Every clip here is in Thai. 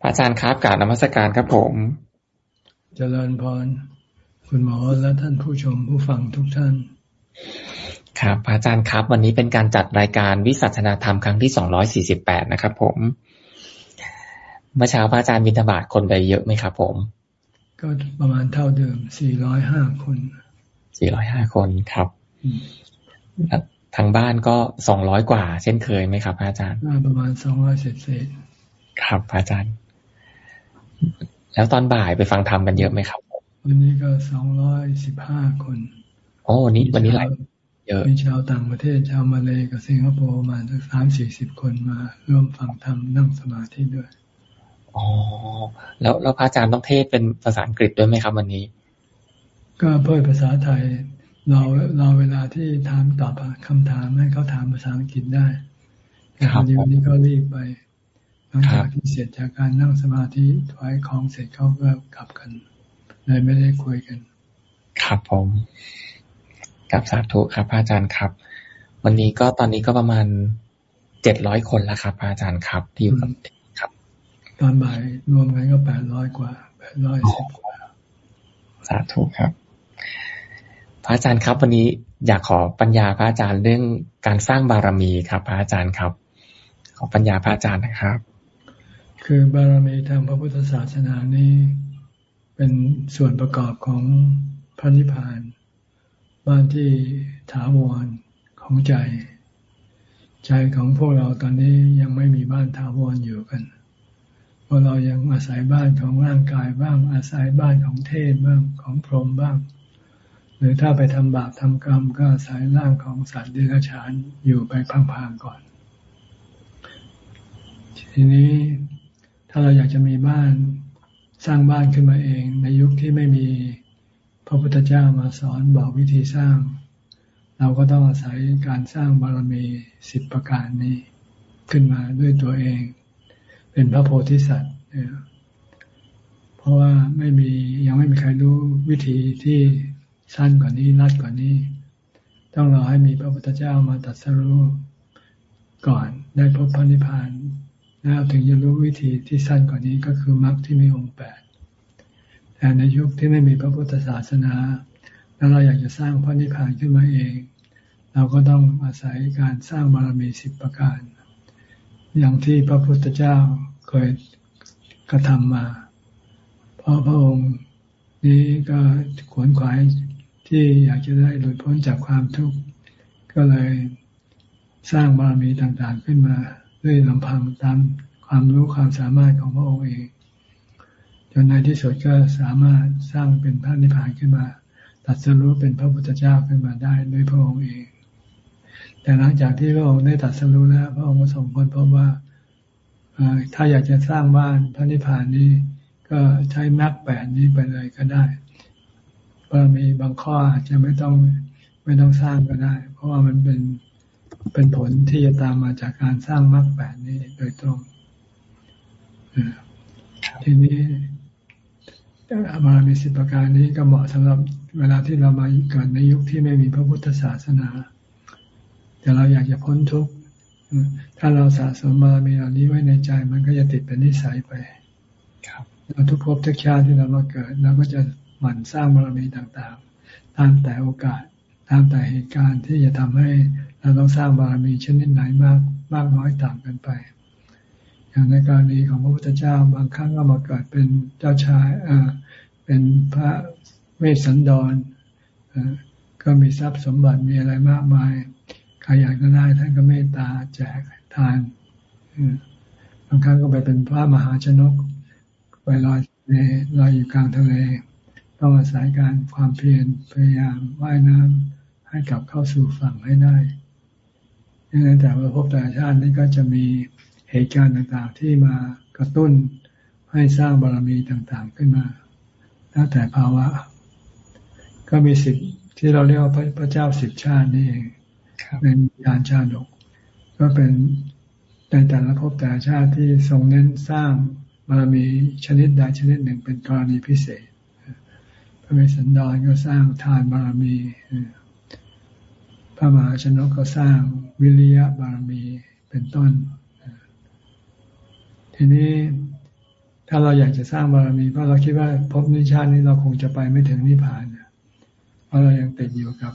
พระอาจารย์ครับกราบนมัสการครับผม เจริญพร คุณหมอและท่านผู้ชมผู้ฟังทุกท่าน ครับพระอาจารย์ครับ วันนี้เป็นการจัดรายการวิสัชนาธรรมครั้งที่สองร้อยสี่สิบแปดนะครับผมเมื่อเช้าพระอาจารย์บิณฑบาตคนไปเยอะไหมครับผม ก็ประมาณเท่าเดิมสี่ร้อยห้าคน สี่ร้อยห้าคนครับทางบ้านก็สองร้อยกว่า เช่นเคยไหมครับพระอาจารย์ ประมาณสองร้อยเศษเศษครับพระอาจารย์ แล้วตอนบ่ายไปฟังธรรมกันเยอะไหมครับ วันนี้ก็สองร้อยสิบห้าคนโอ้วันนี้วันนี้หลายเยอะมีชาวต่างประเทศชาวมาเลยกับสิงคโปร์มาสักสามสี่สิบคนมาร่วมฟังธรรมนั่งสมาธิด้วยอ๋อแล้วแล้วพระอาจารย์ต้องเทศเป็นภาษาอังกฤษด้วยไหมครับ วันนี้ ก็เพื่อภาษาไทย เราเราเวลาที่ถามตอบคำถามให้เขาถามภาษาอังกฤษได้แต่วันนี้ก็รีบไป หลังจากที่เสร็จจากการนั่งสมาธิถวายของเสร็จเขาก็กลับกันเลยไม่ได้คุยกัน ครับผมกับสาธุครับอาจารย์ครับ วันนี้ก็ตอนนี้ก็ประมาณเจ็ดร้อยคนแล้วครับอาจารย์ครับ ที่อยู่กับครับ ตอนบ่ายรวมกันก็แปดร้อยกว่าแปดร้อยสิบกว่าสาธุครับ พระอาจารย์ครับวันนี้อยากขอปัญญาพระอาจารย์เรื่องการสร้างบารมีครับ พระอาจารย์ครับ ขอปัญญาพระอาจารย์นะครับ คือบารมีทางพระพุทธศาสนานี้ เป็นส่วนประกอบของพระนิพพาน บ้านที่ถาวรของใจ ใจของพวกเราตอนนี้ยังไม่มีบ้านถาวรอยู่กันเพราะเรายังอาศัยบ้านของร่างกายบ้าง อาศัยบ้านของเทพบ้างของพรหมบ้าง หรือถ้าไปทำบาปทำกรรม ก็อาศัยร่างของสัตว์เดรัจฉานอยู่ไปพังๆก่อน ทีนี้ ถ้าเราอยากจะมีบ้านสร้างบ้านขึ้นมาเอง ในยุคที่ไม่มีพระพุทธเจ้ามาสอนบอกวิธีสร้าง เราก็ต้องอาศัยการสร้างบารมีสิบประการนี้ขึ้นมาด้วยตัวเอง เป็นพระโพธิสัตว์เพราะว่าไม่มียังไม่มีใครรู้วิธีที่สั้นกว่านี้นัดกว่านี้ ต้องรอให้มีพระพุทธเจ้ามาตัดสรู้ก่อนได้พบพระนิพพาน แล้วถึงจะรู้วิธีที่สั้นกว่านี้ก็คือมรรคที่มีองค์แปดแต่ในยุคที่ไม่มีพระพุทธศาสนา แล้วเราอยากจะสร้างพระนิพพานขึ้นมาเอง เราก็ต้องอาศัยการสร้างบารมีสิบประการ อย่างที่พระพุทธเจ้าเคยกระทำมา เพราะพระองค์นี้ก็ขวนขวายที่อยากจะได้หลุดพ้นจากความทุกข์ ก็เลยสร้างบารมีต่างๆขึ้นมา ด้วยลำพังตามความรู้ความสามารถของพระองค์เอง จนในที่สุดก็สามารถสร้างเป็นพระนิพพานขึ้นมา ตัดสรู้เป็นพระพุทธเจ้าขึ้นมาได้ด้วยพระองค์เอง แต่หลังจากที่พระองค์ได้ตัดสรู้แล้ว พระองค์ก็ทรงค้นพบว่าถ้าอยากจะสร้างบ้านพระนิพพานนี้ก็ใช้มรรคแปดนี้ไปเลยก็ได้บารมีบางข้ออาจจะไม่ต้องไม่ต้องสร้างก็ได้ เพราะว่ามันเป็น เป็นผลที่จะตามมาจากการสร้างมรรคแปดนี้โดยตรงทีนี้บารมีสิบประการนี้ก็เหมาะสำหรับเวลาที่เรามาเกิดในยุคที่ไม่มีพระพุทธศาสนา แต่เราอยากจะพ้นทุกข์ถ้าเราสะสมบารมีเหล่านี้ไว้ในใจ มันก็จะติดเป็นนิสัยไปครับแล้วทุกภพทุกชาติที่เรามาเกิดเราก็จะหมั่นสร้างบารมีต่างๆ ตามแต่โอกาส ตามแต่เหตุการณ์ที่จะทำให้ เราต้องสร้างบารมีชนิดไหนมากมากน้อยต่างกันไป อย่างในกรณีของพระพุทธเจ้าบางครั้งก็มาเกิดเป็นเจ้าชายเออเป็นพระเวสสันดรก็มีทรัพย์สมบัติมีอะไรมากมายใครอยากจะได้ท่านก็เมตตาแจกทานบางครั้งก็ไปเป็นพระมหาชนกไปลอยในลอยอยู่กลางทะเลต้องอาศัยการความเพียรพยายามว่ายน้ำให้กลับเข้าสู่ฝั่งให้ได้ ดังนั้นแต่ว่าพบแต่ชาตินี้ก็จะมีเหตุการณ์ต่างๆ ที่มากระตุ้นให้สร้างบารมีต่างๆขึ้นมาแล้วแต่ภาวะ ก็มีสิบที่เราเรียกว่าพระเจ้าสิบชาตินี่เองเป็นการชาดก ก็เป็นในแต่ละภพแต่ชาติที่ทรงเน้นสร้างบารมีชนิดใดชนิดหนึ่งเป็นกรณีพิเศษ พระเวสสันดรก็สร้างทานบารมี พระมหาชนกก็สร้างวิริยะบารมีเป็นต้น ทีนี้ถ้าเราอยากจะสร้างบารมีเพราะเราคิดว่าพบนิชาตินี้เราคงจะไปไม่ถึงนิพพานเพราะเรายังติดอยู่กับ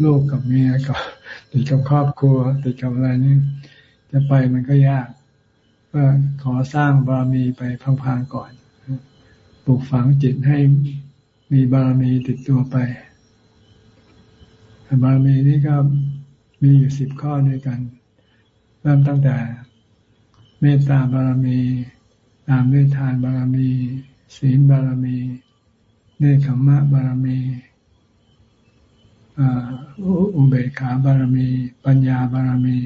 โลกกับเมียกับติดกับครอบครัว ติดกับอะไรนี่จะไปมันก็ยากก็ขอสร้างบารมีไปพังๆก่อน ปลูกฝังจิตให้มีบารมีติดตัวไป บารมีนี้ก็มีอยู่สิบข้อด้วยกัน เริ่มตั้งแต่เมตตาบารมีตามด้วยทานบารมี ศีลบารมีเนคขมะบารมีอุเบกขาบารมี ปัญญาบารมี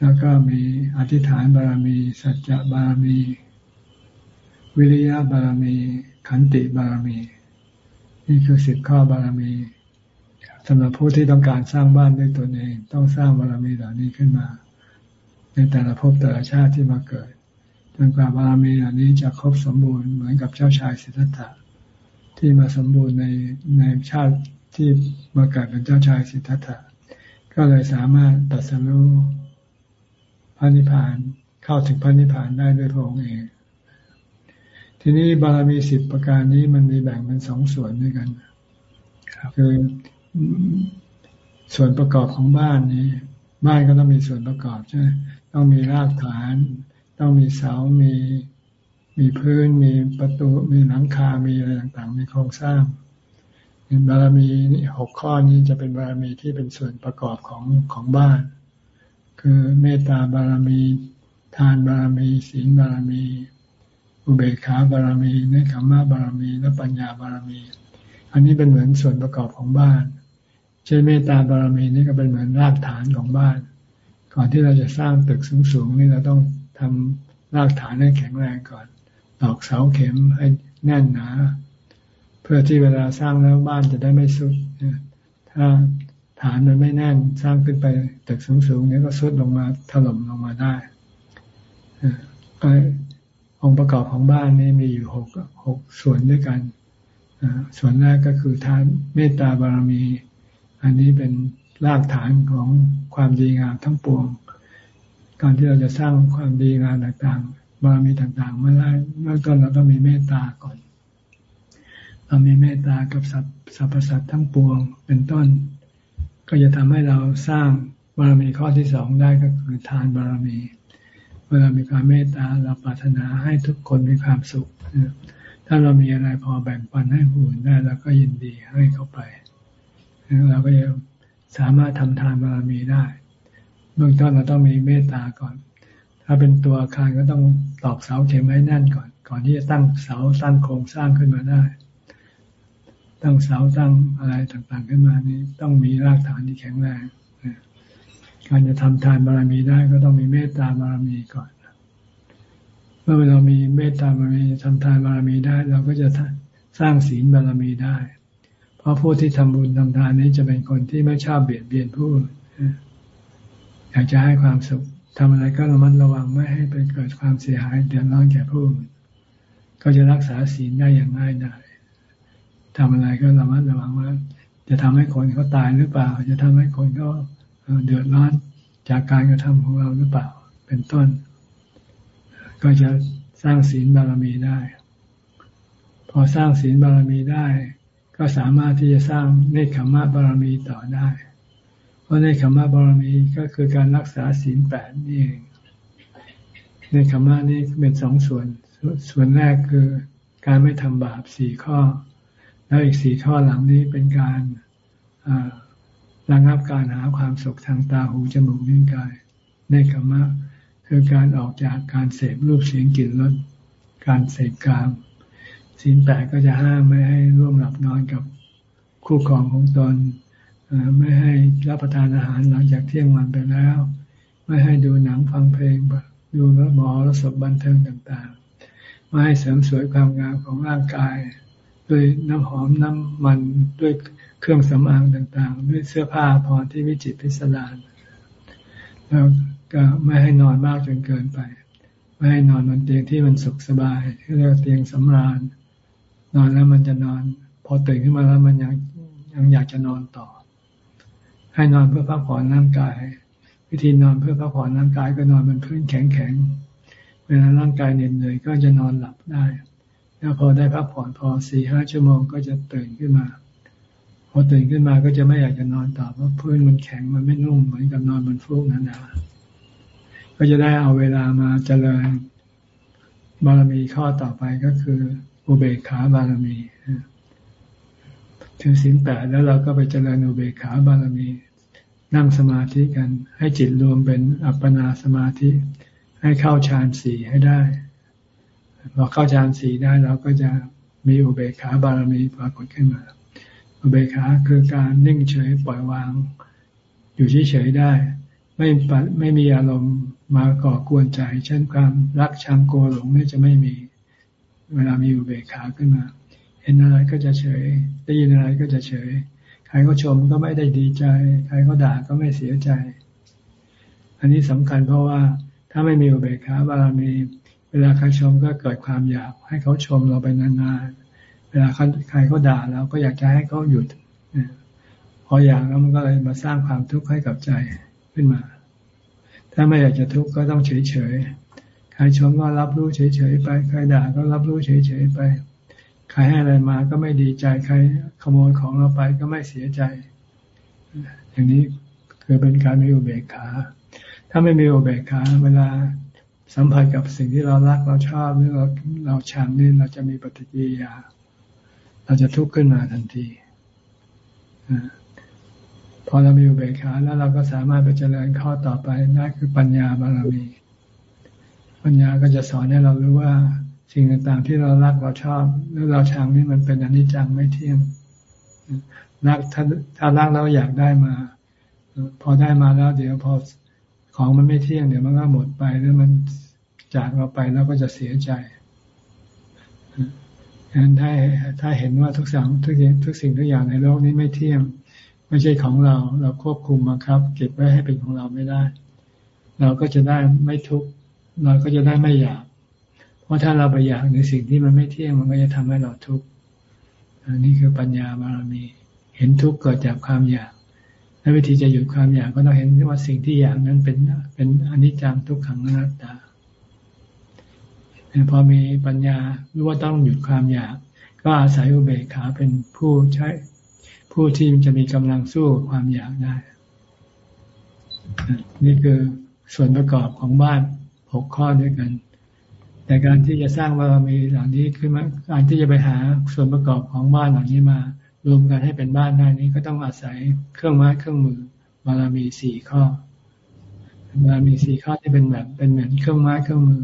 แล้วก็มีอธิษฐานบารมี สัจจะบารมี วิริยะบารมี ขันติบารมี นี่คือสิบข้อบารมี สำหรับผู้ที่ต้องการสร้างบ้านด้วยตนเอง ต้องสร้างบารมีเหล่านี้ขึ้นมา ในแต่ละภพแต่ละชาติที่มาเกิดจนกว่าบารมีเหล่านี้จะครบสมบูรณ์เหมือนกับเจ้าชายสิทธัตถะที่มาสมบูรณ์ในในชาติที่มาเกิดเป็นเจ้าชายสิทธัตถะก็เลยสามารถตัดสรู้พระนิพพานเข้าถึงพระนิพพานได้ด้วยพระองค์เอง ทีนี้บารมีสิบประการนี้มันมีแบ่งเป็นสองส่วนด้วยกันคือ ส่วนประกอบของบ้านนี้บ้านก็ต้องมีส่วนประกอบใช่ไหมต้องมีรากฐาน ต้องมีเสา มีมีพื้น มีประตู มีหลังคา มีอะไรต่างๆ มีโครงสร้างบารมีนี่หกข้อนี้จะเป็นบารมีที่เป็นส่วนประกอบของของบ้าน คือเมตตาบารมี ทานบารมีศีลบารมี อุเบกขาบารมีเนคขมะบารมีและปัญญาบารมี อันนี้เป็นเหมือนส่วนประกอบของบ้าน เช่นเมตตาบารมีนี่ก็เป็นเหมือนรากฐานของบ้าน ก่อนที่เราจะสร้างตึกสูงๆนี่เราต้องทำรากฐานให้แข็งแรงก่อนตอกเสาเข็มให้แน่นหนา เพื่อที่เวลาสร้างแล้วบ้านจะได้ไม่สุดถ้าฐานมันไม่แน่นสร้างขึ้นไปตึกสูงๆนี้ก็สุดลงมาถล่มลงมาได้ก็องค์ประกอบของบ้านนี่มีอยู่หกหกส่วนด้วยกันส่วนแรกก็คือทานเมตตาบารมี อันนี้เป็นรากฐานของความดีงามทั้งปวง การที่เราจะสร้างความดีงามต่างๆ บารมีต่างๆ เมื่อไรเมื่อต้นเราต้องมีเมตตาก่อนเรามีเมตตากับสรรพสัตว์ทั้งปวง เป็นต้น ก็จะทำให้เราสร้างบารมีข้อที่สองได้ก็คือทานบารมี เมื่อเรามีความเมตตาเราปรารถนาให้ทุกคนมีความสุข ถ้าเรามีอะไรพอแบ่งปันให้ผู้อื่นได้เราก็ยินดีให้เขาไป เราก็จะสามารถทำทานบารมีได้ เบื้องต้นเราต้องมีเมตตาก่อน ถ้าเป็นตัวอาคารก็ต้องตอกเสาเข็มให้แน่นก่อน ก่อนที่จะตั้งเสาสร้างโครงสร้างขึ้นมาได้ ตั้งเสาตั้งอะไรต่างๆขึ้นมานี้ต้องมีรากฐานที่แข็งแรงการจะทำทานบารมีได้ก็ต้องมีเมตตาบารมีก่อนเมื่อเรามีเมตตาบารมีทำทานบารมีได้ เราก็จะสร้างศีลบารมีได้ ราะผู้ที่ทำบุญทำทานนี้จะเป็นคนที่ไม่ชอบเบียดเบียนผู้อยากจะให้ความสุขทำอะไรก็ระมัดระวังไม่ให้ไปเกิดความเสียหายเดือดร้อนแก่ผู้ก็จะรักษาศีลได้อย่างง่ายดายทำอะไรก็ระมัดระวังว่า จะทำให้คนเขาตายหรือเปล่า จะทำให้คนเขาเดือดร้อนจากการกระทำของเราหรือเปล่า เป็นต้น ก็จะสร้างศีลบารมีได้ พอสร้างศีลบารมีได้ ก็สามารถที่จะสร้างเนคขมะบารมีต่อได้ เพราะเนคขมะบารมีก็คือการรักษาศีลแปดนี่เองเนคขมะนี่เป็นสองส่วน ส่วนแรกคือการไม่ทำบาปสี่ข้อ แล้วอีกสี่ข้อหลังนี้เป็นการระงับการหาความสุขทางตาหูจมูกนิ้วกายเนคขมะคือการออกจากการเสพรูปเสียงกลิ่นรสการเสพกาม ศีลแปดก็จะห้ามไม่ให้ร่วมหลับนอนกับคู่ครองของตนไม่ให้รับประทานอาหารหลังจากเที่ยงวันไปแล้ว ไม่ให้ดูหนังฟังเพลงดูหมอรสบบันเทิงต่างๆ ไม่ให้เสริมสวยความงามของร่างกาย ด้วยน้ำหอมน้ำมันด้วยเครื่องสำอางต่างๆ ด้วยเสื้อผ้าพอที่วิจิตพิสดารแล้วก็ไม่ให้นอนมากจนเกินไป ไม่ให้นอนบนเตียงที่มันสุขสบายเรียกเตียงสำราญ นอนแล้วมันจะนอน พอตื่นขึ้นมาแล้วมันยังยังอยากจะนอนต่อ ให้นอนเพื่อพักผ่อนร่างกาย วิธีนอนเพื่อพักผ่อนร่างกายก็นอนบนพื้นแข็งแข็งเวลาร่างกายเหนื่อยก็จะนอนหลับได้ แล้วพอได้พักผ่อนพอสี่ห้าชั่วโมงก็จะตื่นขึ้นมา พอตื่นขึ้นมาก็จะไม่อยากจะนอนต่อเพราะพื้นมันแข็งมันไม่นุ่มเหมือนกับนอนบนฟูกนั่นนะก็จะได้เอาเวลามาเจริญบารมีข้อต่อไปก็คือ อุเบกขาบารมีถือศีลแปดแล้วเราก็ไปเจริญอุเบกขาบารมี นั่งสมาธิกัน ให้จิตรวมเป็นอัปปนาสมาธิ ให้เข้าฌานสี่ให้ได้พอเข้าฌานสี่ได้เราก็จะมีอุเบกขาบารมีปรากฏขึ้นมา อุเบกขาคือการนิ่งเฉยปล่อยวาง อยู่เฉยๆได้ ไม่ไม่มีอารมณ์มาก่อกวนใจเช่นความรักชังโกหลงนี่จะไม่มี เวลามีอุเบกขาขึ้นมา เห็นอะไรก็จะเฉย ได้ยินอะไรก็จะเฉย ใครก็ชมก็ไม่ได้ดีใจ ใครก็ด่าก็ไม่เสียใจ อันนี้สำคัญเพราะว่าถ้าไม่มีอุเบกขาบารมีเวลาใครชมก็เกิดความอยาก ให้เขาชมเราไปนานๆ เวลาใครเขาด่าเราก็อยากจะให้เขาหยุดพออยากแล้วมันก็เลยมาสร้างความทุกข์ให้กับใจขึ้นมา ถ้าไม่อยากจะทุกข์ก็ต้องเฉยๆ ใครชมก็รับรู้เฉยๆไป ใครด่าก็รับรู้เฉยๆไป ใครให้อะไรมาก็ไม่ดีใจ ใครขโมยของเราไปก็ไม่เสียใจ อย่างนี้คือเป็นการมีอุเบกขา ถ้าไม่มีอุเบกขาเวลาสัมผัสกับสิ่งที่เรารักเราชอบหรือเราเราชังนี่เราจะมีปฏิกิริยา เราจะทุกข์ขึ้นมาทันทีพอเรามีอุเบกขาแล้วเราก็สามารถไปเจริญข้อต่อไปนั่นคือปัญญาบารมี ปัญญาก็จะสอนให้เรารู้ว่าสิ่งต่างๆ ที่เรารักเราชอบ หรือเราชังนี่มันเป็นอนิจจังไม่เที่ยงรักถ้าถ้ารักแล้วอยากได้มา พอได้มาแล้ว เดี๋ยวพอของมันไม่เที่ยงเดี๋ยวมันก็หมดไปหรือมันจากเราไปแล้วก็จะเสียใจฉะนั้นถ้าถ้าเห็นว่าทุกสิ่งทุกสิ่งทุกสิ่งทุกอย่างในโลกนี้ไม่เที่ยง ไม่ใช่ของเรา เราควบคุมบังคับ เก็บไว้ให้เป็นของเราไม่ได้ เราก็จะได้ไม่ทุกข์ เราก็จะได้ไม่อยาก เพราะถ้าเราไปอยากในสิ่งที่มันไม่เที่ยงมันก็จะทำให้เราทุกข์อันนี้คือปัญญาบารมี เห็นทุกข์เกิดจากความอยากและวิธีจะหยุดความอยากก็ต้องเห็นว่าสิ่งที่อยากนั้นเป็นเป็นอนิจจังทุกขังอนัตตาพอมีปัญญารู้ว่าต้องหยุดความอยาก ก็อาศัยอุเบกขาเป็นผู้ใช้ผู้ที่จะมีกำลังสู้ความอยากได้ นี่คือส่วนประกอบของบ้าน หกข้อด้วยกัน แต่การที่จะสร้างบารมีหล่านี้ขึ้นมาการที่จะไปหาส่วนประกอบของบ้านหลังนี้มารวมกันให้เป็นบ้านได้นี้ก็ต้องอาศัยเครื่องไม้เครื่องมือบารมีสี่ข้อบารมีสี่ข้อที่เป็นแบบเป็นเหมือนเครื่องไม้เครื่องมือ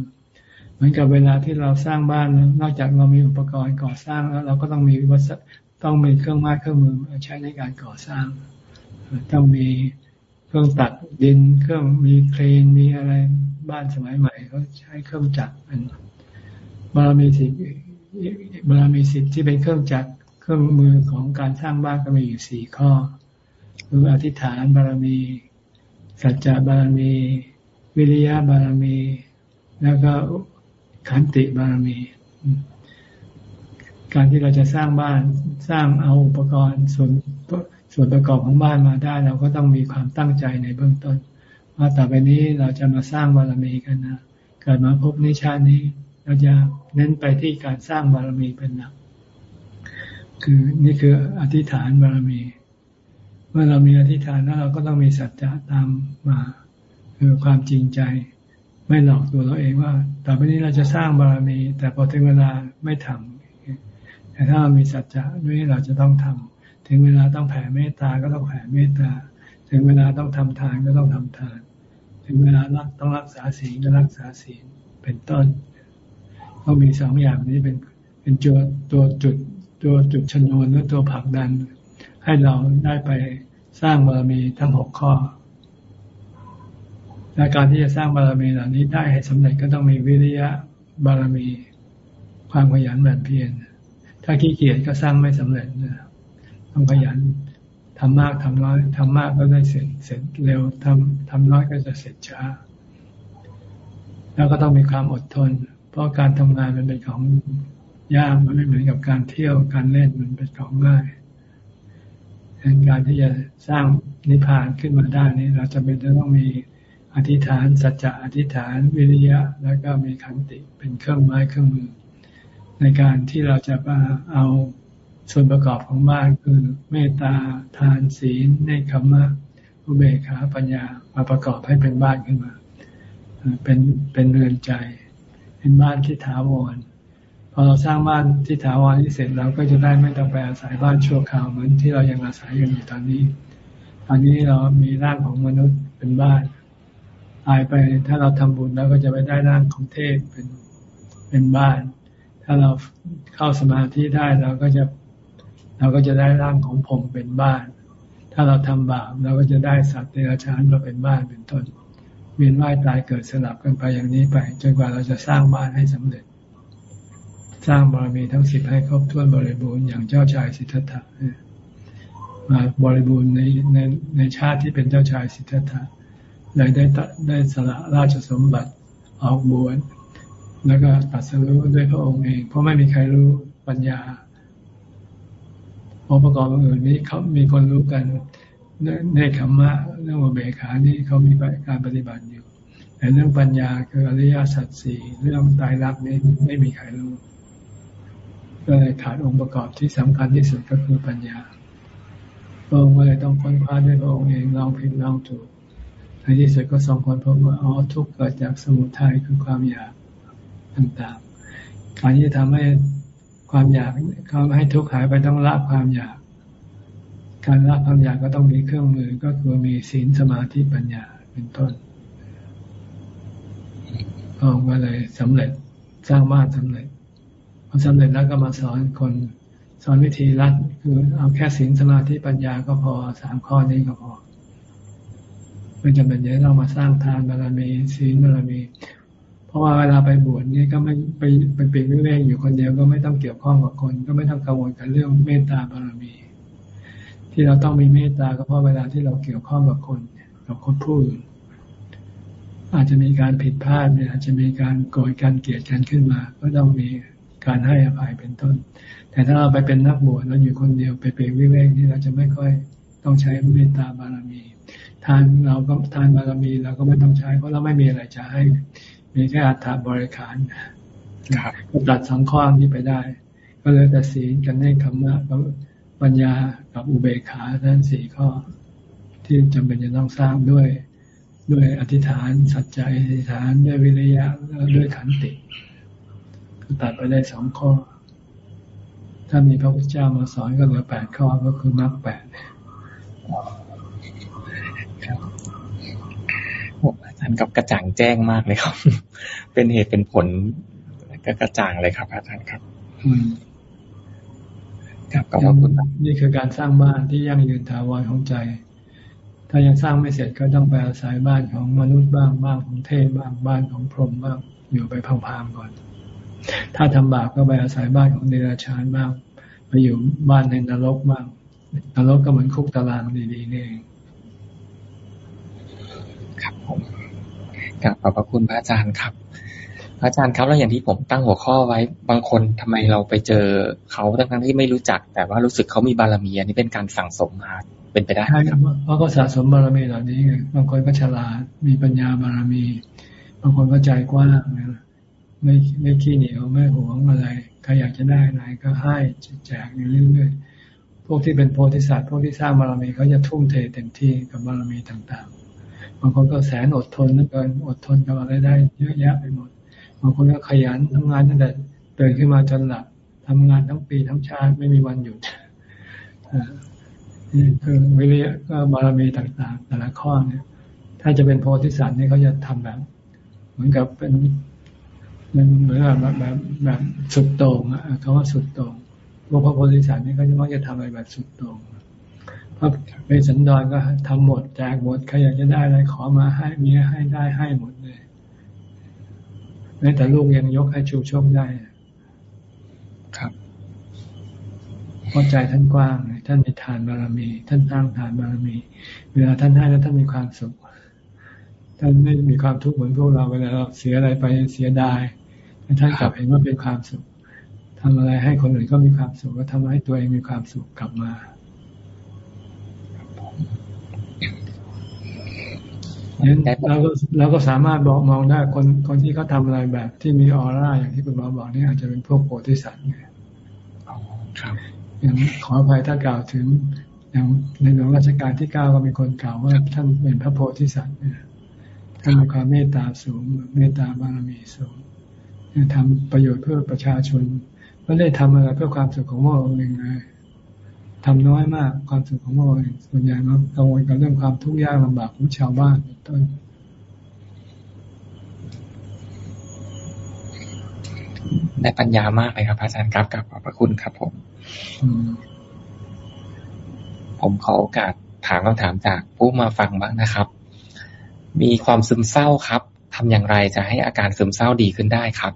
เหมือนกับเวลาที่เราสร้างบ้านนอกจากเรามีอุปกรณ์ก่อสร้างแล้วเราก็ต้องมีวัสต้องมีเครื่องไม้เครื่องมือใช้ในการก่อสร้าง ต้องมีเครื่องตัดดินเครื่องมีเครนมีอะไร บ้านสมัยใหม่เขาใช้เครื่องจักรเป็นบารมีสิบบารมีสิบที่เป็นเครื่องจักรเครื่องมือของการสร้างบ้านก็มีอยู่สี่ข้อ คืออธิษฐานบารมี สัจจะบารมี วิริยะบารมี แล้วก็ขันติบารมี การที่เราจะสร้างบ้านสร้างเอาอุปกรณ์ส่วนส่วนประกอบของบ้านมาได้ เราก็ต้องมีความตั้งใจในเบื้องต้น ว่าต่อไปนี้เราจะมาสร้างบารมีกันนะเกิดมาพบนิชานี้ เราจะเน้นไปที่การสร้างบารมีเป็นหลักคือนี่คืออธิษฐานบารมี เมื่อเรามีอธิษฐานแล้วเราก็ต้องมีสัจจะตามมาคือความจริงใจ ไม่หลอกตัวเราเองว่าต่อไปนี้เราจะสร้างบารมี แต่พอถึงเวลาไม่ทำแต่ถ้าเรามีสัจจะด้วยเราจะต้องทำถึงเวลาต้องแผ่เมตตาก็ต้องแผ่เมตตา ถึงเวลาต้องทำทานก็ต้องทำทาน ถึงเวลารักต้องรักษาศีลก็รักษาศีลเป็นต้นต้องมีสองอย่างนี้เป็นเป็นตัวตัวจุดตัวจุดชนวนและตัวผลักดัน ให้เราได้ไปสร้างบารมีทั้งหกข้อและการที่จะสร้างบารมีเหล่านี้ได้ให้สำเร็จก็ต้องมีวิริยะบารมี ความขยันหมั่นเพียรถ้าขี้เกียจก็สร้างไม่สำเร็จนะต้องขยัน ทำมากทำน้อยทำมากก็ได้เสร็จเสร็จเร็วทำทำน้อยก็จะเสร็จช้า แล้วก็ต้องมีความอดทน เพราะการทำงานมันเป็นของยากมันไม่เหมือนกับการเที่ยวการเล่นมันเป็นของง่ายดังการที่จะสร้างนิพพานขึ้นมาได้นี้ เราจะเป็นจะต้องมีอธิษฐานสัจจะอธิษฐานวิริยะ แล้วก็มีขันติเป็นเครื่องไม้เครื่องมือ ในการที่เราจะมาเอา ส่วนประกอบของบ้านคือเมตตาทานศีลเนคขมะอุเบกขาปัญญามาประกอบให้เป็นบ้านขึ้นมา เป็นเป็นเรือนใจ เป็นบ้านที่ถาวรพอเราสร้างบ้านที่ถาวรที่เสร็จเราก็จะได้ไม่ต้องไปอาศัยบ้านชั่วคราวเหมือนที่เรายังอาศัยกันอยู่ตอนนี้ ตอนนี้เรามีร่างของมนุษย์เป็นบ้านตายไปถ้าเราทำบุญเราก็จะไปได้ร่างของเทพเป็นเป็นบ้าน ถ้าเราเข้าสมาธิได้เราก็จะ เราก็จะได้ร่างของผมเป็นบ้าน ถ้าเราทำบาปเราก็จะได้สัตว์เดรัจฉานมาเป็นบ้านเป็นต้น เวียนว่ายตายเกิดสลับกันไปอย่างนี้ไป จนกว่าเราจะสร้างบ้านให้สำเร็จ สร้างบารมีทั้งสิบให้ครบถ้วนบริบูรณ์อย่างเจ้าชายสิทธัตถะมาบริบูรณ์ในในในชาติที่เป็นเจ้าชายสิทธัตถะเลยได้ได้สละราชสมบัติออกบวชแล้วก็ตัดสรู้ด้วยพระองค์เอง เพราะไม่มีใครรู้ปัญญา องค์ประกอบอื่นนี้เขามีคนรู้กันในขมมะเรื่องอุเบกขานี่เขามีการปฏิบัติอยู่แต่เรื่องปัญญาคืออริยสัจสี่เรื่องตายรักนี้ไม่มีใครรู้ก็เลยขาดองค์ประกอบที่สำคัญที่สุดก็คือปัญญาพระองค์เลยต้องค้นคว้าด้วยพระองค์เองลองผิดลองถูกในที่สุดก็สองคนพบว่าอ๋อทุกเกิดจากสมุทัยคือความอยากต่างๆ การที่จะทำให้ ความอยากเขาให้ทุกข์หายไปต้องละความอยาก การละความอยากก็ต้องมีเครื่องมือก็คือมีศีลสมาธิปัญญาเป็นต้นก็เลยสำเร็จสร้างบ้านสำเร็จพอสำเร็จแล้วก็มาสอนคนสอนวิธีรัดคือเอาแค่ศีลสมาธิปัญญาก็พอสามข้อนี้ก็พอไม่จำเป็นจะต้องมาสร้างทานบารมีศีลบารมี เพราะว่าเวลาไปบวชนี่ก็ไม่ไปไปปีกวิเวกอยู่คนเดียวก็ไม่ต้องเกี่ยวข้องกับคน ก็ไม่ต้องกังวลกับเรื่องเมตตาบารมี ที่เราต้องมีเมตตาก็เพราะเวลาที่เราเกี่ยวข้องกับคนกับคนผู้อื่นอาจจะมีการผิดพลาดเนี่ยอาจจะมีการโกรธการเกลียดกันขึ้นมา ก็ต้องมีการให้อภัยเป็นต้น แต่ถ้าเราไปเป็นนักบวชเราอยู่คนเดียวไปเปรวิเวกนี่เราจะไม่ค่อยต้องใช้เมตตาบารมี ทานเราก็ทานบารมีเราก็ไม่ต้องใช้เพราะเราไม่มีอะไรจะให้ มีแค่อัตถบริขารก็ตัดสองข้อนี้ไปได้ ก็เลยแต่ศีลกันในคำว่าปัญญากับอุเบกขาทั้งสี่ข้อ ที่จำเป็นจะต้องสร้างด้วย ด้วยอธิษฐานสัจจะอธิษฐานด้วยวิริยะแล้วด้วยขันติก็ตัดไปได้สองข้อ ถ้ามีพระพุทธเจ้ามาสอนก็เหลือแปดข้อก็คือมรรคแปด ท่านกับกระจ่างแจ้งมากเลยครับ เป็นเหตุเป็นผลก็กระจ่างเลยครับอาจารย์ครับครับขอบคุณนี่คือการสร้างบ้านที่ยั่งยืนถาวรของใจ ถ้ายังสร้างไม่เสร็จก็ต้องไปอาศัยบ้านของมนุษย์บ้างบ้านของเทพบ้างบ้านของพรหมบ้างอยู่ไปพังๆก่อน ถ้าทำบาปก็ไปอาศัยบ้านของเดรัจฉานบ้างไปอยู่บ้านในนรกบ้างนรกก็เหมือนคุกตารางดีๆนี่เองครับผม กราบขอบพระคุณพระอาจารย์ครับพระอาจารย์ครับแล้วอย่างที่ผมตั้งหัวข้อไว้ บางคนทำไมเราไปเจอเขาทั้งที่ไม่รู้จัก แต่ว่ารู้สึกเขามีบารมีอันนี้เป็นการสั่งสมมาเป็นไปได้ไหมครับเพราะเขาสะสมบารมีเหล่านี้บางคนก็ฉลาดมีปัญญาบารมี บางคนก็ใจกว้างไม่ไม่ขี้เหนียวไม่หวงอะไรใครอยากจะได้อะไรก็ให้แจกอยู่เรื่อยๆพวกที่เป็นโพธิสัตว์พวกที่สร้างบารมีเขาจะทุ่มเทเต็มที่กับบารมีต่างๆ บางคนก็แสนอดทนนั่นเกินอดทนกับอะไรได้เยอะแยะไปหมดบางคนก็ขยันทำงานตั้งแต่ตื่นขึ้นมาจนหลับทำงานทั้งปีทั้งชาติไม่มีวันหยุดนี่คือวิริยะก็บารมีต่างๆ แต่ละข้อเนี่ย ถ้าจะเป็นโพธิสัตว์นี่เขาจะทำแบบ เหมือนกับเป็นมันเหมือนแบบแบบแบบสุดโต่งอะเขาว่าสุดโต่งพวกพระโพธิสัตว์นี่เขาจะมักจะทำอะไรแบบสุดโต่ง ระเวสสันดรก็ทำหมดแจกหมดใครอยากจะได้อะไรขอมาให้เมียให้ได้ให้หมดเลยแม้แต่ลูกยังยกให้ชูชกได้ครับเพราะใจท่านกว้างท่านมีทานบารมี ท่านตั้งทานบารมี เวลาท่านให้แล้วท่านมีความสุขท่านไม่มีความทุกข์เหมือนพวกเราเวลาเราเสียอะไรไปเสียดายท่านกลับเห็นว่าเป็นความสุขทำอะไรให้คนอื่นก็มีความสุขก็ทำให้ตัวเองมีความสุขกลับมา เราก็เราก็สามารถบอกมองได้คนคนที่เขาทาอะไรแบบที่มีออร่าอย่างที่คุณหมอบอกนี่อาจจะเป็นพวกโพธิสัตว์ไงครับอย่างขออภัยถ้ากล่าวถึงอย่างในหลวงราชการที่เก้าก็มีคนกล่าวว่าท่านเป็นพระโพธิสัตว์เนี่ยท่านมีความเมตตาสูง เมตตาบารมีสูงทำประโยชน์เพื่อประชาชนไม่ได้ทำอะไรเพื่อความสุขของพระองค์เองเลย ทำน้อยมากความสุขของพระองค์ส่วนใหญ่มากังวลกับเรื่องความทุกข์ยากลำบากของชาวบ้านต้นได้ปัญญามากเลยครับ อาจารย์ครับกับขอบพระคุณครับผมผมขอโอกาสถามคำถามจากผู้มาฟังบ้างนะครับ มีความซึมเศร้าครับทำอย่างไรจะให้อาการซึมเศร้าดีขึ้นได้ครับ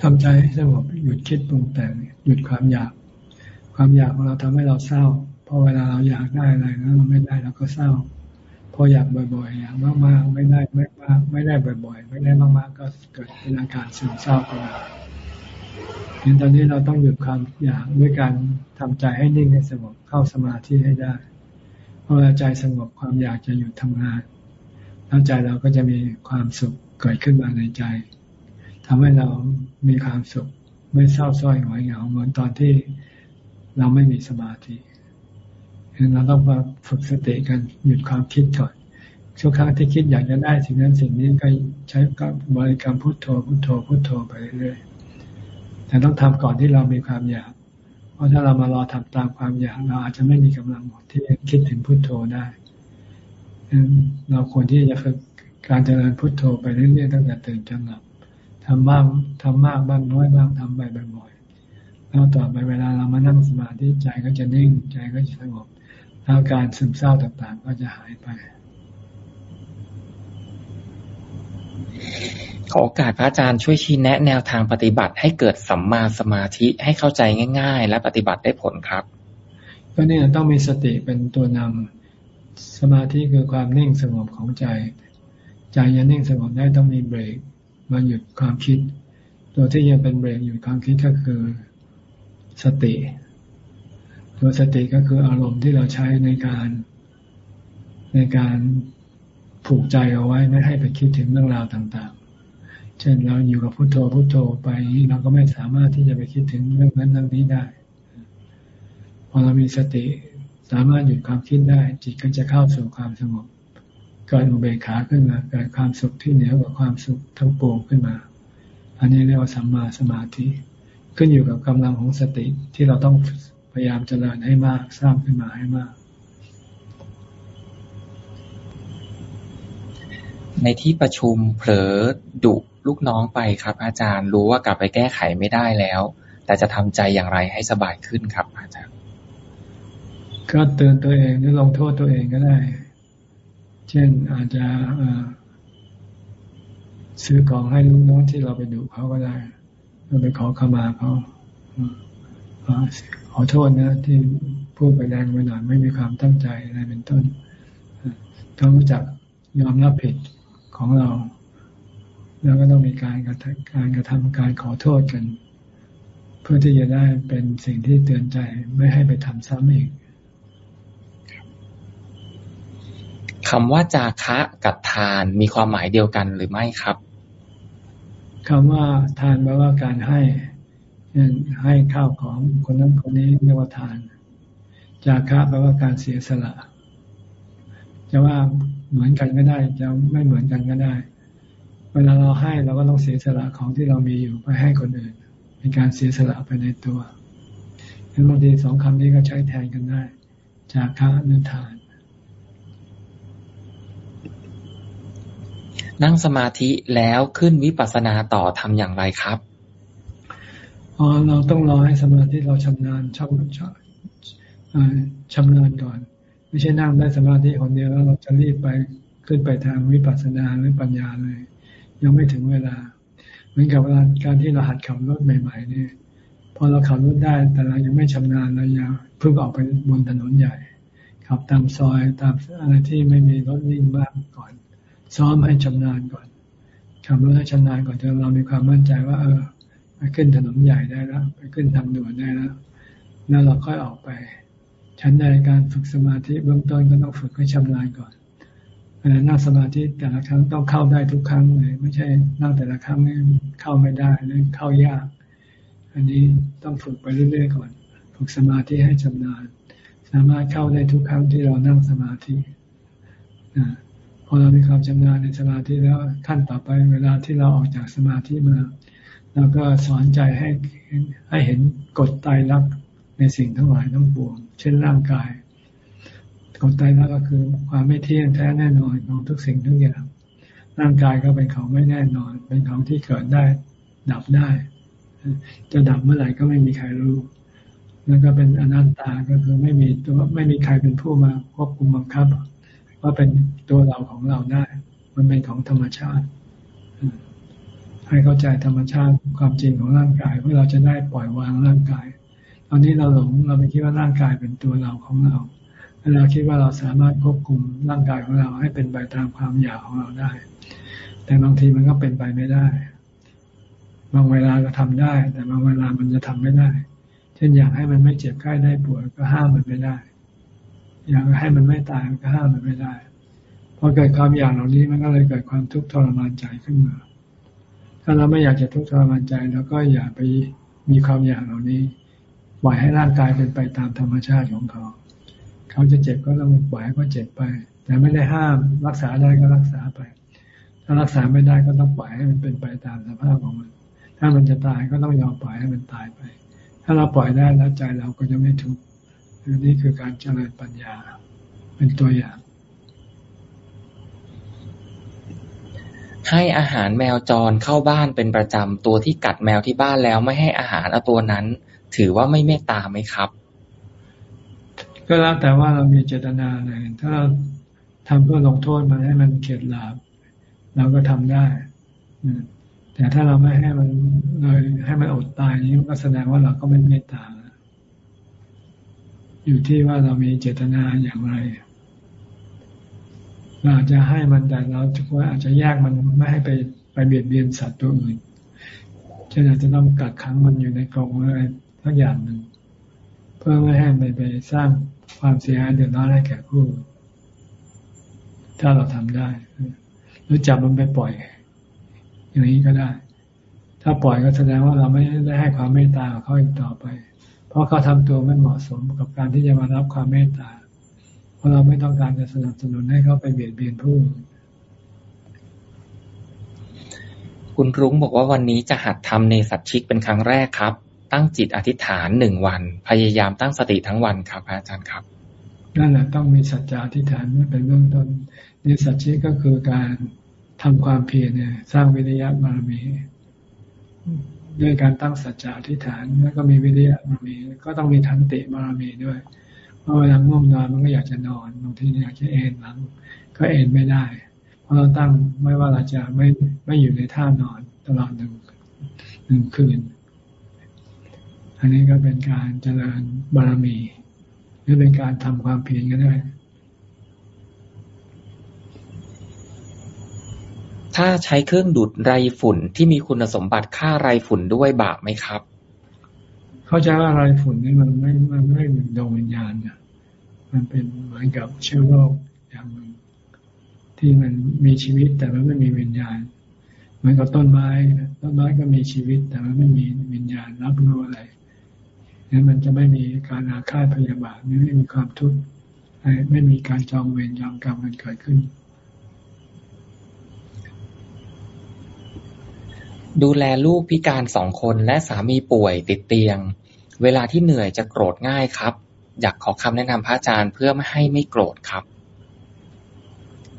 ทำใจให้สงบหยุดคิดปรุงแต่งหยุดความอยาก ความอยากของเราทำให้เราเศร้าพอเวลาเราอยากได้อะไรแล้วเราไม่ได้เราก็เศร้า พออยากบ่อยๆ อยากมากๆ ไม่ได้ไม่มากไม่ได้บ่อย ๆ ไม่ได้มากๆ ก็เกิดเป็นอาการซึมเศร้าขึ้นมาเห็นตอนนี้เราต้องหยุดความอยากด้วยการทำใจให้นิ่งให้สงบเข้าสมาธิให้ได้พอใจสงบความอยากจะหยุดทำงานแล้วใจเราก็จะมีความสุขเกิดขึ้นมาในใจทำให้เรามีความสุขไม่เศร้าส้อยหงอยเหงาเหมือนตอนที่ เราไม่มีสมาธิเราต้องมาฝึกสติกันหยุดความคิดก่อนช่วงครั้งที่คิดอยากจะได้สิ่งนั้นสิ่งนี้ก็ใช้ก็บริกรรมพุทโธพุทโธพุทโธไปเรื่อยแต่ต้องทำก่อนที่เรามีความอยาก เพราะถ้าเรามารอทำตามความอยาก เราอาจจะไม่มีกำลังที่จะคิดถึงพุทโธได้เราควรที่จะฝึกการเจริญพุทโธไปเรื่อยๆตั้งแต่ตื่นจนหลับทำบ้างทำมากบ้างน้อยบ้างทำไปบ่อย แล้วต่อไปเวลาเรามานั่งสมาธิใจก็จะนิ่งใจก็จะสงบแล้วการซึมเศร้าต่างๆ ก็จะหายไป ขอโอกาสพระอาจารย์ช่วยชี้แนะแนวทางปฏิบัติให้เกิดสัมมาสมาธิให้เข้าใจง่าย ๆ และปฏิบัติได้ผลครับ ก็นี่ต้องมีสติเป็นตัวนำสมาธิคือความนิ่งสงบของใจ ใจยังนิ่งสงบได้ต้องมีเบรกมาหยุดความคิด ตัวที่ยังเป็นเบรกหยุดความคิดก็คือ สติ ตัวสติก็คืออารมณ์ที่เราใช้ในการในการผูกใจเอาไว้ไม่ให้ไปคิดถึงเรื่องราวต่างๆ เช่นเราอยู่กับพุโทโธพุโทโธไปเราก็ไม่สามารถที่จะไปคิดถึงเรื่องนั้นเรื่องนี้ได้ พอเรามีสติสามารถหยุดความคิดได้ จิตก็จะเข้าสู่ความสงบเกิดอุเบกขาขึ้นมาเกิดความสุขที่เหนือกว่าความสุขทั้งปวงขึ้นมา อันนี้เรียกว่าสัมมาสมาธิ ขึ้นอยู่กับกำลังของสติที่เราต้องพยายามเจริญให้มากสร้างขึ้นมาให้มาก ในที่ประชุมเผลอดุลูกน้องไปครับ อาจารย์รู้ว่ากลับไปแก้ไขไม่ได้แล้ว แต่จะทำใจอย่างไรให้สบายขึ้นครับ อาจารย์ ก็เตือนตัวเองหรือลงโทษตัวเองก็ได้ เช่นอาจจะซื้อของให้ลูกน้องที่เราไปดุเขาก็ได้ เราไปขอขมาเขาขอโทษนะที่พูดไปแรงไปหน่อยไม่มีความตั้งใจอะไรเป็นต้นต้องรู้จักยอมรับผิดของเรา แล้วก็ต้องมีการกระทำการกระทำการขอโทษกัน เพื่อที่จะได้เป็นสิ่งที่เตือนใจไม่ให้ไปทำซ้ำอีกคำว่าจาคะกับทานมีความหมายเดียวกันหรือไม่ครับ คำว่าทานแปลว่าการให้ให้ข้าวของคนนั้นคนนี้เรียกว่าทาน จาคะแปลว่าการเสียสละ จะว่าเหมือนกันก็ได้ จะไม่เหมือนกันก็ได้ เวลาเราให้เราก็ต้องเสียสละของที่เรามีอยู่ไปให้คนอื่นเป็นการเสียสละไปในตัวดังบางทีสองคำนี้ก็ใช้แทนกันได้ จากค้าเนิทาน นั่งสมาธิแล้วขึ้นวิปัสสนาต่อทำอย่างไรครับอ๋อเราต้องรอให้สมาธิเราชำนาญชำชำนาญก่อน ไม่ใช่นั่งได้สมาธิคนเดียวแล้วเราจะรีบไปขึ้นไปทางวิปัสสนาหรือปัญญาเลย ยังไม่ถึงเวลา เหมือนกับเวลาการที่เราหัดขับรถใหม่ ๆ เนี่ยพอเราขับรถได้แต่เรายังไม่ชำนาญเรายังเพิ่งออกไปบนถนนใหญ่ขับตามซอยตามอะไรที่ไม่มีรถวิ่งบ้างก่อน ซ้อมให้ชำนาญก่อนขับรถให้ชำนาญก่อนจนเรามีความมั่นใจว่า เออไปขึ้นถนนใหญ่ได้แล้ว ไปขึ้นทางด่วนได้แล้วแล้วเราค่อยออกไป ชั้นใดการฝึกสมาธิเบื้องต้นก็ต้องฝึกให้ชำนาญก่อนเวลานั่งสมาธิแต่ละครั้งต้องเข้าได้ทุกครั้งเลย ไม่ใช่นั่งแต่ละครั้งเข้าไม่ได้หรือเข้ายาก อันนี้ต้องฝึกไปเรื่อยๆก่อน ฝึกสมาธิให้ชำนาญ สามารถเข้าได้ทุกครั้งที่เรานั่งสมาธิ พอเรามีความชำนาญในสมาธิแล้วขั้นต่อไปเวลาที่เราออกจากสมาธิมาเราก็สอนใจให้ให้เห็นกฎตายรักในสิ่งทั้งหลายทั้งปวง เช่นร่างกายกฎตายรักก็คือความไม่เที่ยงแท้แน่นอนของทุกสิ่งทุกอย่างร่างกายก็เป็นของไม่แน่นอน เป็นของที่เกิดได้ ดับได้ จะดับเมื่อไหร่ก็ไม่มีใครรู้แล้วก็เป็นอนัตตาก็คือไม่มีตัวไม่มีใครเป็นผู้มาควบคุมบังคับ ว่าเป็นตัวเราของเราได้ มันเป็นของธรรมชาติ ให้เข้าใจธรรมชาติความจริงของร่างกายเพื่อเราจะได้ปล่อยวางร่างกาย ตอนนี้เราหลงเราไปคิดว่าร่างกายเป็นตัวเราของเราเราคิดว่าเราสามารถควบคุมร่างกายของเราให้เป็นไปตามความอยากของเราได้ แต่บางทีมันก็เป็นไปไม่ได้ บางเวลาก็ทำได้ แต่บางเวลามันจะทำไม่ได้ เช่นอยากให้มันไม่เจ็บไข้ได้ป่วยก็ห้ามมันไม่ได้ อยากให้มันไม่ตายก็ห้ามมันไม่ได้พอเกิดความอยากเหล่านี้มันก็เลยเกิดความทุกข์ทรมานใจขึ้นมา ถ้าเราไม่อยากจะทุกข์ทรมานใจเราก็อย่าไปมีความอยากเหล่านี้ปล่อยให้ร่างกายเป็นไปตามธรรมชาติของเขา เขาจะเจ็บก็ต้องปล่อยให้เขาเจ็บไป แต่ไม่ได้ห้ามรักษาได้ก็รักษาไป ถ้ารักษาไม่ได้ก็ต้องปล่อยให้มันเป็นไปตามสภาพของมัน ถ้ามันจะตายก็ต้องยอมปล่อยให้มันตายไป ถ้าเราปล่อยได้แล้วใจเราก็จะไม่ทุกข์ นี่คือการเจริญปัญญา เป็นตัวอย่าง ให้อาหารแมวจรเข้าบ้านเป็นประจำตัวที่กัดแมวที่บ้านแล้วไม่ให้อาหารเอาตัวนั้น ถือว่าไม่เมตตาไหมครับ ก็แล้วแต่ว่าเรามีเจตนาอะไรถ้าเราทำเพื่อลงโทษมันให้มันเข็ดหลาบเราก็ทำได้แต่ถ้าเราไม่ให้มันเลยให้มันอดตายนี้ก็แสดงว่าเราก็ไม่เมตตา อยู่ที่ว่าเรามีเจตนาอย่างไรเราอาจจะให้มันแต่เราอาจจะแยกมันไม่ให้ไปไปเบียดเบียนสัตว์ตัวอื่นเช่นอาจจะต้องกักขังมันอยู่ในกรงอะไรทักอย่างหนึ่งเพื่อไม่ให้มันไปสร้างความเสียหายเดือดร้อนให้แก่ผู้ ถ้าเราทำได้ หรือจับมันไปปล่อย อย่างนี้ก็ได้ ถ้าปล่อยก็แสดงว่าเราไม่ได้ให้ความเมตตาเขาอีกต่อไป เพราะเขาทำตัวไม่เหมาะสมกับการที่จะมารับความเมตตาราะเราไม่ต้องการจะสนับสนุนให้เขาไปเบียดเบียนผู้คุณรุ้งบอกว่าวันนี้จะหัดทำในสัตชิกเป็นครั้งแรกครับ ตั้งจิตอธิษฐานหนึ่งวัน พยายามตั้งสติทั้งวันครับอาจารย์ครับนั่นแหละต้องมีสัจจะอธิษฐานเป็นเบื้องต้นในสัจชิกก็คือการทำความเพียรเนี่ย สร้างวิริยะบารมี ด้วยการตั้งสัจจะอธิษฐานแล้วก็มีวิริยะบารมีก็ต้องมีทันติบารมีด้วยเพราะเวลาง่วงนอนมันก็อยากจะนอนบางทีอยากจะเอนหลัง ก็เอนไม่ได้ เพราะเราตั้งไม่ว่าเราจะไม่ไม่อยู่ในท่านอนตลอดหนึ่งหนึ่งคืน อันนี้ก็เป็นการเจริญบารมีหรือเป็นการทำความเพียรก็ได้ ถ้าใช้เครื่องดูดไรฝุ่นที่มีคุณสมบัติฆ่าไรฝุ่นด้วยบาปไหมครับ เข้าใจว่าไรฝุ่นนี่มันไม่มันไม่เหมือนดวงวิญญาณนะมันเป็นเหมือนกับเชื้อโรคอย่างหนึ่งที่มันมีชีวิตแต่มันไม่มีวิญญาณเหมือนกับต้นไม้ต้นไม้ก็มีชีวิต แต่มันไม่มีวิญญาณรับรู้อะไรนั้นมันจะไม่มีการอาฆาตพยาบาทไม่มีความทุกข์ไม่มีการจองเวรจองกรรมกันเกิดขึ้น ดูแลลูกพิการสองคนและสามีป่วยติดเตียง เวลาที่เหนื่อยจะโกรธง่ายครับ อยากขอคำแนะนำพระอาจารย์เพื่อไม่ให้ไม่โกรธครับ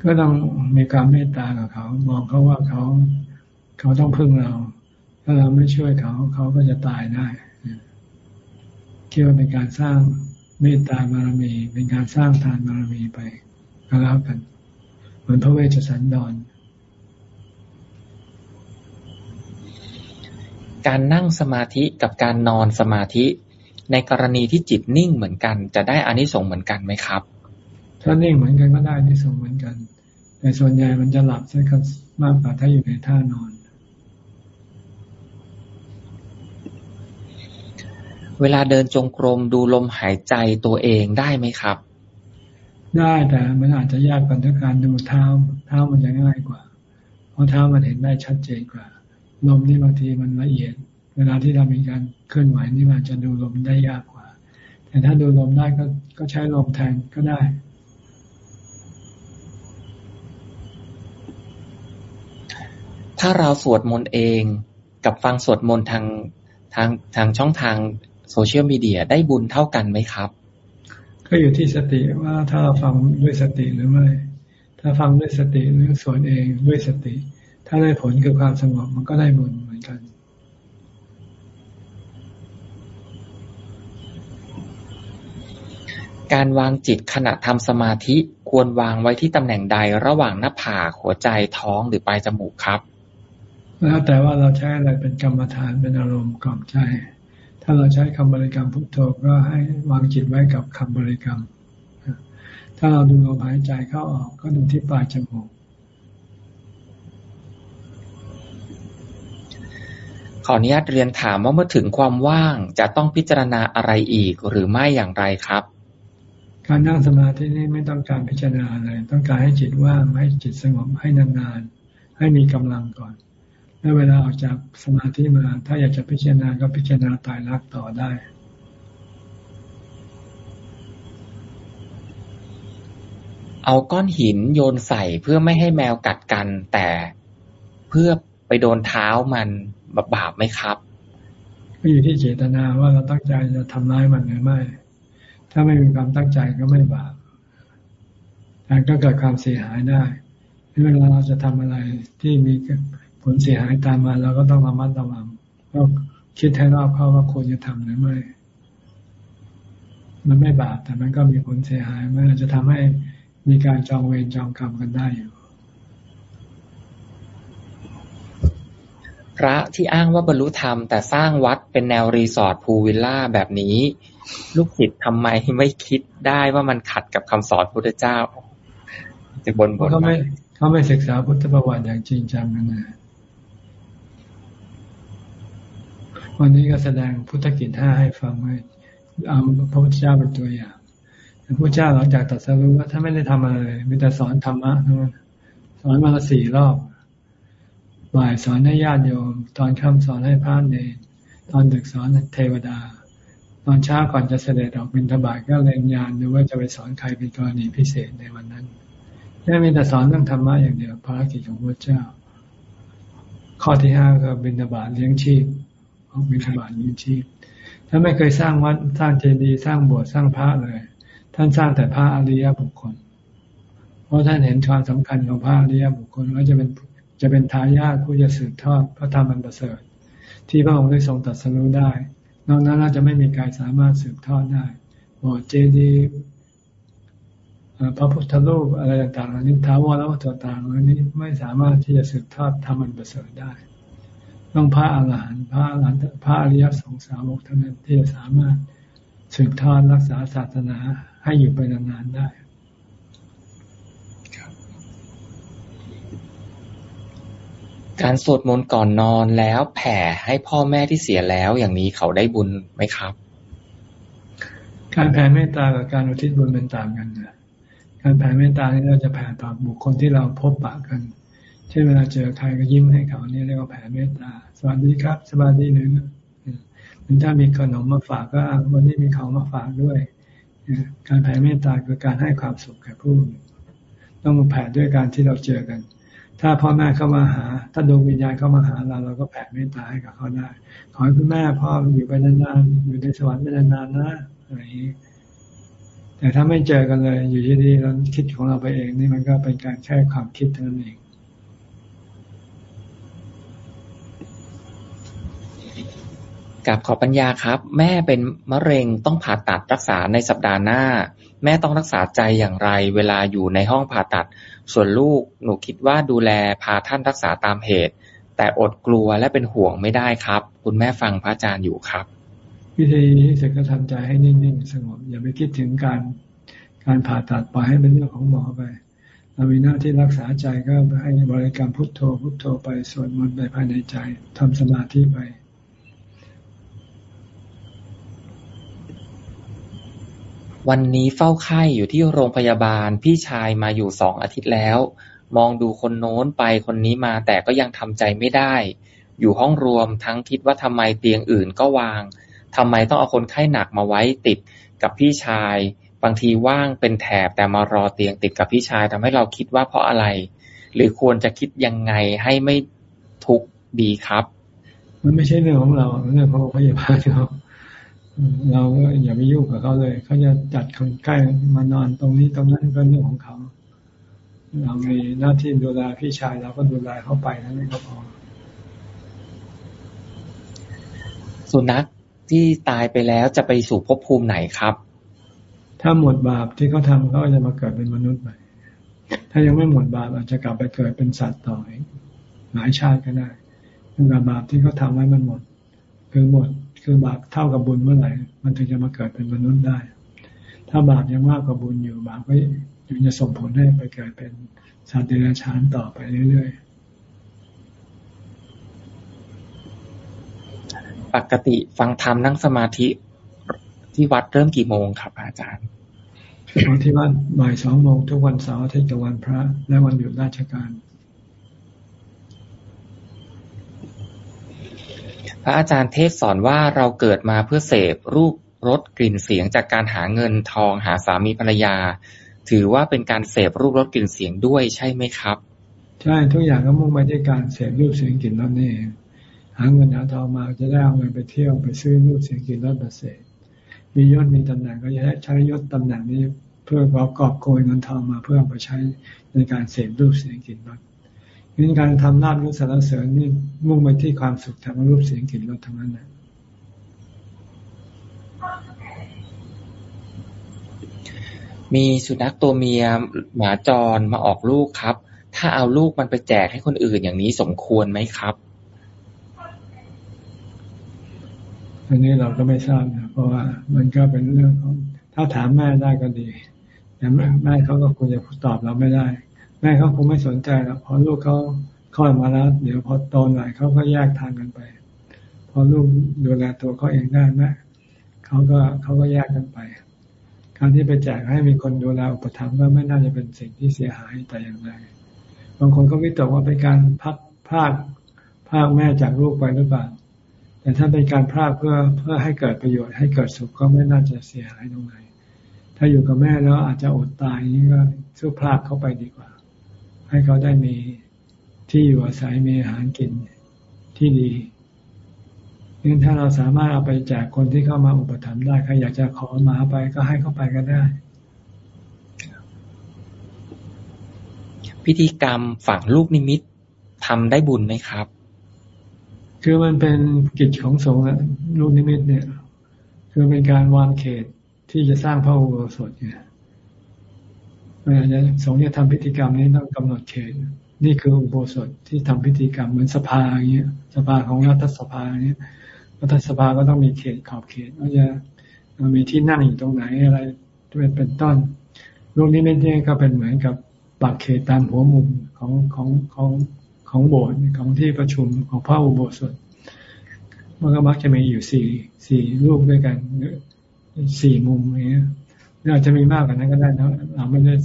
ก็ต้องมีความเมตตากับเขา มองเขาว่าเขาเขาต้องพึ่งเรา ถ้าเราไม่ช่วยเขา เขาก็จะตายได้คิดว่าเป็นการสร้างเมตตาบารมี เป็นการสร้างทานบารมีไปก็แล้วกัน เหมือนพระเวชสันดร การนั่งสมาธิกับการนอนสมาธิ ในกรณีที่จิตนิ่งเหมือนกัน จะได้อานิสงส์เหมือนกันไหมครับ ถ้านิ่งเหมือนกันก็ได้อานิสงส์เหมือนกัน แต่ส่วนใหญ่มันจะหลับซะมากกว่าถ้าอยู่ในท่านอน เวลาเดินจงกรมดูลมหายใจตัวเองได้ไหมครับ ได้แต่มันอาจจะยากกว่าด้วยการดูเท้า เท้ามันจะง่ายกว่า เพราะเท้ามันเห็นได้ชัดเจนกว่า ลมนี่บางทีมันละเอียด เวลาที่เรามีการเคลื่อนไหวนี่มันจะดูลมได้ยากกว่า แต่ถ้าดูลมได้ก็ก็ใช้ลมแทนก็ได้ถ้าเราสวดมนต์เองกับฟังสวดมนต์ทางทางทางช่องทางโซเชียลมีเดียได้บุญเท่ากันไหมครับ ก็อยู่ที่สติว่าถ้าเราฟังด้วยสติหรือไม่ ถ้าฟังด้วยสติหรือสวดเองด้วยสติ ถ้าได้ผลคือความสงบมันก็ได้บุญเหมือนกัน การวางจิตขณะทำสมาธิควรวางไว้ที่ตำแหน่งใดระหว่างหน้าผากหัวใจท้องหรือปลายจมูกครับ แล้วแต่ว่าเราใช้อะไรเป็นกรรมฐานเป็นอารมณ์กล่อมใจ ถ้าเราใช้คำบริกรรมพุทโธก็ให้วางจิตไว้กับคำบริกรรม ถ้าเราดูลมหายใจเข้าออกก็ดูที่ปลายจมูก ขออนุญาตเรียนถามว่าเมื่อถึงความว่างจะต้องพิจารณาอะไรอีกหรือไม่อย่างไรครับ การนั่งสมาธินี่ไม่ต้องการพิจารณาอะไร ต้องการให้จิตว่างให้จิตสงบให้นานๆ ให้มีกำลังก่อน แล้วเวลาออกจากสมาธิมา ถ้าอยากจะพิจารณาก็พิจารณาตายรักต่อได้เอาก้อนหินโยนใส่เพื่อไม่ให้แมวกัดกัน แต่เพื่อไปโดนเท้ามัน บาปไหมครับก็อยู่ที่เจตนาว่าเราตั้งใจจะทำร้ายมันหรือไม่ ถ้าไม่มีความตั้งใจก็ไม่บาปแต่ก็เกิดความเสียหายได้เวลาเราจะทำอะไรที่มีผลเสียหายตามมาเราก็ต้องระมัดระวังก็คิดให้รอบเข้าว่าควรจะทำหรือไม่ มันไม่บาปแต่มันก็มีผลเสียหายมันอาจจะทำให้มีการจองเวรจองกรรมกันได้อยู่ พระที่อ้างว่าบรรลุธรรม แต่สร้างวัดเป็นแนวรีสอร์ทพูลวิลล่าแบบนี้ ลูกศิษย์ทำไมไม่คิดได้ว่ามันขัดกับคำสอนพุทธเจ้าจะบนบนเขาไม่เขาไม่ศึกษาพุทธประวัติอย่างจริงจังนั่นนะวันนี้ก็แสดงพุทธกิจห้าให้ฟังไว้เอาพระพุทธเจ้าเป็นตัวอย่างพระพุทธเจ้าหลังจากตรัสรู้ว่าถ้าไม่ได้ทำอะไรเลยมีแต่สอนธรรมะทั้งนั้นสอนมาละสี่รอบ บ่ายสอนให้ญาติโยม ตอนค่ำสอนให้พระเนรตอนดึกสอนเทวดา ตอนเช้าก่อนจะเสด็จออกบิณฑบาตก็เรียนญาณดูว่าจะไปสอนใครเป็นกรณีพิเศษในวันนั้นแค่มีแต่สอนเรื่องธรรมะอย่างเดียวภารกิจของพระเจ้า ข้อที่ห้าก็บิณฑบาตเลี้ยงชีพบิณฑบาตเลี้ยงชีพถ้าไม่เคยสร้างวัดสร้างเจดีย์สร้างโบสถ์สร้างพระเลย ท่านสร้างแต่พระอริยบุคคล เพราะท่านเห็นความสำคัญของพระอริยบุคคลว่าจะเป็น จะเป็นทายาทผู้จะสืบทอดพระธรรมอันประเสริฐ ที่พระองค์ได้ทรงตรัสรู้ได้ นอกนั้นเราจะไม่มีใครสามารถสืบทอดได้โบสถ์เจดีย์พระพุทธรูปอะไรต่างๆนนี้ท้าวรวัตถุต่างๆนนี้ไม่สามารถที่จะสืบทอดธรรมอันประเสริฐได้ ต้องพระอาหารหันต์พระอาหารหันต์พระอริยสงสาวกเท่านั้นที่จะสามารถสืบทอดรักษาศาสนาให้อยู่ไปนานๆได้ การสวดมนต์ก่อนนอนแล้วแผ่ให้พ่อแม่ที่เสียแล้วอย่างนี้เขาได้บุญไหมครับ การแผ่เมตตากับการอุทิศบุญเป็นต่างกันนะการแผ่เมตตานี่เราจะแผ่ต่อบุคคลที่เราพบปะกัน เช่นเวลาเจอใครก็ยิ้มให้เขาเนี่ยเรียกว่าแผ่เมตตา สวัสดีครับ สวัสดีหรือหรือถ้ามีขนมมาฝากก็วันนี้มีของมาฝากด้วย การแผ่เมตตาคือการให้ความสุขแก่ผู้ต้องแผ่ด้วยการที่เราเจอกัน ถ้าพ่อแม่เข้ามาหา ถ้าดวงวิญญาณเข้ามาหาเราเราก็แผ่เมตตาให้กับเขาได้ ขอให้คุณแม่พ่ออยู่ไปนานๆอยู่ในสวรรค์ไปนานๆนะอะไรอย่างนี้แต่ถ้าไม่เจอกันเลย อยู่ที่นี่เราคิดของเราไปเองนี่มันก็เป็นการแค่ความคิดเท่านั้นเองกับขอปัญญาครับ แม่เป็นมะเร็งต้องผ่าตัดรักษาในสัปดาห์หน้า แม่ต้องรักษาใจอย่างไร เวลาอยู่ในห้องผ่าตัด ส่วนลูกหนูคิดว่าดูแลพาท่านรักษาตามเหตุ แต่อดกลัวและเป็นห่วงไม่ได้ครับ คุณแม่ฟังพระอาจารย์อยู่ครับวิธีที่สุดก็ทำใจให้นิ่งๆสงบอย่าไปคิดถึงการการผ่าตัดปล่อยให้เป็นเรื่องของหมอไปเรามีหน้าที่รักษาใจก็ให้บริกรรมพุทโธพุทโธไปสวดมนต์ไปภายในใจทำสมาธิไป วันนี้เฝ้าไข้อยู่ที่โรงพยาบาล พี่ชายมาอยู่สองอาทิตย์แล้ว มองดูคนโน้นไปคนนี้มาแต่ก็ยังทำใจไม่ได้ อยู่ห้องรวมทั้งคิดว่าทำไมเตียงอื่นก็วางทำไมต้องเอาคนไข้หนักมาไว้ติดกับพี่ชาย บางทีว่างเป็นแถบแต่มารอเตียงติดกับพี่ชายทำให้เราคิดว่าเพราะอะไร หรือควรจะคิดยังไงให้ไม่ทุกข์ดีครับ มันไม่ใช่เรื่องของเราเรื่องของพยาบาลเขา เราก็อย่าไปยุ่งกับเขาเลย เขาจะจัดคนไข้มานอนตรงนี้ตรงนั้นก็เรื่องของเขา เรามีหน้าที่ดูแลพี่ชายเราก็ดูแลเขาไปนั่นเองก็พอสุนัขที่ตายไปแล้วจะไปสู่ภพภูมิไหนครับ ถ้าหมดบาปที่เขาทาก็จะมาเกิดเป็นมนุษย์ใหม่ถ้ายังไม่หมดบาปอาจจะกลับไปเกิดเป็นสัตว์ต่ออีกหลายชาติก็ได้เมื่อบาปที่เขาทาไว้มันหมด คือหมด คือบาปเท่ากับบุญเมื่อไหร่ มันถึงจะมาเกิดเป็นมนุษย์ได้ ถ้าบาปยังมากกว่าบุญอยู่บาปก็ยังจะส่งผลให้ไปเกิดเป็นสัตว์เดรัจฉานต่อไปเรื่อยๆ ปกติฟังธรรมนั่งสมาธิที่วัดเริ่มกี่โมงครับ อาจารย์ที่วัดบ่ายสองโมงทุกวันเสาร์อาทิตย์กับวันพระ และวันหยุดราชการ พระอาจารย์เทศสอนว่าเราเกิดมาเพื่อเสพรูปรสกลิ่นเสียงจากการหาเงินทองหาสามีภรรยา ถือว่าเป็นการเสพรูปรสกลิ่นเสียงด้วยใช่ไหมครับ ใช่ทุกอย่างก็มุ่งไปที่การเสพรูปเสียงกลิ่นรสนี่หาเงินหาทองมาจะได้เอาเงินไปเที่ยวไปซื้อรูปเสียงกลิ่นรสมาเสพมียศมีตำแหน่งก็จะใช้ยศตำแหน่งนี้เพื่อประกอบโกยเงินทองมาเพื่อไปใช้ในการเสพรูปเสียงกลิ่นรส งั้นการทำลาบยศสารเสริญนี่มุ่งไปที่ความสุขทางรูปเสียงกลิ่นรสทั้งนั้นนะมีสุนัขตัวเมียหมาจรมาออกลูกครับ ถ้าเอาลูกมันไปแจกให้คนอื่นอย่างนี้สมควรไหมครับอันนี้เราก็ไม่ทราบนะเพราะว่ามันก็เป็นเรื่องของถ้าถามแม่ได้ก็ดีแต่แม่เขาก็ควรจะตอบเราไม่ได้แม่เขาคงไม่สนใจแล้วพอลูกเขาคลอดมาแล้ว เดี๋ยวพอโตหน่อยเขาก็แยกทางกันไป พอลูกดูแลตัวเขาเองได้แม่เขาก็เขาก็แยกกันไป การที่ไปแจกให้มีคนดูแลอุปถัมภ์ก็ไม่น่าจะเป็นสิ่งที่เสียหายแต่อย่างใดบางคนก็วิตกว่าเป็นการพักพากพากแม่จากลูกไปหรือเปล่าแต่ถ้าเป็นการพากเพื่อเพื่อให้เกิดประโยชน์ให้เกิดสุขก็ไม่น่าจะเสียหายตรงไหน ถ้าอยู่กับแม่แล้วอาจจะอดตายนี่ก็สู้พลาดเข้าไปดีกว่า ให้เขาได้มีที่อยู่อาศัยมีอาหารกินที่ดีงั้นถ้าเราสามารถเอาไปแจกคนที่เข้ามาอุปถัมภ์ได้ใครอยากจะขอมาไปก็ให้เข้าไปก็ได้ พิธีกรรมฝังลูกนิมิตทำได้บุญไหมครับ คือมันเป็นกิจของสงฆ์ลูกนิมิตเนี่ย คือเป็นการวางเขตที่จะสร้างพระอุโบสถเนี่ย เวลาจะสงฆ์จะทำพิธีกรรมนี้ต้องกำหนดเขต นี่คืออุโบสถที่ทำพิธีกรรมเหมือนสภาอย่างเงี้ย สภาของรัฐสภาเนี้ยรัฐสภาก็ต้องมีเขตขอบเขตว่าจะมีที่นั่งอยู่ตรงไหนอะไรเป็นเป็นต้นรูปนี้ไม่ใช่ก็เป็นเหมือนกับปักเขตตามหัวมุมของของของของโบสถ์ของที่ประชุมของพระอุโบสถมันก็มักจะมีอยู่สี่สี่รูปด้วยกันสี่มุมอย่างเงี้ย อาจจะมีมากกว่านั้นก็ได้นะเราไม่ได้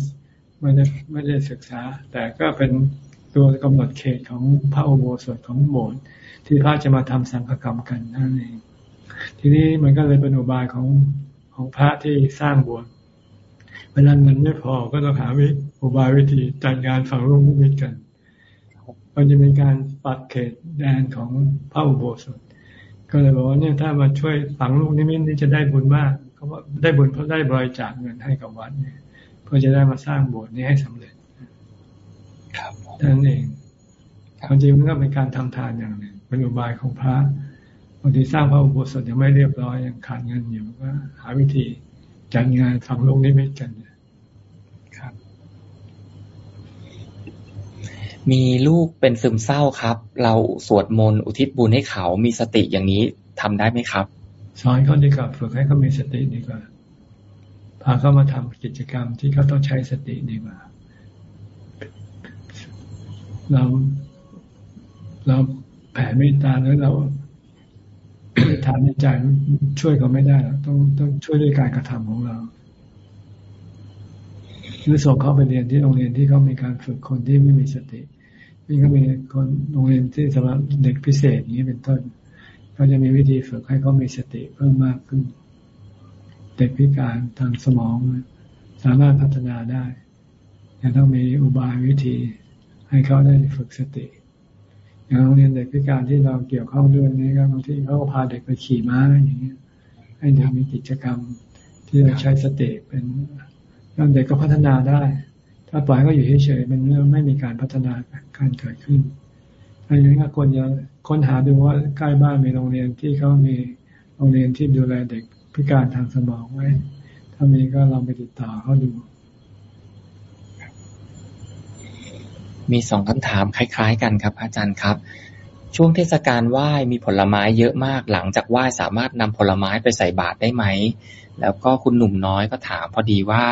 ไม่ได้ไม่ได้ศึกษา แต่ก็เป็นตัวกำหนดเขตของพระอุโบสถของโบสถ์ที่พระจะมาทำสังฆกรรมกันนั่นเองทีนี้มันก็เลยเป็นอุบายของของพระที่สร้างโบสถ์เวลาเงินไม่พอก็ต้องหาวิอุบายวิธีจัดงานฝังรูปนิมิตกันมันจะเป็นการปักเขตแดนของพระอุโบสถ ก็เลยบอกว่าเนี่ยถ้ามาช่วยฝังลูกนิมิตนี่จะได้บุญมาก เขาว่าได้บุญเพราะได้บริจาคเงินให้กับวัดเนี่ยเพื่อจะได้มาสร้างโบสถ์นี้ให้สำเร็จ ครับนั่นเองความจริงมันก็เป็นการทำทานอย่างหนึ่งเป็นอุบายของพระบางทีสร้างพระอุโบสถยังไม่เรียบร้อยยังขาดเงินอยู่ก็หาวิธีจัดงานฝังลงนิมิตกันครับ มีลูกเป็นซึมเศร้าครับ เราสวดมนต์อุทิศบุญให้เขามีสติอย่างนี้ทำได้ไหมครับ สอนเขาดีกว่าฝึกให้เขามีสติดีกว่า พาเขามาทำกิจกรรมที่เขาต้องใช้สติดีกว่า เราเราแผ่เมตตาแล้วเราทานในใจช่วยเขาไม่ได้ต้องต้องช่วยด้วยการกระทำของเราหรือส่งเขาไปเรียนที่โรงเรียนที่เขามีการฝึกคนที่ไม่มีสตินี่ก็มีคนโรงเรียนที่สำหรับเด็กพิเศษอย่างนี้เป็นต้น ก็จะมีวิธีฝึกให้เขามีสติเพิ่มมากขึ้น เด็กพิการทางสมองสามารถพัฒนาได้ยังต้องมีอุบายวิธี ให้เขาได้ฝึกสติ อย่างโรงเรียนเด็กพิการที่เราเกี่ยวข้องด้วยนี่ก็บางทีเขาก็พาเด็กไปขี่ม้าอย่างเงี้ย ให้เด็กมีกิจกรรมที่เราใช้สติเป็นเด็กก็พัฒนาได้ ถ้าปล่อยก็อยู่เฉยๆมันไม่มีการพัฒนาการเกิดขึ้น ดังนั้นก็ควรจะค้นหาดูว่าใกล้บ้านมีโรงเรียนที่เขามีโรงเรียนที่ดูแลเด็กพิการทางสมองไว้ ถ้ามีก็ลองไปติดต่อเขาดู มีสองคำถามคล้ายๆ กันครับ อาจารย์ครับ ช่วงเทศกาลไหว้มีผลไม้เยอะมาก หลังจากไหว้สามารถนำผลไม้ไปใส่บาตรได้ไหม แล้วก็คุณหนุ่มน้อยก็ถามพอดีว่า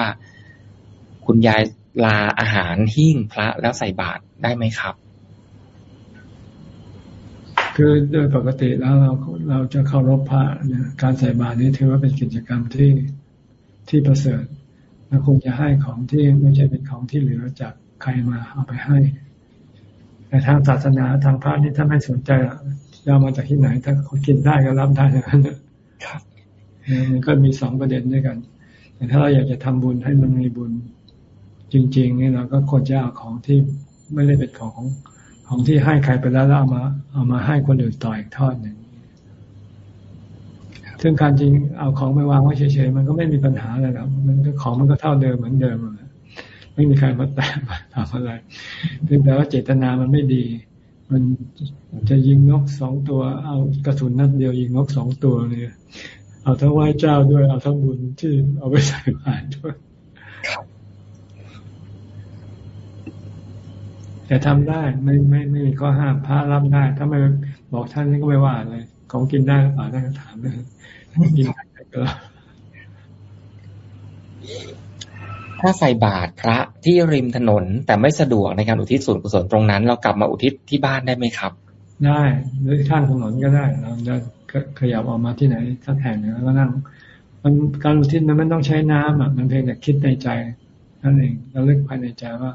คุณยายลาอาหารหิ้งพระแล้วใส่บาตรได้ไหมครับ คือโดยปกติแล้วเราเราจะเคารพพระนะการใส่บาตรนี้ถือว่าเป็นกิจกรรมที่ที่ประเสริฐเราคงจะให้ของที่ไม่ใช่เป็นของที่เหลือจากใครมาเอาไปให้ แต่ทางศาสนาทางพระนี่ท่านไม่สนใจจะามาจากที่ไหน ถ้าคนกินได้ก็รับได้นะครับมันก็มีสองประเด็นด้วยกัน แต่ถ้าเราอยากจะทำบุญให้มันมีบุญจริงๆนี่เราก็ควรจะเอาของที่ไม่ได้เป็นของของ ของที่ให้ใครไปแล้วแล้วเอามา เอามาให้คนอื่นต่ออีกทอดหนึ่งซึ่งการจริงเอาของไปวางไว้เฉยๆมันก็ไม่มีปัญหาอะไรหรอกมันก็ของมันก็เท่าเดิมเหมือนเดิมไม่มีใครมาแตะมาทำอะไรเพียงแต่ว่าเจตนามันไม่ดี มันจะยิงนกสองตัว เอากระสุนนัดเดียวยิงนกสองตัวเนี่ย เอาทั้งไหว้เจ้าด้วย เอาทั้งบุญที่เอาไปใส่บาตรด้วย แต่ทำได้ไม่ไม่ไม่มีข้อห้ามพระรับได้ ถ้าไม่บอกท่านนี่ก็ไม่ว่าเลย ของกินได้หรือเปล่าท่านก็ถามเลยกินได้ก็ถ้าใส่บาตรพระที่ริมถนน แต่ไม่สะดวกในการอุทิศส่วนกุศลตรงนั้น เรากลับมาอุทิศที่บ้านได้ไหมครับ ได้หรือข้างถนนก็ได้ เราจะขยับออกมาที่ไหนสักแห่งหนึ่งแล้วก็นั่งมันการอุทิศมันไม่ต้องใช้น้ำอะมันเพียงแต่คิดในใจนั่นเองเราเลือกภายในใจว่า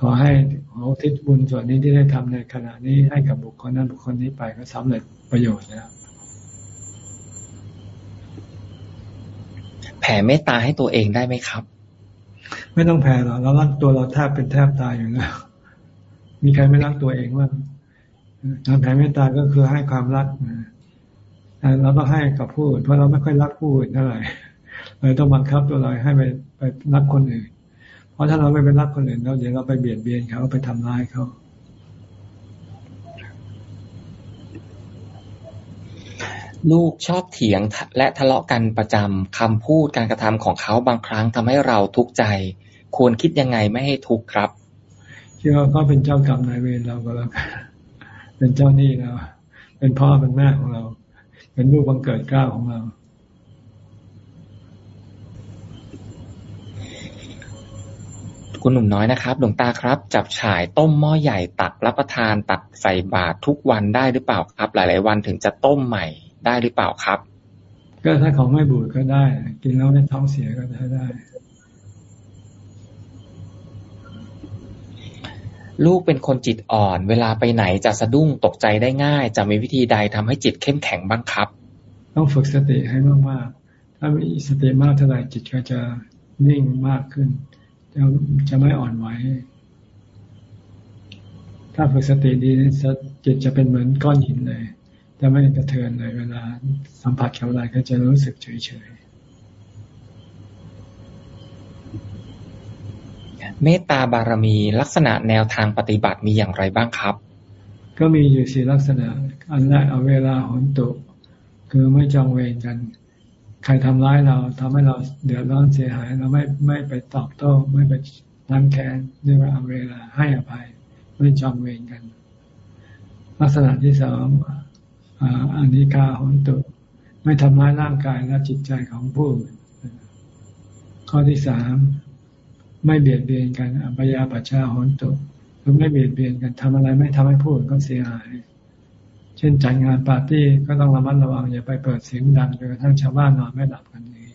ขอให้ขออุทิศบุญส่วนนี้ที่ได้ทำในขณะนี้ให้กับบุคคลนั้นบุคคลนี้ไปก็สำเร็จประโยชน์นะครับแผ่เมตตาให้ตัวเองได้ไหมครับ ไม่ต้องแผ่หรอกเรารักตัวเราแทบเป็นแทบตายอยู่แล้วมีใครไม่รักตัวเองบ้างการแผ่เมตตาก็คือให้ความรักเราต้องให้กับผู้อื่นเพราะเราไม่ค่อยรักผู้อื่นเท่าไหร่เลยต้องบังคับตัวเราให้ไปไปรักคนอื่นเพ ราะถ้าเราไม่ไปรักคนอื่นเราเดี๋ยวเราไปเบียดเบียนเขาไปทำร้ายเขาลูกชอบเถียงและทะเลาะกันประจำคำพูดการกระทำของเขาบางครั้งทำให้เราทุกข์ใจ ควรคิดยังไงไม่ให้ทุกข์ครับคิดว่าเขาเป็นเจ้ากรรมนายเวรเราก็แล้วกันเป็นเจ้าหนี้เราเป็นพ่อเป็นแม่ของเรา เป็นลูกบังเกิดก้าวของเรา คุณหนุ่มน้อยนะครับ หลวงตาครับ จับฉ่ายต้มหม้อใหญ่ตักรับประทานตักใส่บาตรทุกวันได้หรือเปล่าครับ หลาย ๆ วันถึงจะต้มใหม่ได้หรือเปล่าครับ ก็ถ้าของไม่บูดก็ได้ กินแล้วไม่ท้องเสียก็ได้ ลูกเป็นคนจิตอ่อน เวลาไปไหนจะสะดุ้งตกใจได้ง่าย จะมีวิธีใดทำให้จิตเข้มแข็งบ้างครับ ต้องฝึกสติให้มากๆถ้ามีสติมากเท่าไหร่จิตก็จะนิ่งมากขึ้น จะจะไม่อ่อนไหว ถ้าฝึกสติดีจิตจะเป็นเหมือนก้อนหินเลย จะไม่กระเทือนเลยเวลา สัมผัสกับอะไรก็จะรู้สึกเฉยๆเมตตาบารมีลักษณะแนวทางปฏิบัติมีอย่างไรบ้างครับ ก็มีอยู่สี่ลักษณะ อันแรกเอาเวลาหนตุ คือไม่จองเวรกัน ใครทำร้ายเราทำให้เราเดือดร้อนเสียหาย เราไม่ไม่ไปตอบโต้ ไม่ไปรังแค้นเรียกว่าเอเวลาให้อภัยไม่จองเวรกัน ลักษณะที่สองอันนี้กาหนตุไม่ทำร้ายร่างกายและจิตใจของผู้อื่นข้อที่สามไม่เบียดเบียนกันอัปยาปัชชาหนตุคือไม่เบียดเบียนกันทำอะไรไม่ทำให้ผู้อื่นก็เสียหาย เช่นจัดงานปาร์ตี้ก็ต้องระมัดระวังอย่าไปเปิดเสียงดังจนกระทั่งชาวบ้านนอนไม่หลับกันนี้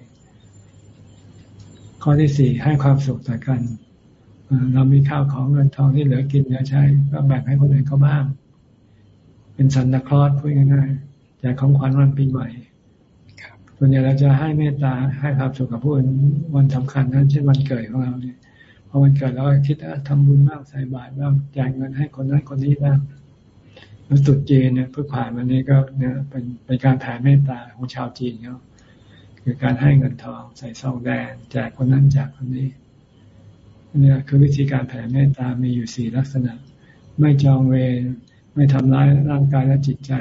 ข้อที่สี่ให้ความสุขต่อกัน เรามีข้าวของเงินทองที่เหลือกินเหลือใช้ ก็แบ่งให้คนอื่นเขาบ้าง เป็นสันตะคลอดพูดง่ายๆแจกของขวัญวันปีใหม่ส่วนใหญ่เราจะให้เมตตาให้ความสุขกับผู้อื่นวันสำคัญนั้นเช่นวันเกิดของเราเนี่ยพอวันเกิดเราคิดทำบุญมากใส่บาตรบ้างแจกเงินให้คนนั้นคนนี้บ้าง แล้วตุดจีนเนี่ยเพิ่งผ่านมานี้ก็เนี่ยเป็นเป็นการแผ่เมตตาของชาวจีนเขาคือการให้เงินทองใส่ซองแดงแจกคนนั้นแจกคนนี้เนี่ยคือวิธีการแผ่เมตตามีอยู่สี่ลักษณะ ไม่จองเวรไม่ทำร้ายร่างกายและจิตใจ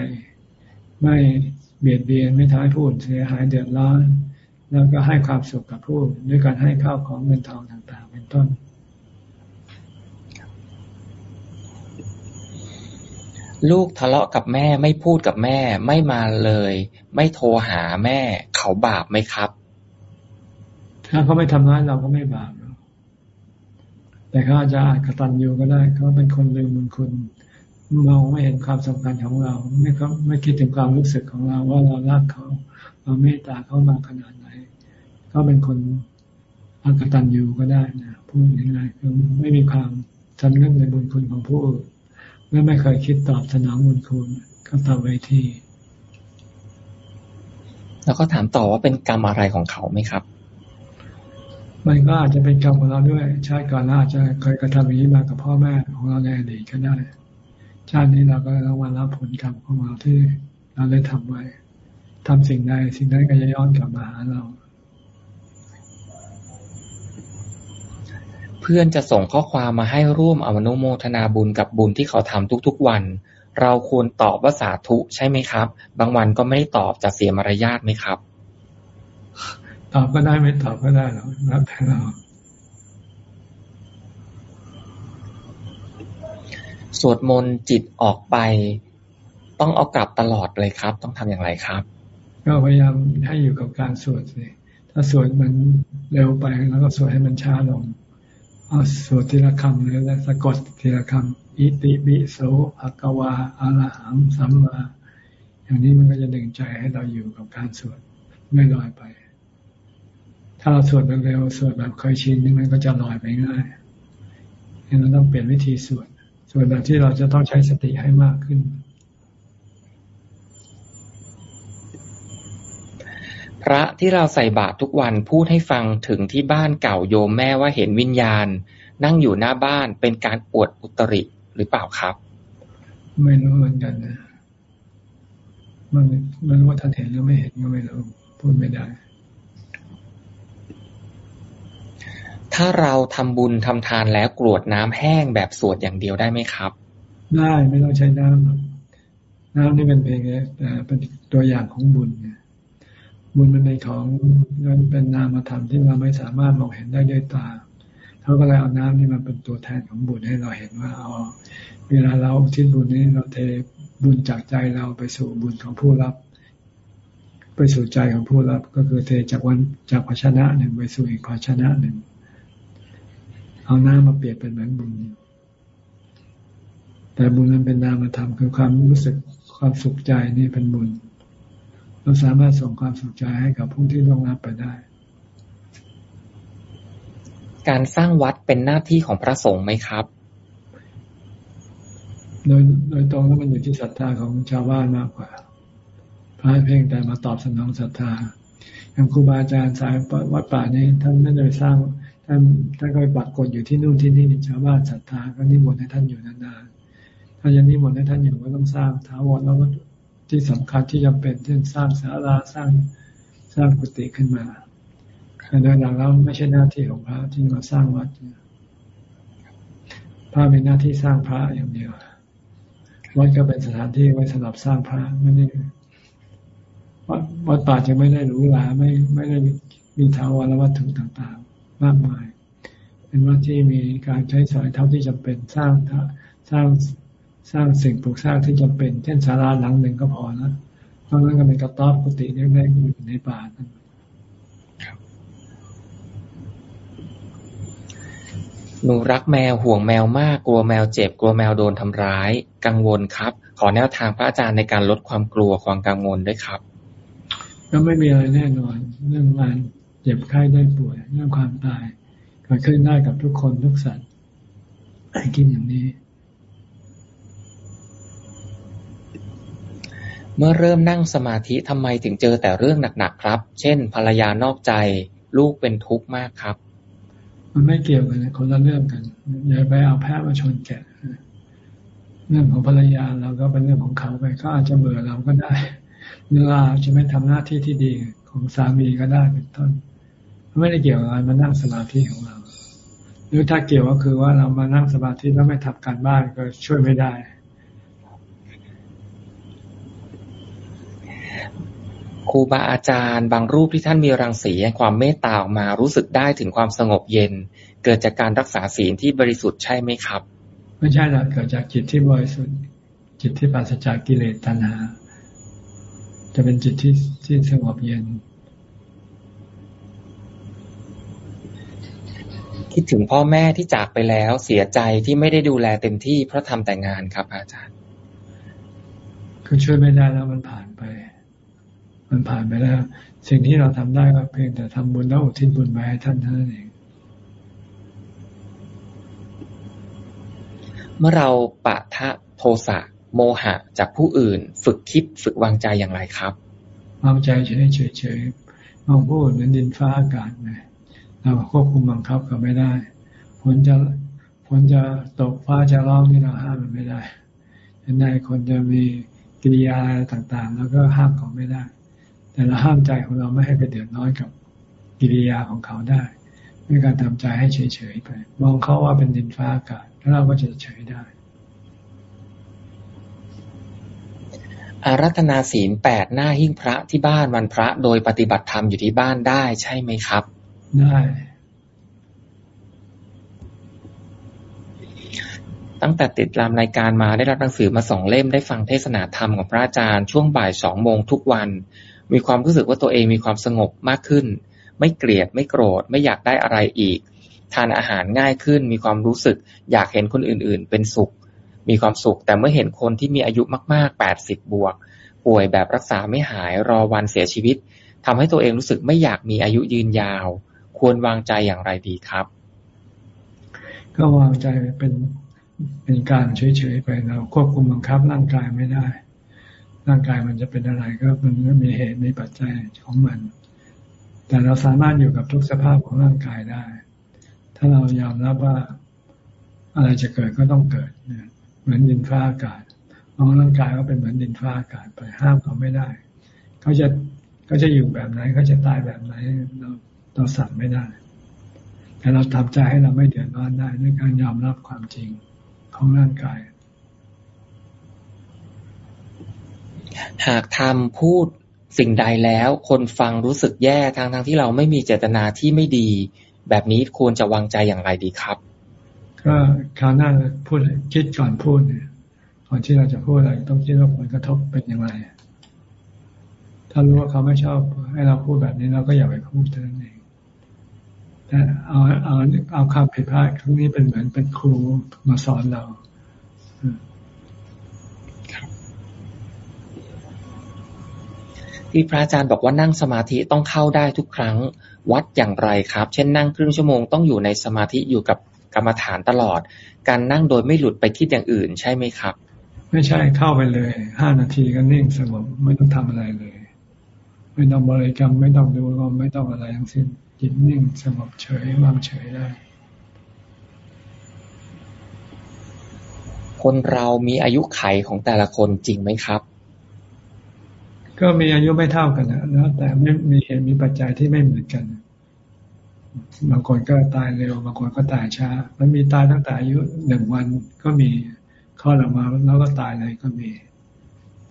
ไม่เบียดเบียนไม่ทำให้ผู้อื่นเสียหายเดือดร้อน แล้วก็ให้ความสุขกับผู้ด้วยการให้ข้าวของเงินทองต่างๆ เป็นต้น ลูกทะเลาะกับแม่ไม่พูดกับแม่ ไม่มาเลย ไม่โทรหาแม่ เขาบาปไหมครับ ถ้าเขาไม่ทำร้ายเราก็ไม่บาปแต่เขาอาจจะอาจกตัญญูก็ได้เขาเป็นคนลืมบุญคุณมองไม่เห็นความสำคัญของเรา ไม่เขาไม่คิดถึงความรู้สึกของเราว่าเรารักเขาเราเมตตาเขามาขนาดไหนเขาเป็นคนอากตัญญูก็ได้นะพูดง่ายๆคือไม่มีความจำนึกในบุญคุณของผู้อื่น และไม่เคยคิดตอบสนองบุญคุณก็ตอบไว้ที่แล้วก็ถามต่อว่าเป็นกรรมอะไรของเขาไหมครับ มันก็อาจจะเป็นกรรมของเราด้วยชาติก่อนเราอาจจะเคยกระทำอย่างนี้มากับพ่อแม่ของเราในอดีตก็ได้ ชาตินี้เราก็ต้องมารับผลกรรมของเราที่เราได้ทำไว้ทำสิ่งใดสิ่งนั้นก็จะย้อนกลับมาหาเรา เพื่อนจะส่งข้อความมาให้ร่วมอนุโมทนาบุญกับบุญที่เขาทำทุกๆวัน เราควรตอบว่าสาธุใช่ไหมครับ บางวันก็ไม่ได้ตอบจะเสียมารยาทไหมครับ ตอบก็ได้ไม่ตอบก็ได้หรอกแล้วแต่เราสวดมนต์จิตออกไป ต้องเอากลับตลอดเลยครับ ต้องทำอย่างไรครับ ก็พยายามให้อยู่กับการสวดสิถ้าสวดมันเร็วไปแล้วก็สวดให้มันช้าลง เอาสวดทีละคำเลยแล้วสะกดทีละคำอิติปิโสภะกวาอะระหังสัมมาอย่างนี้มันก็จะดึงใจให้เราอยู่กับการสวดไม่ลอยไป ถ้าเราสวดเร็วๆสวดแบบเคยชินนี่มันก็จะลอยไปง่ายเราต้องเปลี่ยนวิธีสวดสวดแบบที่เราจะต้องใช้สติให้มากขึ้น พระที่เราใส่บาตรทุกวันพูดให้ฟังถึงที่บ้านเก่าโยมแม่ว่าเห็นวิญญาณ นั่งอยู่หน้าบ้านเป็นการปวดอุตริหรือเปล่าครับ ไม่รู้เหมือนกันนะมันมันว่าท่านเห็นหรือไม่เห็นก็ไม่รู้พูดไม่ได้ ถ้าเราทำบุญทำทานแล้วกรวดน้ำแห้งแบบสวดอย่างเดียวได้ไหมครับ ได้ไม่ต้องใช้น้ำน้ำนี่เป็นเพียงแต่เป็นตัวอย่างของบุญเนี่ย บุญมันเป็นของมันเป็นนามธรรมที่เราไม่สามารถมองเห็นได้ด้วยตาเขาก็เลยเอาน้ำนี่มาเป็นตัวแทนของบุญให้เราเห็นว่าเอาเวลาเราทิ้นบุญนี้เราเทบุญจากใจเราไปสู่บุญของผู้รับ ไปสู่ใจของผู้รับ ก็คือเทจากวันจากภาชนะหนึ่งไปสู่อีกภาชนะหนึ่งเอาน้ำมาเปรียบเป็นเหมือนบุญ แต่บุญนั้นเป็นนามธรรมคือความรู้สึกความสุขใจนี่เป็นบุญ เราสามารถส่งความสุขใจให้กับผู้ที่ต้องรับไปได้ การสร้างวัดเป็นหน้าที่ของพระสงฆ์ไหมครับ โดยโดยตรงแล้วมันอยู่ที่ศรัทธาของชาวบ้านมากกว่า พระเพียงแต่มาตอบสนองศรัทธาอย่างครูบาอาจารย์สายวัดป่านี้ท่านไม่ได้สร้างท่านท่านก็ไปปักกฎอยู่ที่นู่นที่นี่ชาวบ้านศรัทธาก็นิมนต์ให้ท่านอยู่นานๆถ้าจะนิมนต์ให้ท่านอยู่ก็ต้องสร้างถาวรแล้วก็ ที่สำคัญที่จำเป็นเช่นสร้างศาลาสร้างสร้างกุฏิขึ้นมาแต่โดยหลังแล้วไม่ใช่หน้าที่ของพระที่มาสร้างวัดพระเป็นหน้าที่สร้างพระอย่างเดียววัดก็เป็นสถานที่ไว้สำหรับสร้างพระไม่ได้วัดวัดป่าจะไม่ได้หรูหราไม่ไม่ได้มีถาวรวัตถุต่างๆ มากมาย เป็นวัดที่มีการใช้สอยเท่าที่จำเป็นสร้างสร้าง สร้างสิ่งปลูกสร้างที่จำเป็น เช่นศาลาหลังหนึ่งก็พอแล้วเพราะนั้นก็เป็นกระต๊อบกุฏิเล็กๆอยู่ในป่านั่นหนูรักแมวห่วงแมวมากกลัวแมวเจ็บกลัวแมวโดนทำร้าย กังวลครับ ขอแนวทางพระอาจารย์ในการลดความกลัวความกังวลด้วยครับ ก็ไม่มีอะไรแน่นอน เรื่องการเจ็บไข้ได้ป่วย เรื่องความตายเกิดขึ้นได้กับทุกคนทุกสัตว์ให้คิดอย่างนี้ เมื่อเริ่มนั่งสมาธิทำไมถึงเจอแต่เรื่องหนักๆครับ เช่น ภรรยานอกใจ ลูกเป็นทุกข์มากครับ มันไม่เกี่ยวกันคนละเรื่องกันอย่าไปเอาแพะมาชนแกะเรื่องของภรรยาเราก็เป็นเรื่องของเขาไปเขาอาจจะเบื่อเราก็ได้เวลาจะไม่ทำหน้าที่ที่ดีของสามีก็ได้เป็นต้นไม่ได้เกี่ยวกับการมานั่งสมาธิของเรา หรือถ้าเกี่ยวก็คือว่าเรามานั่งสมาธิแล้วไม่ทำการบ้านก็ช่วยไม่ได้ ครูบาอาจารย์บางรูปที่ท่านมีรังสีแห่งความเมตตาออกมารู้สึกได้ถึงความสงบเย็น เกิดจากการรักษาศีลที่บริสุทธิ์ใช่ไหมครับ ไม่ใช่หรอกเกิดจากจิตที่บริสุทธิ์จิตที่ปราศจากกิเลสตัณหา จะเป็นจิตที่ที่สงบเย็น คิดถึงพ่อแม่ที่จากไปแล้วเสียใจที่ไม่ได้ดูแลเต็มที่เพราะทำแต่งานครับอาจารย์ คือช่วยไม่ได้แล้วมันผ่านไป มันผ่านไปแล้ว สิ่งที่เราทำได้ก็เพียงแต่ทำบุญแล้วอุทิศบุญไปให้ท่านเท่านั้นเอง เมื่อเราปะทะโทสะโมหะจากผู้อื่น ฝึกคิดฝึกวางใจอย่างไรครับ วางใจเฉยเฉยมองผู้อื่นเหมือนดินฟ้าอากาศเลยเราควบคุมบังคับก็ไม่ได้ฝนจะฝนจะตกฟ้าจะร้องนี่เราห้ามมันไม่ได้เห็นใดคนจะมีกิริยาต่างๆ แล้วก็ห้ามเขาไม่ได้ แต่เราห้ามใจของเราไม่ให้ไปเดือดร้อนกับกิริยาของเขาได้ด้วยการทำใจให้เฉยๆไป มองเขาว่าเป็นดินฟ้าอากาศแล้วเราก็จะเฉยได้ อารัธนาศีลแปดหน้าหิ้งพระที่บ้านวันพระโดยปฏิบัติธรรมอยู่ที่บ้านได้ใช่ไหมครับ ได้ตั้งแต่ติดตามรายการมาได้รับหนังสือมาสองเล่มได้ฟังเทศนาธรรมของพระอาจารย์ช่วงบ่ายสองโมงทุกวัน มีความรู้สึกว่าตัวเองมีความสงบมากขึ้น ไม่เกลียดไม่โกรธ ไม่อยากได้อะไรอีก ทานอาหารง่ายขึ้น มีความรู้สึก อยากเห็นคนอื่นๆ เป็นสุข มีความสุข แต่เมื่อเห็นคนที่มีอายุมากๆแปดสิบบวก ป่วยแบบรักษาไม่หายรอวันเสียชีวิตทำให้ตัวเองรู้สึกไม่อยากมีอายุยืนยาว ควรวางใจอย่างไรดีครับ ก็วางใจเป็นเป็นการเฉยๆไปเราควบคุมบังคับร่างกายไม่ได้ ร่างกายมันจะเป็นอะไรก็มันก็มีเหตุมีปัจจัยของมัน แต่เราสามารถอยู่กับทุกสภาพของร่างกายได้ ถ้าเรายอมรับว่าอะไรจะเกิดก็ต้องเกิดเหมือนดินฟ้าอากาศมองร่างกายก็เป็นเหมือนดินฟ้าอากาศไปห้ามเขาไม่ได้ เขาจะเขาจะอยู่แบบไหนเขาจะตายแบบไหนเราเราสั่งไม่ได้ แต่เราทำใจให้เราไม่เดือดร้อนได้ด้วยการยอมรับความจริงของร่างกาย หากทำพูดสิ่งใดแล้ว คนฟังรู้สึกแย่ทางทางที่เราไม่มีเจตนาที่ไม่ดี แบบนี้ควรจะวางใจอย่างไรดีครับ ก็คราวหน้าพูดคิดก่อนพูดเนี่ยก่อนที่เราจะพูดอะไรต้องคิดว่าผลกระทบเป็นอย่างไร ถ้ารู้ว่าเขาไม่ชอบให้เราพูดแบบนี้เราก็อย่าไปพูดเท่านั้นเองแต่เอาเอาเอาคำผิดพลาดครั้งนี้เป็นเหมือนเป็นครูมาสอนเรา ที่พระอาจารย์บอกว่านั่งสมาธิต้องเข้าได้ทุกครั้งวัดอย่างไรครับ เช่นนั่งครึ่งชั่วโมงต้องอยู่ในสมาธิอยู่กับกรรมฐานตลอด การนั่งโดยไม่หลุดไปคิดอย่างอื่นใช่ไหมครับ ไม่ใช่เข้าไปเลยห้านาทีก็นิ่งสงบไม่ต้องทำอะไรเลย ไม่ต้องบริกรรมไม่ต้องดูลมไม่ต้องอะไรทั้งสิ้นจิตนิ่งสงบเฉยวางเฉยได้คนเรามีอายุไขของแต่ละคนจริงไหมครับ ก็มีอายุไม่เท่ากันนะแล้วแต่ไม่มีเหตุมีปัจจัยที่ไม่เหมือนกันบางคนก็ตายเร็วบางคนก็ตายช้า มันมีตายตั้งแต่อายุหนึ่งวันก็มีข้อออกมาแล้วก็ตายเลยก็มี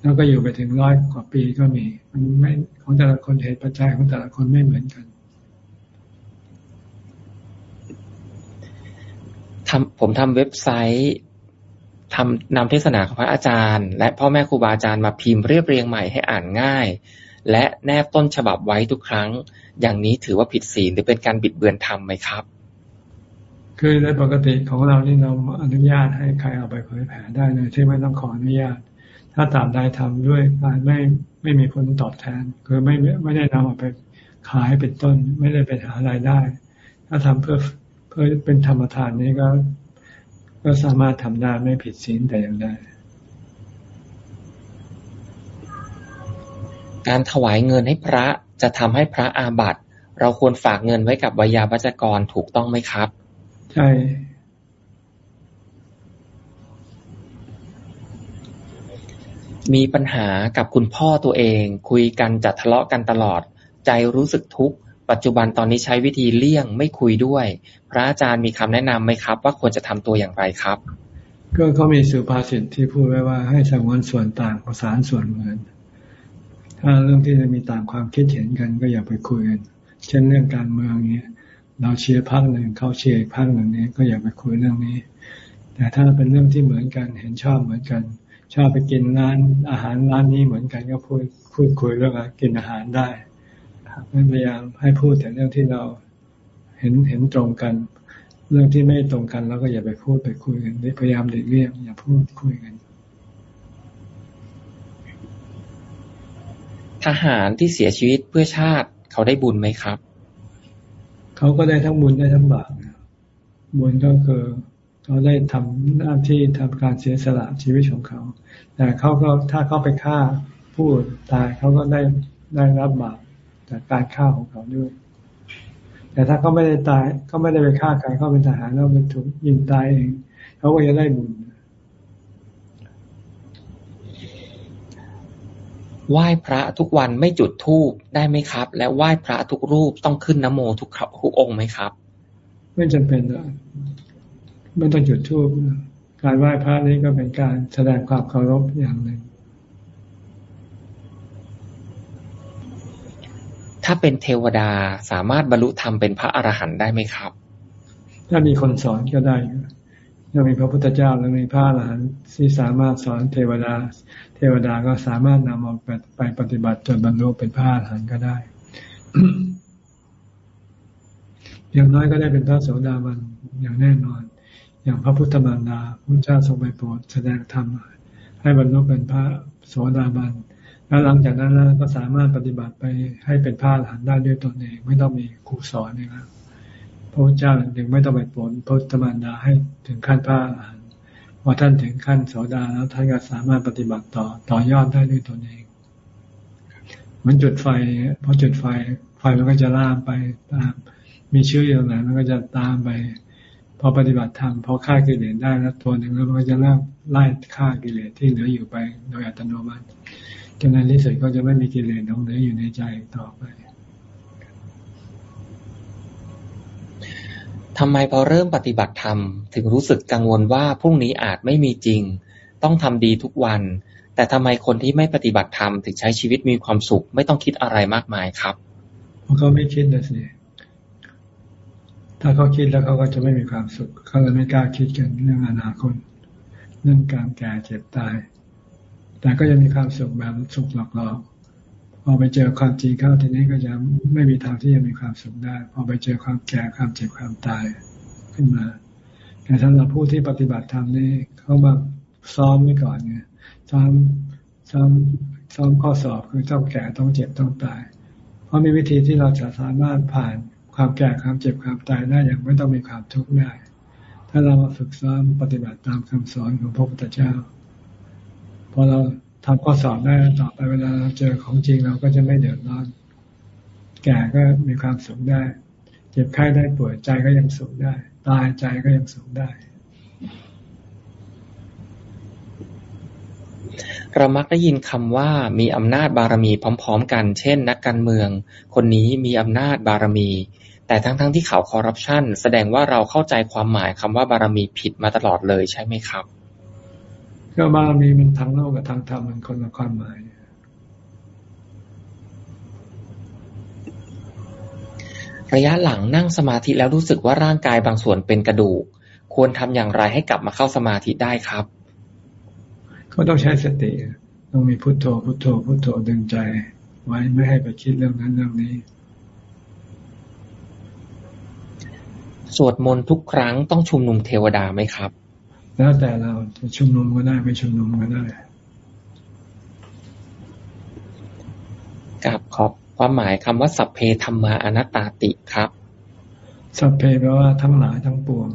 แล้วก็อยู่ไปถึงร้อยกว่าปีก็มี มันไม่ของแต่ละคนเหตุปัจจัยของแต่ละคนไม่เหมือนกันทำผมทำเว็บไซต์ ทำนำเทศนาของพระอาจารย์ และพ่อแม่ครูบาอาจารย์มาพิมพ์เรียบเรียงใหม่ให้อ่านง่าย และแนบต้นฉบับไว้ทุกครั้ง อย่างนี้ถือว่าผิดศีลหรือเป็นการบิดเบือนธรรมไหมครับ คือในปกติของเรานี่เราอนุญาตให้ใครเอาไปเผยแผ่ได้เลยที่ไม่ต้องขออนุญาต ถ้าตามใดทำด้วยการไม่ไม่มีผลตอบแทน คือไม่ไม่ได้นำเอาไปขายเป็นต้น ไม่ได้เป็นหารายได้ ถ้าทำเพื่อเพื่อเป็นธรรมทานนี้ก็ ก็สามารถทำได้ไม่ผิดศีลแต่อย่างใดการถวายเงินให้พระจะทำให้พระอาบัติ เราควรฝากเงินไว้กับวิยาวัจกรถูกต้องไหมครับ ใช่มีปัญหากับคุณพ่อตัวเอง คุยกันจะทะเลาะกันตลอด ใจรู้สึกทุกข์ ปัจจุบันตอนนี้ใช้วิธีเลี่ยงไม่คุยด้วย พระอาจารย์มีคำแนะนำไหมครับ ว่าควรจะทำตัวอย่างไรครับ ก็เขามีสุภาษิตที่พูดไว้ว่าให้สังวนส่วนต่างประสานส่วนเหมือน ถ้าเรื่องที่จะมีต่างความคิดเห็นกันก็อย่าไปคุยกัน เช่นเรื่องการเมืองเนี้ยเราเชียร์พรรคหนึ่งเขาเชียร์อีกพรรคหนึ่งนี้ก็อย่าไปคุยเรื่องนี้ แต่ถ้าเป็นเรื่องที่เหมือนกันเห็นชอบเหมือนกัน ชอบไปกินร้านอาหารร้านนี้เหมือนกันก็พูดพูดคุยเรื่องกินอาหารได้ พยายามให้พูดแต่เรื่องที่เราเห็นเห็นตรงกัน เรื่องที่ไม่ตรงกันเราก็อย่าไปพูดไปคุยกันพยายามเด็กเลี่ยงอย่าพูดคุยกัน ทหารที่เสียชีวิตเพื่อชาติเขาได้บุญไหมครับ เขาก็ได้ทั้งบุญได้ทั้งบาปบุญก็คือเขาได้ทำหน้าที่ทำการเสียสละชีวิตของเขา แต่เขาก็ถ้าเขาไปฆ่าผู้ตายเขาก็ได้ได้รับบาป จากการฆ่าของเขาด้วย แต่ถ้าเขาไม่ได้ตายเขาไม่ได้ไปฆ่าใครเขาเป็นทหารแล้วเป็นถูกยิงตายเองเขาก็จะได้บุญไหว้พระทุกวันไม่จุดธูปได้ไหมครับ และไหว้พระทุกรูปต้องขึ้นนโมทุกทุกองค์ไหมครับ ไม่จำเป็นเลยไม่ต้องจุดธูปการไหว้พระนี้ก็เป็นการแสดงความเคารพอย่างหนึ่ง ถ้าเป็นเทวดาสามารถบรรลุธรรมเป็นพระอรหันต์ได้ไหมครับ ถ้ามีคนสอนก็ได้ถ้ามีพระพุทธเจ้าแล้วมีพระอรหันต์ที่สามารถสอนเทวดา เทวดาก็สามารถนำเอาไปปฏิบัติจนบรรลุเป็นพระอรหันต์ก็ได้อย่างน้อยก็ได้เป็นพระโสดาบันอย่างแน่นอน อย่างพระพุทธมารดาพระเจ้าทรงไปโปรดแสดงธรรมให้บรรลุเป็นพระโสดาบัน แล้วหลังจากนั้นแล้วก็สามารถปฏิบัติไปให้เป็นพระอรหันต์ได้ด้วยตนเอง ไม่ต้องมีครูสอนนะครับพระพุทธเจ้าถึงไม่ต้องไปโปรดพระพุทธมดาให้ถึงขั้นพระอรหันต์พอท่านถึงขั้นโสดาแล้วท่านก็สามารถปฏิบัติต่อต่อยอดได้ด้วยตนเองมันจุดไฟพอจุดไฟ ไฟมันก็จะล่ามไปตาม มีเชื้ออยู่ไหนมันก็จะตามไป พอปฏิบัติธรรมพอฆ่ากิเลสได้แล้วตัวหนึ่งแล้วมันก็จะเริ่มไล่ฆ่ากิเลสที่เหลืออยู่ไป โดยอัตโนมัติ จนในที่สุดก็จะไม่มีกิเลสหลงเหลืออยู่ในใจต่อไปทำไมพอเริ่มปฏิบัติธรรมถึงรู้สึกกังวลว่าพรุ่งนี้อาจไม่มีจริง ต้องทำดีทุกวัน แต่ทำไมคนที่ไม่ปฏิบัติธรรมถึงใช้ชีวิตมีความสุข ไม่ต้องคิดอะไรมากมายครับเพราะเขาไม่คิดนะสิถ้าเขาคิดแล้วเขาก็จะไม่มีความสุขเขาเลยไม่กล้าคิดกันเรื่องอนาคตเรื่องการแก่เจ็บตาย แต่ก็จะมีความสุขแบบสุขหลอกๆพอไปเจอความจริงเข้าทีนี้ก็จะไม่มีทางที่จะมีความสุขได้ พอไปเจอความแก่ความเจ็บความตายขึ้นมา แต่สำหรับผู้ที่ปฏิบัติธรรมนี่เขามาซ้อมไว้ก่อนไงซ้อมซ้อมซ้อมข้อสอบคือต้องแก่ต้องเจ็บต้องตาย เพราะมีวิธีที่เราจะสามารถผ่านความแก่ความเจ็บความตายได้อย่างไม่ต้องมีความทุกข์ได้ ถ้าเรามาฝึกซ้อมปฏิบัติตามคำสอนของพระพุทธเจ้า พอเราทำข้อสอบได้ต่อไปเวลาเราเจอของจริงเราก็จะไม่เดือดร้อน แก่ก็มีความสุขได้ เจ็บไข้ได้ป่วยใจก็ยังสุขได้ ตายใจก็ยังสุขได้ เรามักได้ยินคำว่ามีอำนาจบารมีพร้อม ๆ กัน เช่น นักการเมือง คนนี้มีอำนาจบารมี แต่ทั้งๆทที่เขาคอร์รัปชันแสดงว่าเราเข้าใจความหมายคำว่าบารมีผิดมาตลอดเลยใช่ไหมครับ ก็บารมีมันทางโลกกับทางธรรมมันคนละความหมายระยะหลังนั่งสมาธิแล้วรู้สึกว่าร่างกายบางส่วนเป็นกระดูก ควรทำอย่างไรให้กลับมาเข้าสมาธิได้ครับ ก็ต้องใช้สติ ต้องมีพุโทโธพุโทโธพุโทโธดึงใจ ไว้ไม่ให้ไปคิดเรื่องนั้นเรื่องนี้ สวดมนต์ทุกครั้งต้องชุมนุมเทวดาไหมครับ แล้วแต่เราจะชุมนุมก็ได้ไม่ชุมนุมก็ได้กับขอบขความหมายคำว่าสัพเพธรรมาอนัตตาติครับ สัพเพแปลว่าทั้งหลายทั้งปวง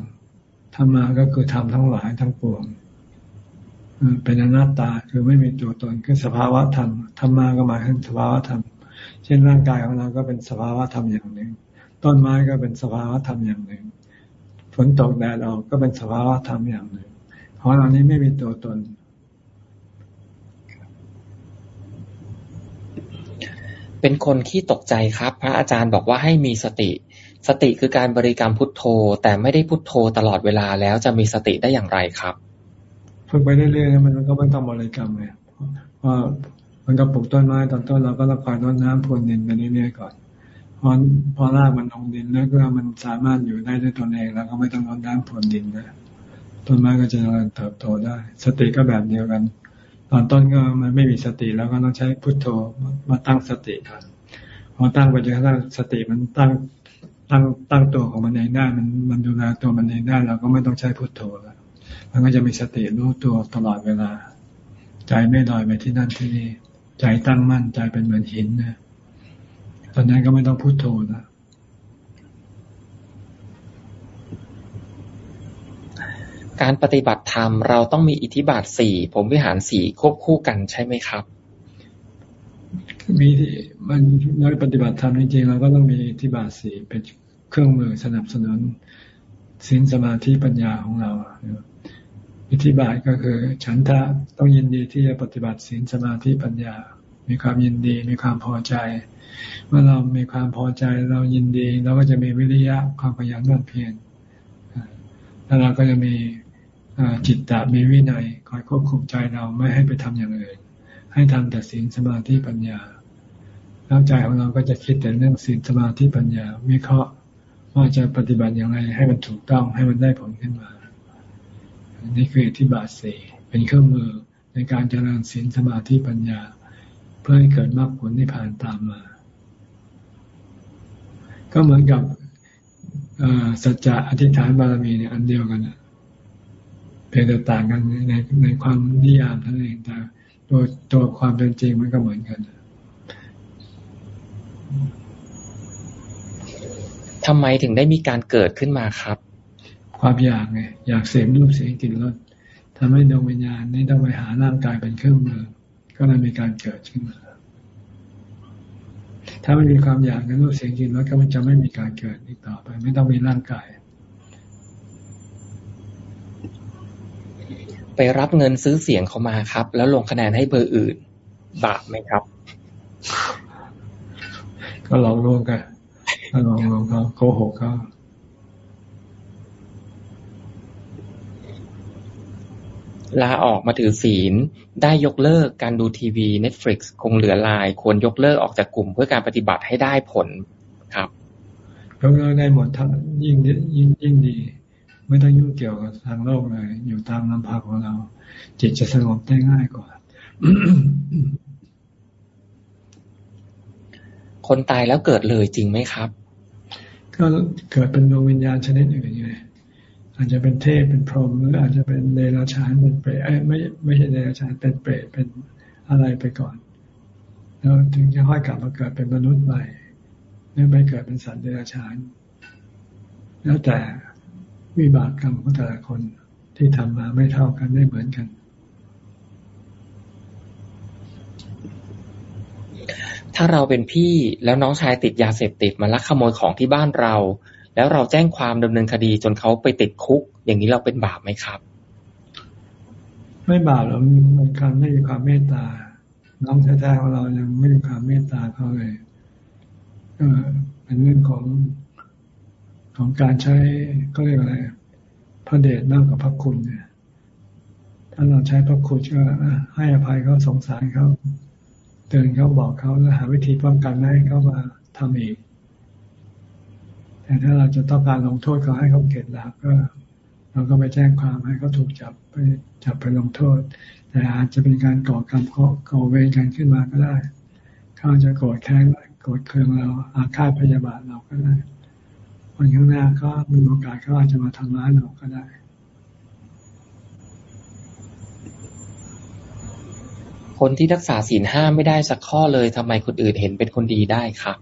ธรรมาก็คือธรรมทั้งหลายทั้งปวงเป็นอนัตตาคือไม่มีตัวตนคือสภาวะธรรมธรรมาก็หมายถึงสภาวะธรรมเช่นร่างกายของเราก็เป็นสภาวะธรรมอย่างหนึ่ง ต้นไม้ก็เป็นสภาวะธรรมอย่างหนึ่งฝนตกแดดออกก็เป็นสภาวะธรรมอย่างหนึ่ง เพราะเรานี้ไม่มีตัวตน เป็นคนขี้ตกใจครับ พระอาจารย์บอกว่าให้มีสติ สติคือการบริกรรมพุทโธ แต่ไม่ได้พุทโธตลอดเวลาแล้วจะมีสติได้อย่างไรครับฝึกไปเรื่อยๆมันก็ไม่ต้องบริกรรมเลยเพราะมันก็ปลูกต้นไม้ตอนต้นเราก็ต้องคอยรดน้ำพรวนดินไปเรื่อยๆก่อนพอพอรากมันลงดินแล้วก็มันสามารถอยู่ได้ด้วยตนเองแล้วก็ไม่ต้องรดน้ำพรวนดินนะ ต้นไม้ก็จะเติบโตได้ สติก็แบบเดียวกัน ตอนต้นก็มันไม่มีสติแล้วก็ต้องใช้พุทโธมาตั้งสติก่อนพอตั้งไปจนกระทั่งสติมันตั้งตั้งตั้งตัวของมันเองได้มันมันดูแลตัวมันเองได้เราก็ไม่ต้องใช้พุทโธแล้วมันก็จะมีสติรู้ตัวตลอดเวลา ใจไม่ลอยไปที่นั่นที่นี่ ใจตั้งมั่นใจเป็นเหมือนหินนะตอนนั้นก็ไม่ต้องพูดโทนะ การปฏิบัติธรรมเราต้องมีอิทธิบาทสี่ผมวิหารสี่ควบคู่กันใช่ไหมครับ มีมันในปฏิบัติธรรมจริงๆเราก็ต้องมีอิทธิบาทสี่เป็นเครื่องมือสนับสนุนศีลสมาธิปัญญาของเราอิทธิบาทก็คือ ฉันทะต้องยินดีที่จะปฏิบัติศีลสมาธิปัญญา มีความยินดีมีความพอใจ เมื่อเรามีความพอใจเรายินดีเราก็จะมีวิริยะความพยายามนั่นเพียรแล้วเราก็จะมี จิตตะมีวินัย คอยควบคุมใจเราไม่ให้ไปทำอย่างอื่น ให้ทำแต่ศีลสมาธิปัญญา แล้วใจของเราก็จะคิดแต่เรื่องศีลสมาธิปัญญาวิเคราะห์ว่าจะปฏิบัติอย่างไรให้มันถูกต้องให้มันได้ผลขึ้นมา นี่คืออธิบาทสี่เป็นเครื่องมือในการเจริญศีลสมาธิปัญญา เพื่อให้เกิดมรรคผลที่ผ่านตามมา ก็เหมือนกับสัจจะอธิษฐานบารมีเนี่ยอันเดียวกัน เพียงแต่ต่างกันในในความนิยามเท่านั้นเองแต่ตัวตัวความเป็นจริงมันก็เหมือนกันทำไมถึงได้มีการเกิดขึ้นมาครับ ความอยากไงอยากเสพรูปเสียงกลิ่นรสทำให้ดวงวิญญาณนี่ต้องไปหาร่างกายเป็นเครื่องมือก็เลยมีการเกิดขึ้นมาถ้าไม่มีความอยากในรูปเสียงกลิ่นรสก็จะไม่มีการเกิดอีกต่อไป ไม่ต้องมีร่างกาย ไปรับเงินซื้อเสียงเขามาครับ แล้วลงคะแนนให้เบอร์อื่น บาปไหมครับ ก็ลองลงกันลองลงเขาโกหกเขาลาออกมาถือศีล ได้ยกเลิกการดูทีวี Netflix คงเหลือลาย ควรยกเลิกออกจากกลุ่มเพื่อการปฏิบัติให้ได้ผลครับยกเลิกได้หมดทั้งยิ่งยิ่งยิ่งดี ไม่ต้องยุ่งเกี่ยวกับทางโลกเลย อยู่ตามลำพังของเรา จิตจะสงบได้ง่ายกว่า คนตายแล้วเกิดเลยจริงไหมครับ ก็เกิดเป็นดวงวิญญาณชนิดอื่นอยู่เลยอาจจะเป็นเทพเป็นพรหมหรืออาจจะเป็นเดรัจฉานเป็นเปรตไม่ไม่ใช่เดรัจฉานเป็นเปรตเป็นอะไรไปก่อน แล้วถึงจะค่อยกลับมาเกิดเป็นมนุษย์ใหม่หรือไปเกิดเป็นสัตว์เดรัจฉาน แล้วแต่ วิบากกรรมของแต่ละคนที่ทำมาไม่เท่ากันไม่เหมือนกัน ถ้าเราเป็นพี่แล้วน้องชายติดยาเสพติดมาลักขโมยของที่บ้านเรา แล้วเราแจ้งความดำเนินคดีจนเขาไปติดคุก อย่างนี้เราเป็นบาปไหมครับ ไม่บาปหรอกมันการไม่มีความเมตตา น้องแท้ๆของเรายังไม่มีความเมตตาเขาเลยเออเป็นเรื่องของ ของการใช้ก็เรียกอะไรพระเดชมากกว่าพระคุณเนี่ย ถ้าเราใช้พระคุณก็ให้อภัยเขาสงสารเขาเตือนเขาบอกเขาแล้วหาวิธีป้องกันไม่ให้เขามาทำอีก แต่ถ้าเราจะต้องการลงโทษเขาให้เขาเข็ดหลาบก็ เราก็ไปแจ้งความให้เขาถูกจับไปจับไปลงโทษ แต่อาจจะเป็นการก่อกรรมก่อเวรกันขึ้นมาก็ได้ เขาจะโกรธแค้นโกรธเคืองเราอาฆาตพยาบาทเราก็ได้ วันข้างหน้าก็มีโอกาสเขาอาจจะมาทำร้ายเราก็ได้ คนที่รักษาศีลห้าไม่ได้สักข้อเลยทำไมคนอื่นเห็นเป็นคนดีได้ครับ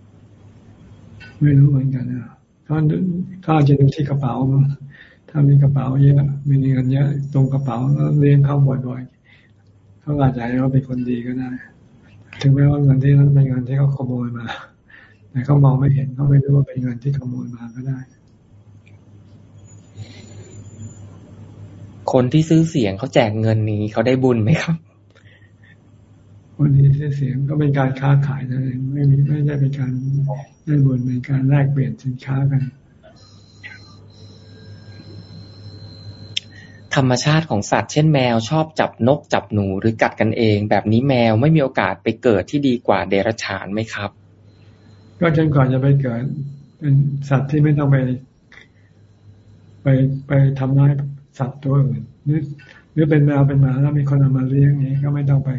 ไม่รู้เหมือนกันนะเขาเขาอาจจะดูที่กระเป๋าถ้ามีกระเป๋าเยอะมีเงินเยอะตรงกระเป๋าแล้วเลี้ยงเขาบ่อยๆเขาอาจจะให้เขาเป็นคนดีก็ได้ ถึงแม้ว่าเงินที่นั้นเป็นเงินที่เขาขโมยมา แต่เขามองไม่เห็นเขาไม่รู้ว่าเป็นเงินที่ขโมยมาก็ได้ คนที่ซื้อเสียงเขาแจกเงินนี้เขาได้บุญไหมครับ คนที่ซื้อเสียงก็เป็นการค้าขายนั่นเองไม่มีไม่ได้เป็นการได้บุญเป็นการแลกเปลี่ยนสินค้ากัน ธรรมชาติของสัตว์เช่นแมวชอบจับนกจับหนูหรือกัดกันเอง แบบนี้แมวไม่มีโอกาสไปเกิดที่ดีกว่าเดรัจฉานไหมครับ ก็จนก่อนจะไปเกิด เป็นสัตว์ที่ไม่ต้องไป ไปไปทำร้ายสัตว์ตัวอื่นหรือหรือเป็นแมวเป็นหมาแล้วมีคนเอามาเลี้ยงนี้ก็ไม่ต้องไป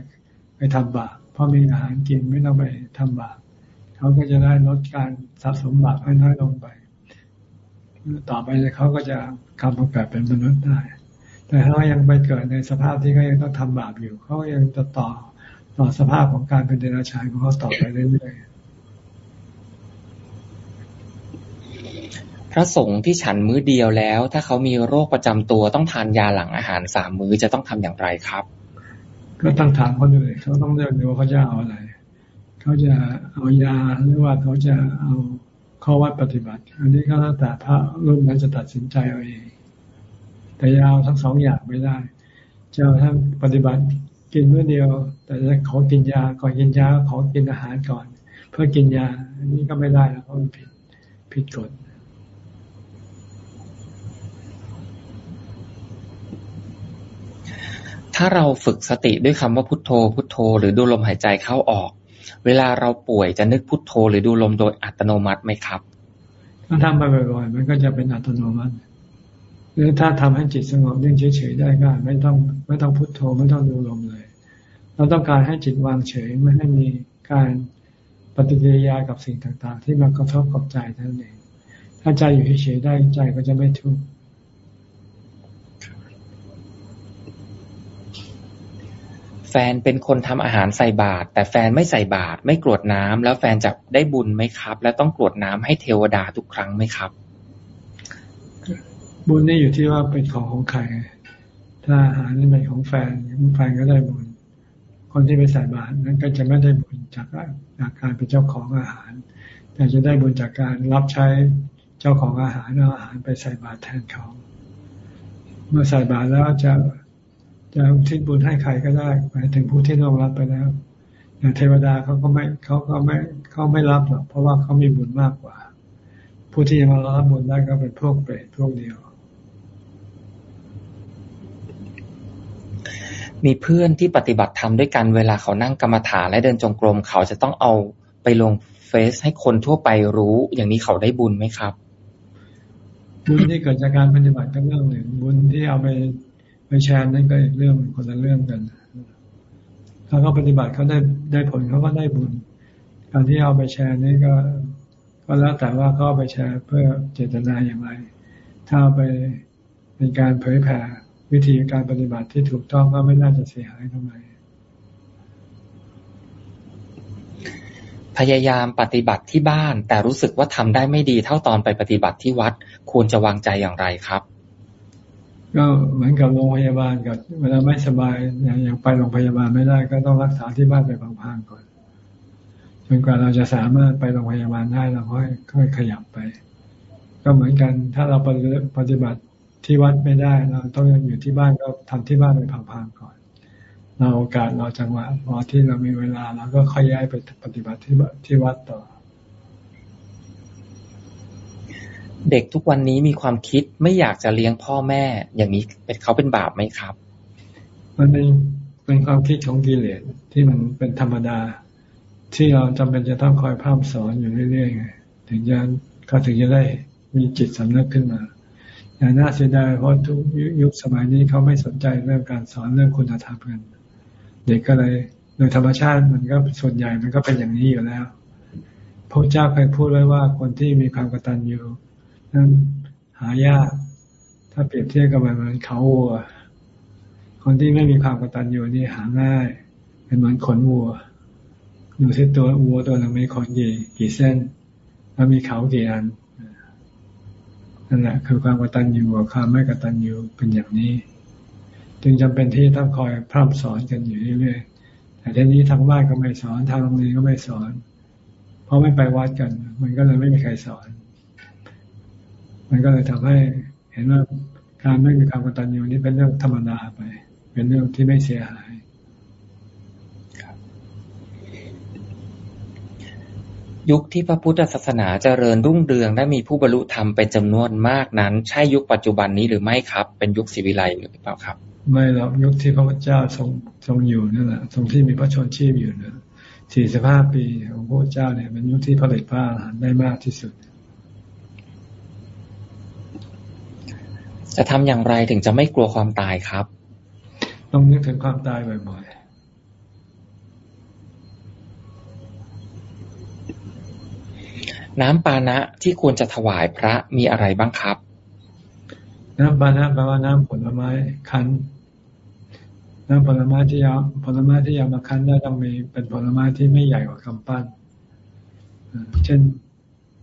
ไปทำบาปเพราะมีอาหารกินไม่ต้องไปทำบาปเขาก็จะได้ลดการสะสมบาปให้น้อยลงไป ต่อไปเขาก็จะกลับมาเกิดเป็นมนุษย์ได้ แต่เขายังไปเกิดในสภาพที่เขายังต้องทำบาปอยู่เขายังจะต่อต่อสภาพของการเป็นเดรัจฉานของเขาต่อไปเรื่อยๆ พ ระสงฆ์ที่ฉันมื้อเดียวแล้ว ถ้าเขามีโรคประจำตัวต้องทานยาหลังอาหารสามมื้อจะต้องทำอย่างไรครับ ก็ต้องถามเขาดูเลยเขาต้องเลือกดูว่าเขาจะเอาอะไร เขาจะเอายาหรือว่าเขาจะเอาข้อวัดปฏิบัติ อันนี้ก็แล้วแต่พระรุ่นนั้นจะตัดสินใจเอาเอง แต่ยาวทั้งสองอย่างไม่ได้จะทั้งปฏิบัติกินเมื่อเดียว แต่จะขอกินยาก่อนกินยาขอกินอาหารก่อน เพื่อกินยา อันนี้ก็ไม่ได้แล้วเพราะมันผิดผิดกฎ ถ้าเราฝึกสติด้วยคำว่าพุทโธ พุทโธ หรือดูลมหายใจเข้าออก เวลาเราป่วยจะนึกพุทโธ หรือดูลมโดยอัตโนมัติไหมครับ ถ้าทำไปบ่อยๆมันก็จะเป็นอัตโนมัติ หรือถ้าทำให้จิตสงบนิ่งเฉยๆได้ก็ไม่ต้องไม่ต้องพุทโธไม่ต้องดูลมเลย เราต้องการให้จิตวางเฉยไม่ให้มีการปฏิกิริยากับสิ่งต่างๆ ที่มากระทบกับใจนั่นเอง ถ้าใจอยู่เฉยๆได้ใจก็จะไม่ทุกข์ แฟนเป็นคนทำอาหารใส่บาตรแต่แฟนไม่ใส่บาตรไม่กรวดน้ำแล้วแฟนจะได้บุญไหมครับ และต้องกรวดน้ำให้เทวดาทุกครั้งไหมครับ บุญนี่อยู่ที่ว่าเป็นของของใครถ้าอาหารนี่เป็นของแฟนแฟนก็ได้บุญ คนที่ไปใส่บาตรนั้นก็จะไม่ได้บุญจากจากการเป็นเจ้าของอาหาร แต่จะได้บุญจากการรับใช้เจ้าของอาหารเอาอาหารไปใส่บาตรแทนเขา เมื่อใส่บาตรแล้วจะ จะทิ้งบุญให้ใครก็ได้หมายถึงผู้ที่ร่วงรับไปแล้วอย่างเทวดาเขาก็ไม่เขาก็ไม่เขาไม่รับหรอกเพราะว่าเขามีบุญมากกว่า ผู้ที่จะมารับบุญได้ก็เป็นพวกเปรตพวกเดียว มีเพื่อนที่ปฏิบัติธรรมด้วยกันเวลาเขานั่งกรรมฐานและเดินจงกรม เขาจะต้องเอาไปลงเฟซให้คนทั่วไปรู้อย่างนี้เขาได้บุญไหมครับ บุญที่เกิดจากการปฏิบัติก็เรื่องหนึ่งบุญที่เอาไป ไปแชร์นั่นก็อีกเรื่องคนละเรื่องกัน ถ้าเขาปฏิบัติเขาได้ได้ผลเขาก็ได้บุญ การที่เอาไปแชร์นี่ก็ ก็แล้วแต่ว่าเขาไปแชร์เพื่อเจตนาอย่างไร ถ้าไปเป็นการเผยแผ่วิธีการปฏิบัติที่ถูกต้องก็ไม่น่าจะเสียหายทำไมพยายามปฏิบัติที่บ้าน แต่รู้สึกว่าทำได้ไม่ดีเท่าตอนไปปฏิบัติที่วัด ควรจะวางใจอย่างไรครับ ก็เหมือนกับโรงพยาบาลกับเวลาไม่สบายอย่างไปโรงพยาบาลไม่ได้ ก็ต้องรักษาที่บ้านไปพังๆก่อนจนกว่าเราจะสามารถไปโรงพยาบาลได้เราค่อยค่อยขยับไป ก็เหมือนกัน ถ้าเราปฏิบัติที่วัดไม่ได้ เราต้องยังอยู่ที่บ้านก็ทำที่บ้านไปพังๆก่อน เราโอกาสเราจังหวะพอที่เรามีเวลาเราก็ค่อยย้ายไปปฏิบัติที่ที่วัดต่อ เด็กทุกวันนี้มีความคิดไม่อยากจะเลี้ยงพ่อแม่ อย่างนี้เป็นเขาเป็นบาปไหมครับ มันเป็นเป็นความคิดของกิเลสที่มันเป็นธรรมดา ที่เราจำเป็นจะต้องคอยพร่ำสอนอยู่เรื่อยๆถึงจะเขาถึงจะได้มีจิตสำนึกขึ้นมาอย่างน่าเสียดายเพราะทุกยุคสมัยนี้เขาไม่สนใจเรื่องการสอนเรื่องคุณธรรมกันเด็กก็เลยโดยธรรมชาติมันก็ส่วนใหญ่มันก็เป็นอย่างนี้อยู่แล้วพระเจ้าเคยพูดไว้ว่าคนที่มีความกตัญญู นั้นหายาก ถ้าเปรียบเทียบกับมันมันเขาวัว คนที่ไม่มีความกตัญญูนี่หาง่าย เป็นเหมือนขนวัว ดูที่ตัววัวตัวหนึ่งมีขนกี่กี่เส้น แล้วมีเขากี่อันนั่นแหละคือความกตัญญูกับความไม่กตัญญูเป็นอย่างนี้ จึงจำเป็นที่ต้องคอยพร่ำสอนกันอยู่เรื่อยๆแต่ทีนี้ทางบ้านก็ไม่สอนทางโรงเรียนก็ไม่สอน เพราะไม่ไปวัดกัน มันก็เลยไม่มีใครสอน มันก็เลยทำให้เห็นว่าการไม่มีความกตัญญูนี่เป็นเรื่องธรรมดาไป เป็นเรื่องที่ไม่เสียหายยุคที่พระพุทธศาสนาเจริญรุ่งเรืองและมีผู้บรรลุธรรมเป็นจำนวนมากนั้น ใช่ยุคปัจจุบันนี้หรือไม่ครับ เป็นยุคศิวิไลหรือเปล่าครับ ไม่หรอกยุคที่พระพุทธเจ้าทรงทรงอยู่นั่นแหละทรงที่มีพระชนชีพอยู่นะสี่สิบห้าปีของพระเจ้าเนี่ยเป็นยุคที่ผลิตพระอรหันต์ได้มากที่สุด จะทำอย่างไรถึงจะไม่กลัวความตายครับ ต้องนึกถึงความตายบ่อยน้ำปานะที่ควรจะถวายพระมีอะไรบ้างครับ น้ำปานะแปลว่าน้ำผลไม้คั้นน้ำผลไม้ที่ยาผลไม้ที่ยามาคั้นได้ต้องมีเป็นผลไม้ที่ไม่ใหญ่กว่ากำปั้นเช่น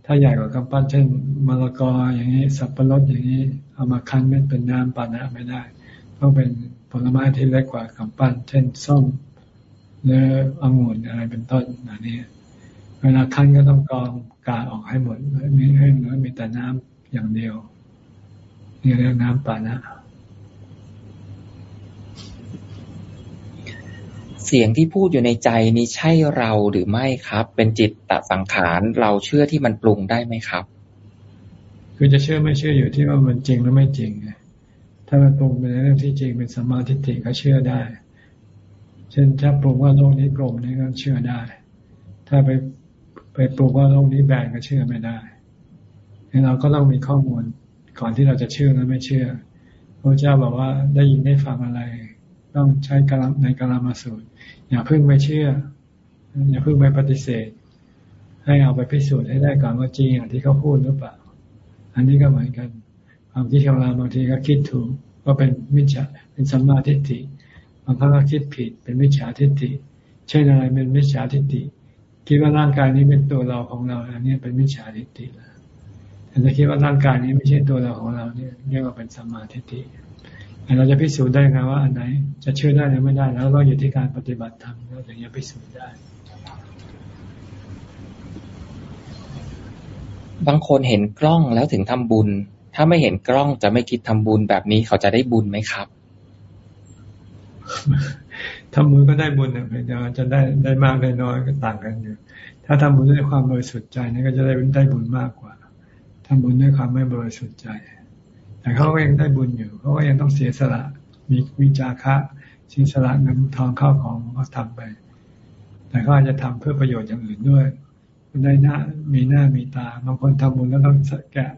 ถ้าใหญ่กว่ากำปั้นเช่นมะละกออย่างนี้ สับปะรดอย่างนี้ เอามาคั้นไม่เป็นน้ำปานะไม่ได้ ต้องเป็นผลไม้ที่เล็กกว่ากำปั้น เช่นส้มหรือองุ่นอะไรเป็นต้นอันนี้ เวลาคั้นก็ต้องกรองกาออกให้หมดมีให้เหลือมีแต่น้ำอย่างเดียวนี่เรียกน้ำปานะเสียงที่พูดอยู่ในใจนี้ใช่เราหรือไม่ครับ เป็นจิตตสังขารเราเชื่อที่มันปรุงได้ไหมครับ คือจะเชื่อไม่เชื่ออยู่ที่ว่ามันจริงหรือไม่จริงถ้ามันปรุงเป็นเรื่องที่จริงเป็นสมาธิก็เชื่อได้ เช่นถ้าปรุงว่าโลกนี้กลมนี่ก็เชื่อได้ ถ้าไปไปปลูกว่าโลกนี้แบนก็เชื่อไม่ได้เราก็ต้องมีข้อมูลก่อนที่เราจะเชื่อและไม่เชื่อพระเจ้าบอกว่าได้ยินได้ฟังอะไร ต้องใช้กรในกรรมาสูตร อย่าเพิ่งไปเชื่อ อย่าเพิ่งไปปฏิเสธ ให้เอาไปพิสูจน์ให้ได้ก่อนว่าจริงอย่างที่เขาพูดหรือเปล่า อันนี้ก็เหมือนกัน ความคิดของเราบางทีก็คิดถูกก็เป็นมิจฉาเป็นสัมมาทิฏฐิบางครั้งก็คิดผิดเป็นมิจฉาทิฏฐิ เช่นอะไรเป็นมิจฉาทิฏฐิ คิดว่าร่างกายนี้เป็นตัวเราของเราอันนี้เป็นมิจฉาทิฏฐิแล้วแต่ถ้าคิดว่าร่างกายนี้ไม่ใช่ตัวเราของเราเนี่ยเรียกว่าเป็นสัมมาทิฏฐิเราจะพิสูจน์ได้ไงว่าอันไหน จะเชื่อได้หรือไม่ได้แล้วก็อยู่ที่การปฏิบัติธรรมเราถึงจะพิสูจน์ได้ บางคนเห็นกล้องแล้วถึงทำบุญ ถ้าไม่เห็นกล้องจะไม่คิดทำบุญแบบนี้เขาจะได้บุญไหมครับทำบุญก็ได้บุญเนี่ยแต่จะได้ได้มากได้น้อยก็ต่างกันอยู่ถ้าทำบุญด้วยความบริสุทธิ์ใจนี่ก็จะได้ได้บุญมากกว่าทำบุญด้วยความไม่บริสุทธิ์ใจ แต่เขาก็ยังได้บุญอยู่เขาก็ยังต้องเสียสละ มีวิจาคะเสียสละเงินทองเข้าของเขาทำไป แต่เขาอาจจะทำเพื่อประโยชน์อย่างอื่นด้วย ได้หน้ามีหน้ามีตาบางคนทำบุญแล้วต้องแกะ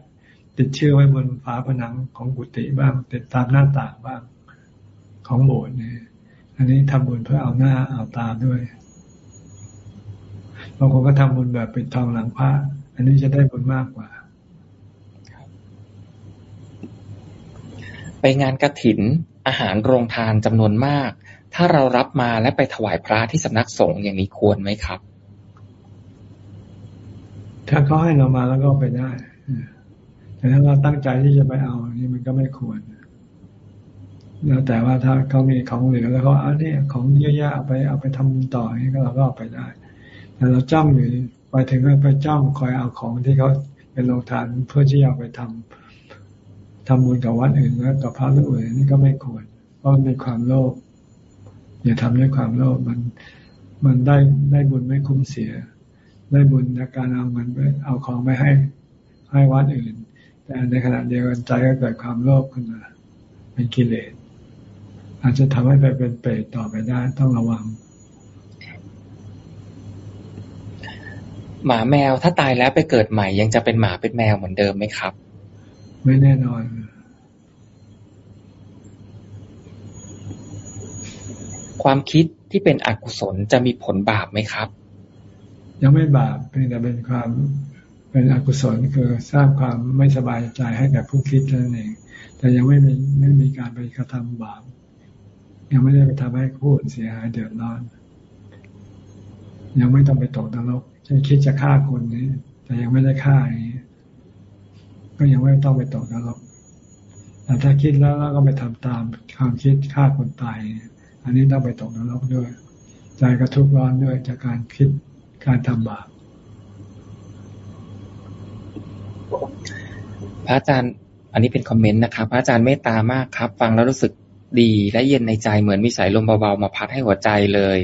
ติดเชื่อไว้บนฝาผนังของกุฏิบ้าง ติดตามหน้าต่างบ้างของโบสถ์เนี่ยอันนี้ทำบุญเพื่อเอาหน้าเอาตาด้วยบางคนก็ทำบุญแบบปิดทองหลังพระอันนี้จะได้บุญมากกว่า ไปงานกระถินอาหารโรงทานจำนวนมาก ถ้าเรารับมาและไปถวายพระที่สำนักสงฆ์อย่างนี้ควรไหมครับ ถ้าเขาให้เรามาแล้วก็ไปได้ แต่ถ้าเราตั้งใจที่จะไปเอา นี่มันก็ไม่ควร แล้วแต่ว่าถ้าเขามีของเหลือแล้วเขาเอาเนี่ยของเยอะๆเอาไปเอาไปทำต่อนี่ก็เราก็เอาไปได้ แต่เราจ้องอยู่ไปถึงก็ไปจ้องคอยเอาของที่เขาเป็นโรงทานเพื่อที่เอาไปทำทำบุญกับวัดอื่นแล้วกับพระรูปอื่นนี่ก็ไม่ควร เพราะในความโลภอย่าทำด้วยความโลภมันมันได้ได้บุญไม่คุ้มเสีย ได้บุญในการเอาเงินไปเอาของไปให้ให้วัดอื่น แต่ในขณะเดียวกันใจก็เกิดความโลภขึ้นมาเป็นกิเลสอาจจะทำให้ไปเป็นเปรตต่อไปได้ต้องระวัง หมาแมวถ้าตายแล้วไปเกิดใหม่ ยังจะเป็นหมาเป็นแมวเหมือนเดิมไหมครับ ไม่แน่นอนความคิดที่เป็นอกุศลจะมีผลบาปไหมครับ ยังไม่บาปเพียงแต่เป็นความเป็นอกุศลคือสร้างความไม่สบายใจให้กับผู้คิดนั่นเอง แต่ยังไม่มีไม่มีการไปกระทำบาปยังไม่ได้ไปทำให้ผู้อื่นเสียหายเดือดร้อน ยังไม่ต้องไปตกนรกฉันคิดจะฆ่าคนนี้ แต่ยังไม่ได้ฆ่าอย่างนี้ก็ยังไม่ต้องไปตกนรกแต่ถ้าคิดแล้วก็ไปทำตามความคิดฆ่าคนตาย อันนี้ต้องไปตกนรกด้วย ใจกระทุกร้อนด้วยจากการคิด การทำบาปพระอาจารย์ อันนี้เป็นคอมเมนต์นะครับ พระอาจารย์เมตตามากครับ ฟังแล้วรู้สึกดีและเย็นในใจเหมือนมีสายลมเบาๆมาพัดให้หัวใจเลย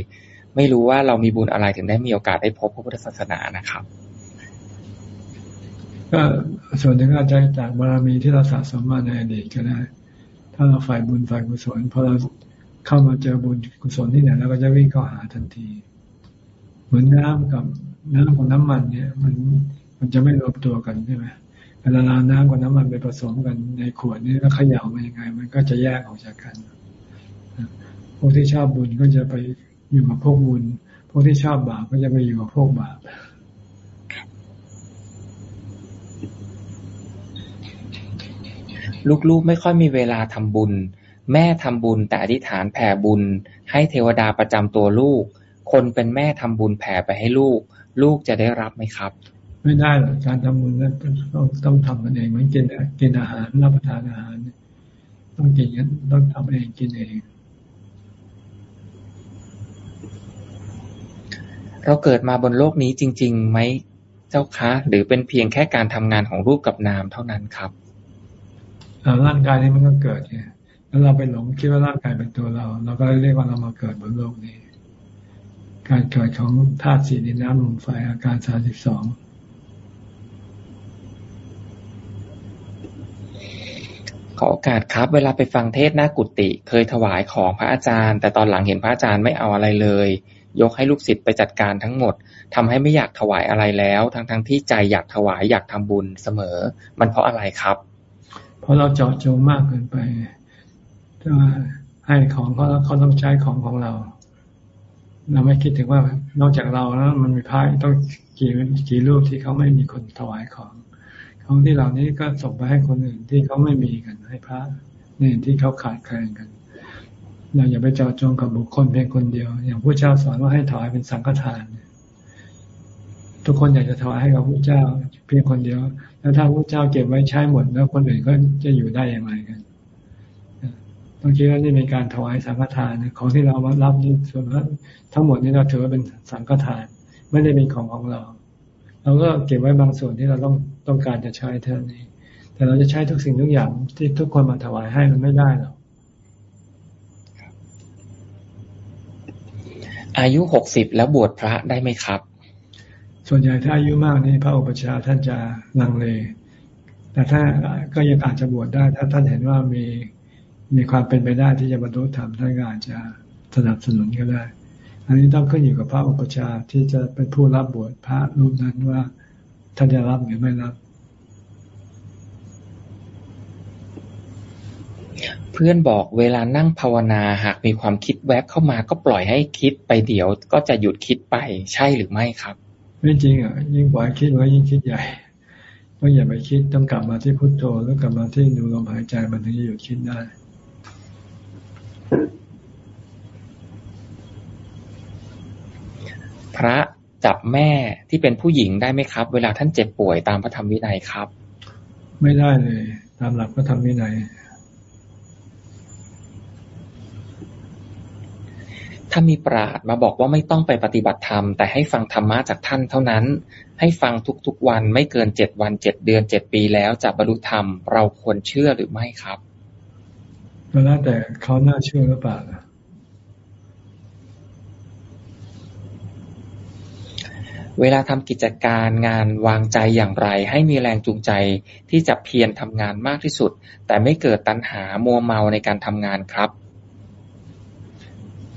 ไม่รู้ว่าเรามีบุญอะไรถึงได้มีโอกาสได้พบพระพุทธศาสนานะครับก็ส่วนหนึ่งอาจจะจากบารมีที่เราสะสมมาในอดีตก็ได้ ถ้าเราฝ่ายบุญฝ่ายกุศลพอเราเข้ามาเจอบุญกุศลที่ไหนเราก็จะวิ่งเข้าหาทันทีเห มือนน้ำกับน้ำกับน้ำมันเนี่ย มันมันจะไม่รวมตัวกันใช่ไหมเวลาเราน้ำกับน้ำมันไปผสมกันในขวดนี่แล้วเขย่ามายังไง มันก็จะแยกออกจากกันพวกที่ชอบบุญก็จะไปอยู่กับพวกบุญพวกที่ชอบบาปก็จะไปอยู่กับพวกบาปลูกๆไม่ค่อยมีเวลาทำบุญ แม่ทำบุญแต่อธิษฐานแผ่บุญ ให้เทวดาประจำตัวลูก คนเป็นแม่ทำบุญแผ่ไปให้ลูก ลูกจะได้รับไหมครับ ไม่ได้หรอกการทำบุญนั้นต้องต้องทำกันเองเหมือนกินกินอาหารรับประทานอาหาร ต้องกินกันต้องทำเองกินเองเราเกิดมาบนโลกนี้จริงๆไหมเจ้าคะ หรือเป็นเพียงแค่การทำงานของรูปกับนามเท่านั้นครับร่างกายนี้มันก็เกิดไงแล้วเราไปหลงคิดว่าร่างกายเป็นตัวเรา เราก็เรียกว่าเรามาเกิดบนโลกนี้ การเกิดของธาตุสี่ดินน้ำลมไฟอาการสามสิบสองขอโอกาสครับ เวลาไปฟังเทศหน้ากุฏิเคยถวายของพระอาจารย์ แต่ตอนหลังเห็นพระอาจารย์ไม่เอาอะไรเลย ยกให้ลูกศิษย์ไปจัดการทั้งหมดทำให้ไม่อยากถวายอะไรแล้ว ทั้งทั้งที่ใจอยากถวายอยากทำบุญเสมอ มันเพราะอะไรครับ เพราะเราเจาะจงมากเกินไปถ้าให้ของเขาเขาต้องใช้ของของเรา เราไม่คิดถึงว่านอกจากเราแล้วมันมีพระต้องกี่กี่รูปที่เขาไม่มีคนถวายของ ของที่เหล่านี้ก็ส่งไปให้คนอื่นที่เขาไม่มีกันให้พระนี่ที่เขาขาดแคลนกัน เราอย่าไปเจาะจงกับบุคคลเพียงคนเดียว อย่างผู้เจ้าสอนว่าให้ถวายเป็นสังฆทาน ทุกคนอยากจะถวายให้กับผู้เจ้า เพียงคนเดียว แล้วถ้าผู้เจ้าเก็บไว้ใช้หมดแล้วคนอื่นก็จะอยู่ได้อย่างไรกัน ต้องคิดว่านี่เป็นการถวายสังฆทานของที่เรารับนี่ส่วนทั้งหมดนี้เราถือว่าเป็นสังฆทาน ไม่ได้เป็นของของเรา เราก็เก็บไว้บางส่วนที่เราต้องต้องการจะใช้เท่านี้ แต่เราจะใช้ทุกสิ่งทุกอย่างที่ทุกคนมาถวายให้มันไม่ได้หรอกอายุหกสิบแล้วบวชพระได้ไหมครับ ส่วนใหญ่ถ้าอายุมากนี่พระอุปชาท่านจะลังเล แต่ถ้าก็ยังอาจจะบวชได้ ถ้าท่านเห็นว่ามี มีความเป็นไปได้ที่จะบรรลุธรรมท่านก็อาจจะสนับสนุนก็ได้ อันนี้ต้องขึ้นอยู่กับพระอุปชาที่จะเป็นผู้รับบวชพระรูปนั้นว่าท่านจะรับหรือไม่รับ เพื่อนบอกเวลานั่งภาวนาหากมีความคิดแวบเข้ามาก็ปล่อยให้คิดไปเดี๋ยวก็จะหยุดคิดไปใช่หรือไม่ครับ ไม่จริงอะยิ่งปล่อยคิดไว้ยิ่งคิดใหญ่ต้องอย่าไปคิดต้องกลับมาที่พุทโธแล้วกลับมาที่ดูลมหายใจมันถึงจะหยุดคิดได้ ระจับแม่ที่เป็นผู้หญิงได้ไหมครับ เวลาท่านเจ็บป่วยตามพระธรรมวินัยครับ ไม่ได้เลย ตามหลักพระธรรมวินัยถ้ามีปราดมาบอกว่าไม่ต้องไปปฏิบัติธรรม แต่ให้ฟังธรรมะจากท่านเท่านั้น ให้ฟังทุกๆวันไม่เกินเจ็ดวันเจ็ดเดือนเจ็ดปีแล้วจะบรรลุธรรม เราควรเชื่อหรือไม่ครับ ก็แล้วแต่เขาน่าเชื่อหรือเปล่า เวลาทำกิจการงานวางใจอย่างไร ให้มีแรงจูงใจที่จะเพียรทำงานมากที่สุด แต่ไม่เกิดตัณหามัวเมาในการทำงานครับ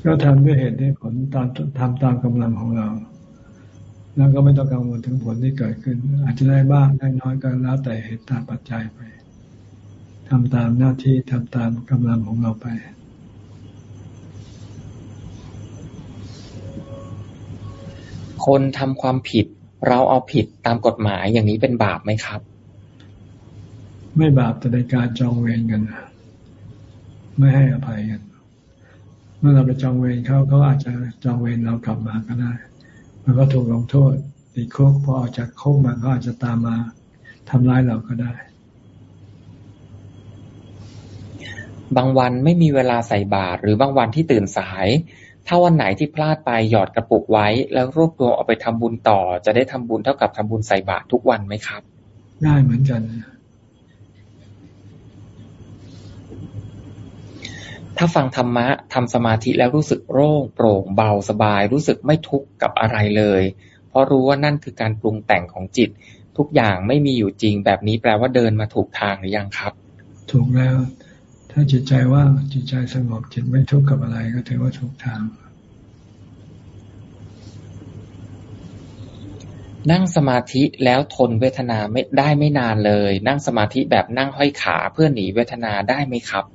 ก็ทำด้วยเหตุด้วยผลตามทำตามกำลังของเรา แล้วก็ไม่ต้องกังวลถึงผลที่เกิดขึ้น อาจจะได้บ้างได้น้อยก็แล้วแต่เหตุตามปัจจัยไปทำตามหน้าที่ทำตามกำลังของเราไป คนทำความผิด เราเอาผิดตามกฎหมายอย่างนี้เป็นบาปไหมครับ ไม่บาปแต่ในการจองเวรกันไม่ให้อภัยกันเมื่อเราไปจองเวรเขาเขาอาจจะจองเวรเรากลับมาก็ได้พมันก็ถูกลงโทษติดคุกพอออกจากคุกมันก็อาจจะตามมาทำร้ายเราก็ได้ บางวันไม่มีเวลาใส่บาตรหรือบางวันที่ตื่นสาย ถ้าวันไหนที่พลาดไปหยอดกระปุกไว้ แล้วรวบรวมเอาไปทำบุญต่อ จะได้ทำบุญเท่ากับทำบุญใส่บาตรทุกวันไหมครับ ได้เหมือนกัน ถ้าฟังธรรมะทำสมาธิแล้วรู้สึกโล่งโปร่งเบาสบาย รู้สึกไม่ทุกข์กับอะไรเลย เพราะรู้ว่านั่นคือการปรุงแต่งของจิต ทุกอย่างไม่มีอยู่จริงแบบนี้แปลว่าเดินมาถูกทางหรือยังครับ ถูกแล้ว ถ้าจิตใจว่างจิตใจสงบจิตไม่ทุกข์กับอะไรก็ถือว่าถูกทาง นั่งสมาธิแล้วทนเวทนาไม่ได้ไม่นานเลย นั่งสมาธิแบบนั่งห้อยขาเพื่อหนีเวทนาได้ไหมครับ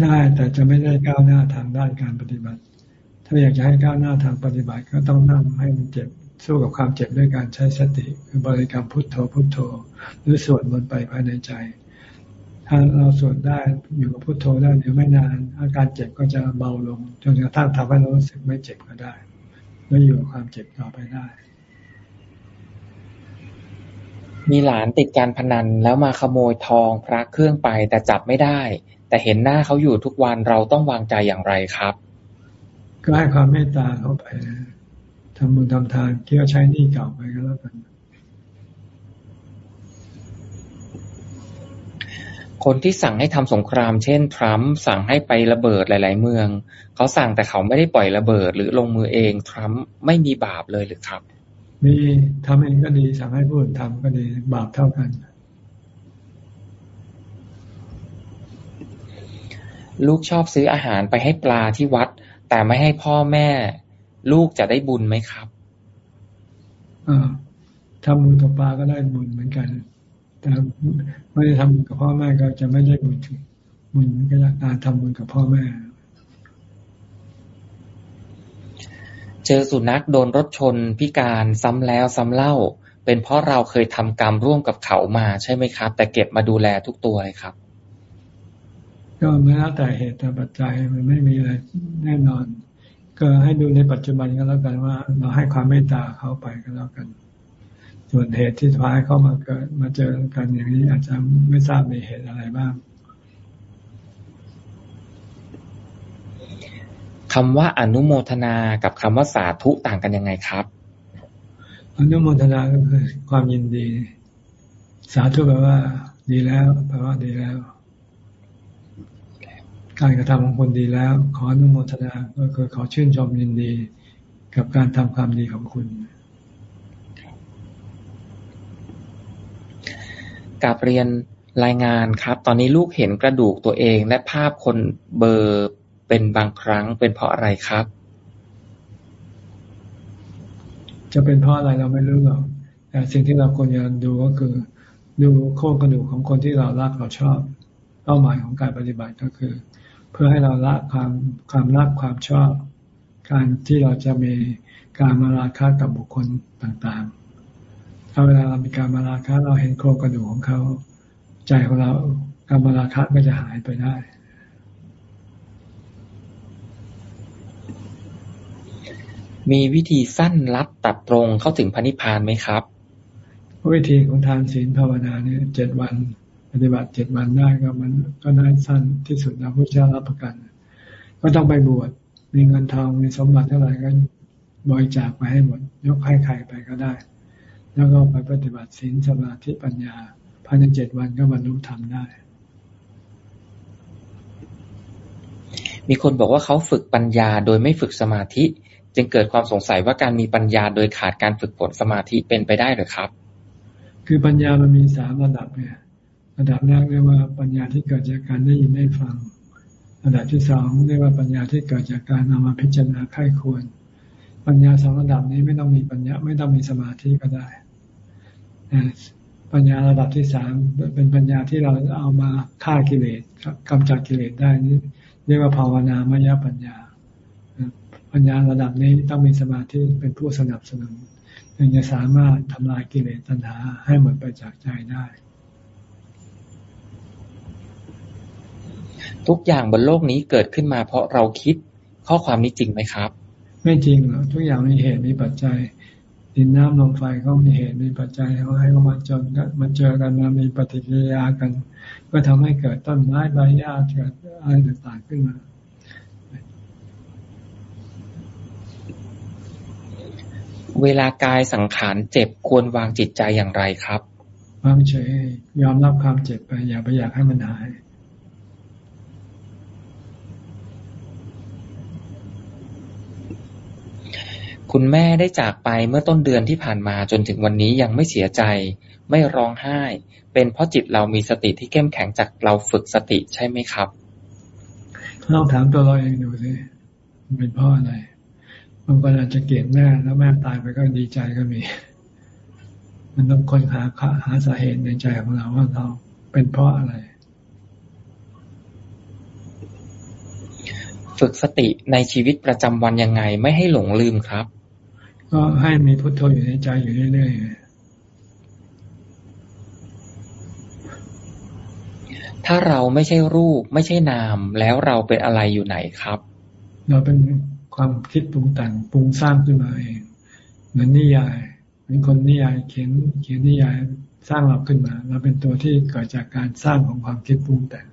ได้แต่จะไม่ได้ก้าวหน้าทางด้านการปฏิบัติ ถ้าอยากจะให้ก้าวหน้าทางปฏิบัติก็ต้องนั่งให้มันเจ็บสู้กับความเจ็บด้วยการใช้สติ คือบริกรรมพุทโธพุทโธ หรือสวดมนต์ไปภายในใจ ถ้าเราสวดได้อยู่กับพุทโธได้เดี๋ยวไม่นาน อาการเจ็บก็จะเบาลงจนกระทั่งทำให้เรารู้สึกไม่เจ็บก็ได้ แล้วอยู่กับความเจ็บต่อไปได้ มีหลานติดการพนันแล้วมาขโมยทองพระเครื่องไปแต่จับไม่ได้ แต่เห็นหน้าเขาอยู่ทุกวันเราต้องวางใจอย่างไรครับ ก็ให้ความเมตตาเขาไปทำบุญทำทานที่เขาใช้หนี้เก่าไปก็แล้วกัน คนที่สั่งให้ทำสงคราม เช่น ทรัมป์สั่งให้ไประเบิดหลาย ๆ เมือง เขาสั่งแต่เขาไม่ได้ปล่อยระเบิด หรือลงมือเอง ทรัมป์ไม่มีบาปเลยหรือครับ มีทำเองก็ดี สั่งให้ผู้อื่นทำก็ดี บาปเท่ากัน ลูกชอบซื้ออาหารไปให้ปลาที่วัด แต่ไม่ให้พ่อแม่ ลูกจะได้บุญไหมครับอ่าทำบุญกับปลาก็ได้บุญเหมือนกัน แต่ไม่ได้ทำบุญกับพ่อแม่ก็จะไม่ได้บุญบุญก็การทำบุญกับพ่อแม่ เจอสุนัขโดนรถชนพิการซ้ำแล้วซ้ำเล่า เป็นเพราะเราเคยทำกรรมร่วมกับเขามาใช่ไหมครับ แต่เก็บมาดูแลทุกตัวเลยครับ ก็ไม่แล้วแต่เหตุแต่ปัจจัยมันไม่มีอะไรแน่นอน ก็ให้ดูในปัจจุบันก็แล้วกันว่า เราให้ความเมตตาเขาไปก็แล้วกัน ส่วนเหตุที่ท้ายเข้ามาเกิดมาเจอกันอย่างนี้อาจจะไม่ทราบมีเหตุอะไรบ้างคำว่าอนุโมทนากับคำว่าสาธุต่างกันยังไงครับ อนุโมทนาก็คือความยินดี สาธุแปลว่า ดีแล้วแปลว่าดีแล้ว การกระทำของคนดีแล้ว ขออนุโมทนาก็คือขอชื่นชมยินดี กับการทำความดีของคุณ กับเรียนรายงานครับ ตอนนี้ลูกเห็นกระดูกตัวเอง และภาพคนเบอร์เป็นบางครั้งเป็นเพราะอะไรครับ จะเป็นเพราะอะไรเราไม่รู้หรอกแต่สิ่งที่เราควรจะดูก็คือ ดูโครงกระดูกของคนที่เรารักเราชอบ เป้าหมายของการปฏิบัติก็คือ เพื่อให้เราละความความรักความชอบ การที่เราจะมีการมาราคะกับบุคคลต่างๆ ถ้าเวลาเรามีการมาราคะเราเห็นโครงกระดูกของเขา ใจของเราการมาราคะก็จะหายไปได้ มีวิธีสั้นลัดตัดตรงเข้าถึงพระนิพพานไหมครับ วิธีของทานศีลภาวนาเนี่ยเจ็ดวันปฏิบัติเจ็ดวันได้ก็มันก็ได้สั้นที่สุดแล้วพระเจ้ารับประกัน ก็ต้องไปบวชมีเงินทองมีสมบัติเท่าไหร่ก็บริจาคไปให้หมด ยกให้ใครไปก็ได้ แล้วก็ไปปฏิบัติศีลสมาธิปัญญาภายในเจ็ดวันก็บรรลุธรรมได้ มีคนบอกว่าเขาฝึกปัญญาโดยไม่ฝึกสมาธิ จึงเกิดความสงสัยว่าการมีปัญญาโดยขาดการฝึกฝนสมาธิเป็นไปได้หรือครับ คือปัญญามันมีสามระดับเนี่ยระดับแรกเรียกว่าปัญญาที่เกิดจากการได้ยินได้ฟัง ระดับที่สองเรียกว่าปัญญาที่เกิดจากการนามาพิจารณาไข้ควร ปัญญาสองระดับนี้ไม่ต้องมีปัญญาไม่ต้องมีสมาธิก็ได้ ปัญญาระดับที่สามเป็นปัญญาที่เราเอามาฆ่ากิเลสกำจัดกิเลสได้นี่เรียกว่าภาวนามยปัญญา ปัญญาระดับนี้ต้องมีสมาธิเป็นผู้สนับสนุนถึงจะสามารถทำลายกิเลสตัณหาให้หมดไปจากใจได้ ทุกอย่างบนโลกนี้เกิดขึ้นมาเพราะเราคิดข้อความนี้จริงไหมครับ ไม่จริงหรอกทุกอย่างมีเหตุมีปัจจัย ดินน้ำลมไฟก็มีเหตุมีปัจจัยเขาให้เขามาจนกันมาเจอกันมามีปฏิกิริยากัน ก็ทำให้เกิดต้นไม้ใบหญ้าเกิดอะไรต่างๆขึ้นมา เวลากายสังขารเจ็บควรวางจิตใจอย่างไรครับวางเฉยยอมรับความเจ็บไปอย่าไปอยากให้มันหาย คุณแม่ได้จากไปเมื่อต้นเดือนที่ผ่านมาจนถึงวันนี้ยังไม่เสียใจ ไม่ร้องไห้ เป็นเพราะจิตเรามีสติที่เข้มแข็งจากเราฝึกสติใช่ไหมครับลองถามตัวเราเองดูสิเป็นเพราะอะไรบางคนอาจจะเกลียดแม่แล้วแม่ตายไปก็ดีใจก็มี มันต้องค้นหาหาสาเหตุในใจของเราว่าเราเป็นเพราะอะไร ฝึกสติในชีวิตประจำวันยังไงไม่ให้หลงลืมครับ ก็ให้มีพุทโธอยู่ในใจอยู่เรื่อยๆ ถ้าเราไม่ใช่รูปไม่ใช่นาม แล้วเราเป็นอะไรอยู่ไหนครับ เราเป็นความคิดปรุงแต่งปรุงสร้างขึ้นมาเองเหมือนนิยายเป็นคนนิยายเขียนเขียนนิยายสร้างเราขึ้นมา เราเป็นตัวที่เกิดจากการสร้างของความคิดปรุงแต่ง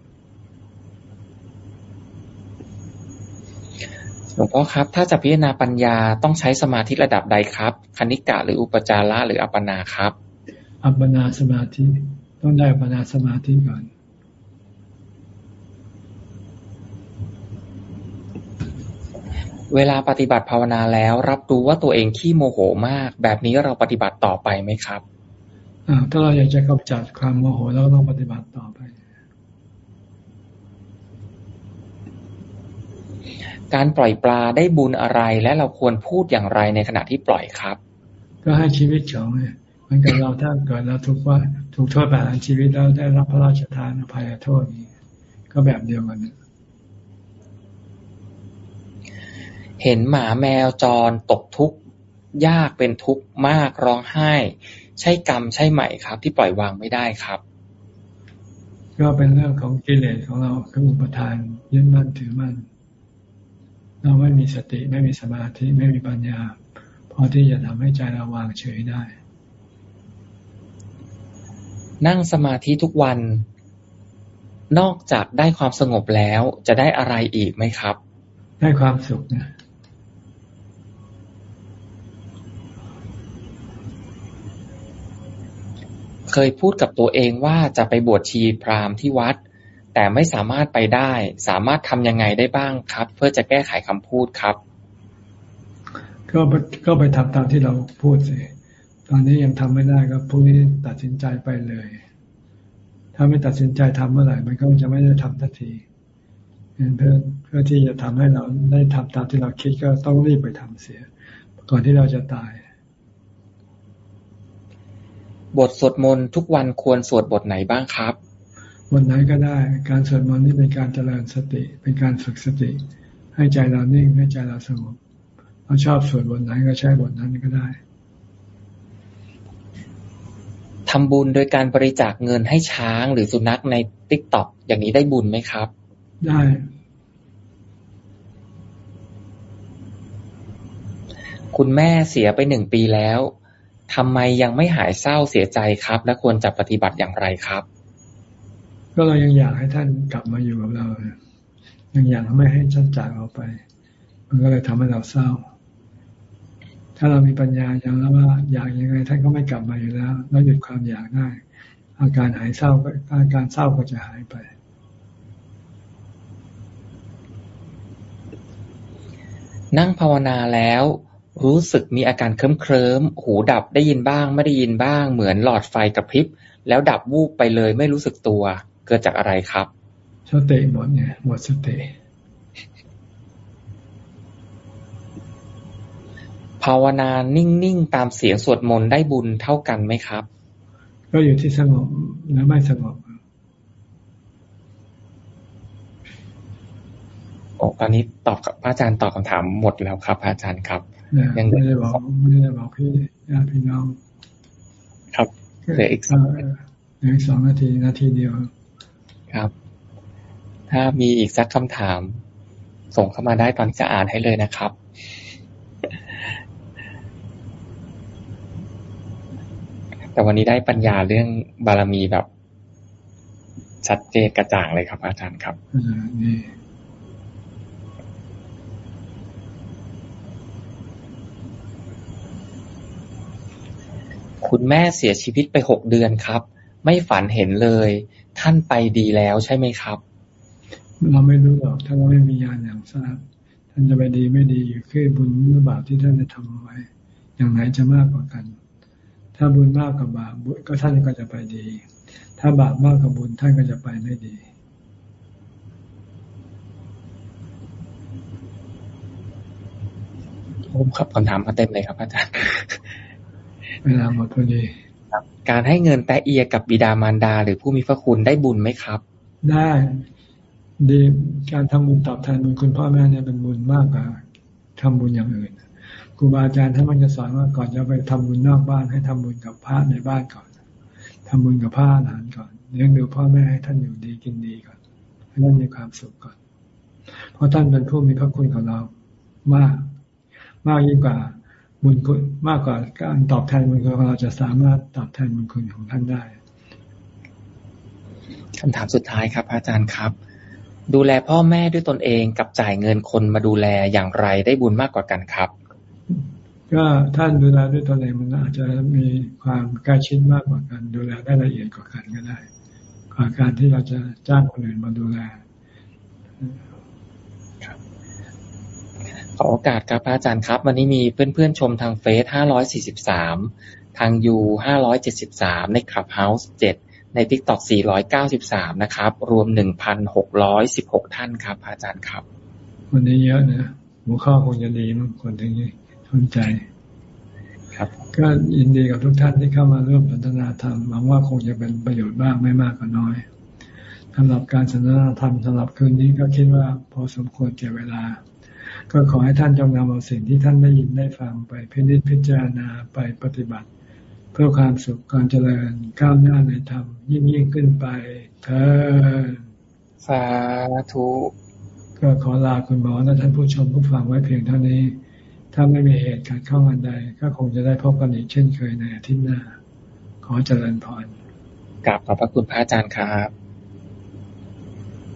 ลวงพ่อครับ ถ้าจะพิจารณาปัญญาต้องใช้สมาธิระดับใดครับ คณิกะหรืออุปจาระหรืออัปปนาครับ อัปปนาสมาธิต้องได้อัปปนาสมาธิก่อนเวลาปฏิบัติภาวนาแล้ว รับรู้ว่าตัวเองขี้โมโหมาก แบบนี้เราปฏิบัติต่อไปไหมครับถ้าเราอยากจะกำจัดความโมโหเราต้องปฏิบัติต่อไป การปล่อยปลาได้บุญอะไรและเราควรพูดอย่างไรในขณะที่ปล่อยครับ ก็ให้ชีวิตเฉยมันกับเราถ้าเกิดเราทุกว่าถูกโทษประหารชีวิตแล้วได้รับพระราชทานอภัยโทษนี้ก็แบบเดียวกันเห็นหมาแมวจรตกทุกข์ยากเป็นทุกข์มากร้องไห้ ใช่กรรมใช่ไหมครับ ที่ปล่อยวางไม่ได้ครับ ก็เป็นเรื่องของกิเลสของเราคืออุปทานยึดมั่นถือมั่น เราไม่มีสติไม่มีสมาธิไม่มีปัญญาพอที่จะทำให้ใจเราวางเฉยได้ นั่งสมาธิทุกวัน นอกจากได้ความสงบแล้วจะได้อะไรอีกไหมครับ ได้ความสุขนะเคยพูดกับตัวเองว่าจะไปบวชชีพราหมณ์ที่วัด แต่ไม่สามารถไปได้ สามารถทำยังไงได้บ้างครับ เพื่อจะแก้ไขคำพูดครับ ก็ก็ไปทำตามที่เราพูดสิตอนนี้ยังทำไม่ได้ก็พรุ่งนี้ตัดสินใจไปเลย ถ้าไม่ตัดสินใจทำเมื่อไหร่ มันก็จะไม่ได้ทำทันทีเพื่อเพื่อที่จะทำให้เราได้ทำตามที่เราคิดก็ต้องรีบไปทำเสีย ก่อนที่เราจะตายบทสวดมนต์ทุกวันควรสวดบทไหนบ้างครับ บทไหนก็ได้ การสวดมนต์นี่เป็นการเจริญสติ เป็นการฝึกสติ ให้ใจเรานิ่งให้ใจเราสงบเราชอบสวดบทไหนก็ใช้บทนั้นก็ได้ทำบุญโดยการบริจาคเงินให้ช้างหรือสุนัขใน TikTok อย่างนี้ได้บุญไหมครับ ได้ คุณแม่เสียไปหนึ่งปีแล้วทำไมยังไม่หายเศร้าเสียใจครับ และควรจะปฏิบัติอย่างไรครับ ก็เรายังอยากให้ท่านกลับมาอยู่กับเรา ยังอยากไม่ให้ท่านจากเราไป มันก็เลยทำให้เราเศร้า ถ้าเรามีปัญญาอย่างแล้วว่า อยากยังไงท่านก็ไม่กลับมาอยู่แล้วเราหยุดความอยากได้ อาการหายเศร้าอาการเศร้าก็จะหายไปนั่งภาวนาแล้ว รู้สึกมีอาการเคลิ้มเคลิ้มหูดับได้ยินบ้าง ไม่ได้ยินบ้าง เหมือนหลอดไฟกระพริบ แล้วดับวูบไปเลยไม่รู้สึกตัว เกิดจากอะไรครับ สติหมดเนี่ยหมดสติภาวนานิ่งๆตามเสียงสวดมนต์ได้บุญเท่ากันไหมครับ ก็อยู่ที่สงบหรือไม่สงบโอ้ตอนนี้ตอบพระอาจารย์ตอบคำถามหมดแล้วครับพระอาจารย์ครับยังไม่ได้บอกไม่ได้บอกพี่ญาติพี่น้อง ครับเหลืออีกเหลืออีกสองนาทีนาทีเดียว ครับ ถ้ามีอีกสักคำถาม ส่งเข้ามาได้ตอนจะอ่านให้เลยนะครับ แต่วันนี้ได้ปัญญาเรื่องบารมีแบบ ชัดเจนกระจ่างเลยครับอาจารย์ครับคุณแม่เสียชีวิตไปหกเดือนครับ ไม่ฝันเห็นเลย ท่านไปดีแล้วใช่ไหมครับ เราไม่รู้หรอกถ้าเราไม่มีญาณอย่างทราบท่านจะไปดีไม่ดีอยู่คือบุญหรือบาปที่ท่านได้ทำไว้ อย่างไหนจะมากกว่ากัน ถ้าบุญมากกว่าบาปก็ท่านก็จะไปดี ถ้าบาปมากกว่าบุญท่านก็จะไปไม่ดีผมครับคำถามมาเต็มเลยครับอาจารย์ เวลาหมดพอดี การให้เงินแตะเอียกับบิดามารดา หรือผู้มีพระคุณได้บุญไหมครับ ได้ ดีการทำบุญตอบแทนบุญคุณพ่อแม่เนี่ยเป็นบุญมากกว่าทำบุญอย่างอื่นครูบาอาจารย์ท่านมันจะสอนว่าก่อนจะไปทำบุญนอกบ้านให้ทำบุญกับพระในบ้านก่อนทำบุญกับพระหลานก่อนเลี้ยงดูพ่อแม่ให้ท่านอยู่ดีกินดีก่อนให้ท่านมีความสุขก่อน เพราะท่านเป็นผู้มีพระคุณของเรามาก มากยิ่งกว่า บุญคุณมากกว่าการตอบแทนบุญคุณเราจะสามารถตอบแทนบุญคุณของท่านได้คำถามสุดท้ายครับ อาจารย์ครับ ดูแลพ่อแม่ด้วยตนเองกับจ่ายเงินคนมาดูแลอย่างไรได้บุญมากกว่ากันครับ ก็ท่านดูแลด้วยตนเองมันอาจจะมีความใกล้ชิดมากกว่ากัน ดูแลได้ละเอียดกว่ากันก็ได้กว่าการที่เราจะจ้างคนอื่นมาดูแล ขอโอกาสครับอาจารย์ครับ วันนี้มีเพื่อนๆชมทางเฟซห้าร้อยสี่สิบสามทางยูห้าร้อยเจ็ดสิบสามในคลับเฮาส์เจ็ดใน TikTok สี่ร้อยเก้าสิบสามนะครับ รวมหนึ่งพันหกร้อยสิบหกท่านครับ อาจารย์ครับ วันนี้เยอะนะหัวข้อคงจะดีมั้งคนที่นี้สนใจ ครับ ก็ยินดีกับทุกท่านที่เข้ามาร่วมสนทนาธรรมหวังว่าคงจะเป็นประโยชน์บ้างไม่มากก็น้อยสำหรับการสนทนาธรรมสำหรับคืนนี้ก็คิดว่าพอสมควรกับเวลา ก็ขอให้ท่านจงนำเอาสิ่งที่ท่านได้ยินได้ฟังไปพินิจพิจารณาไปปฏิบัติ เพื่อความสุขการเจริญก้าวหน้าในธรรมยิ่งยิ่งขึ้นไปเธอสาธุก็ขอลาคุณหมอและท่านผู้ชมผู้ฟังไว้เพียงเท่านี้ ถ้าไม่มีเหตุการณ์เข้างันใด ก็คงจะได้พบกันอีกเช่นเคยในอาทิตย์หน้า ขอเจริญพรกลับขอบพระคุณพระอาจารย์ครับ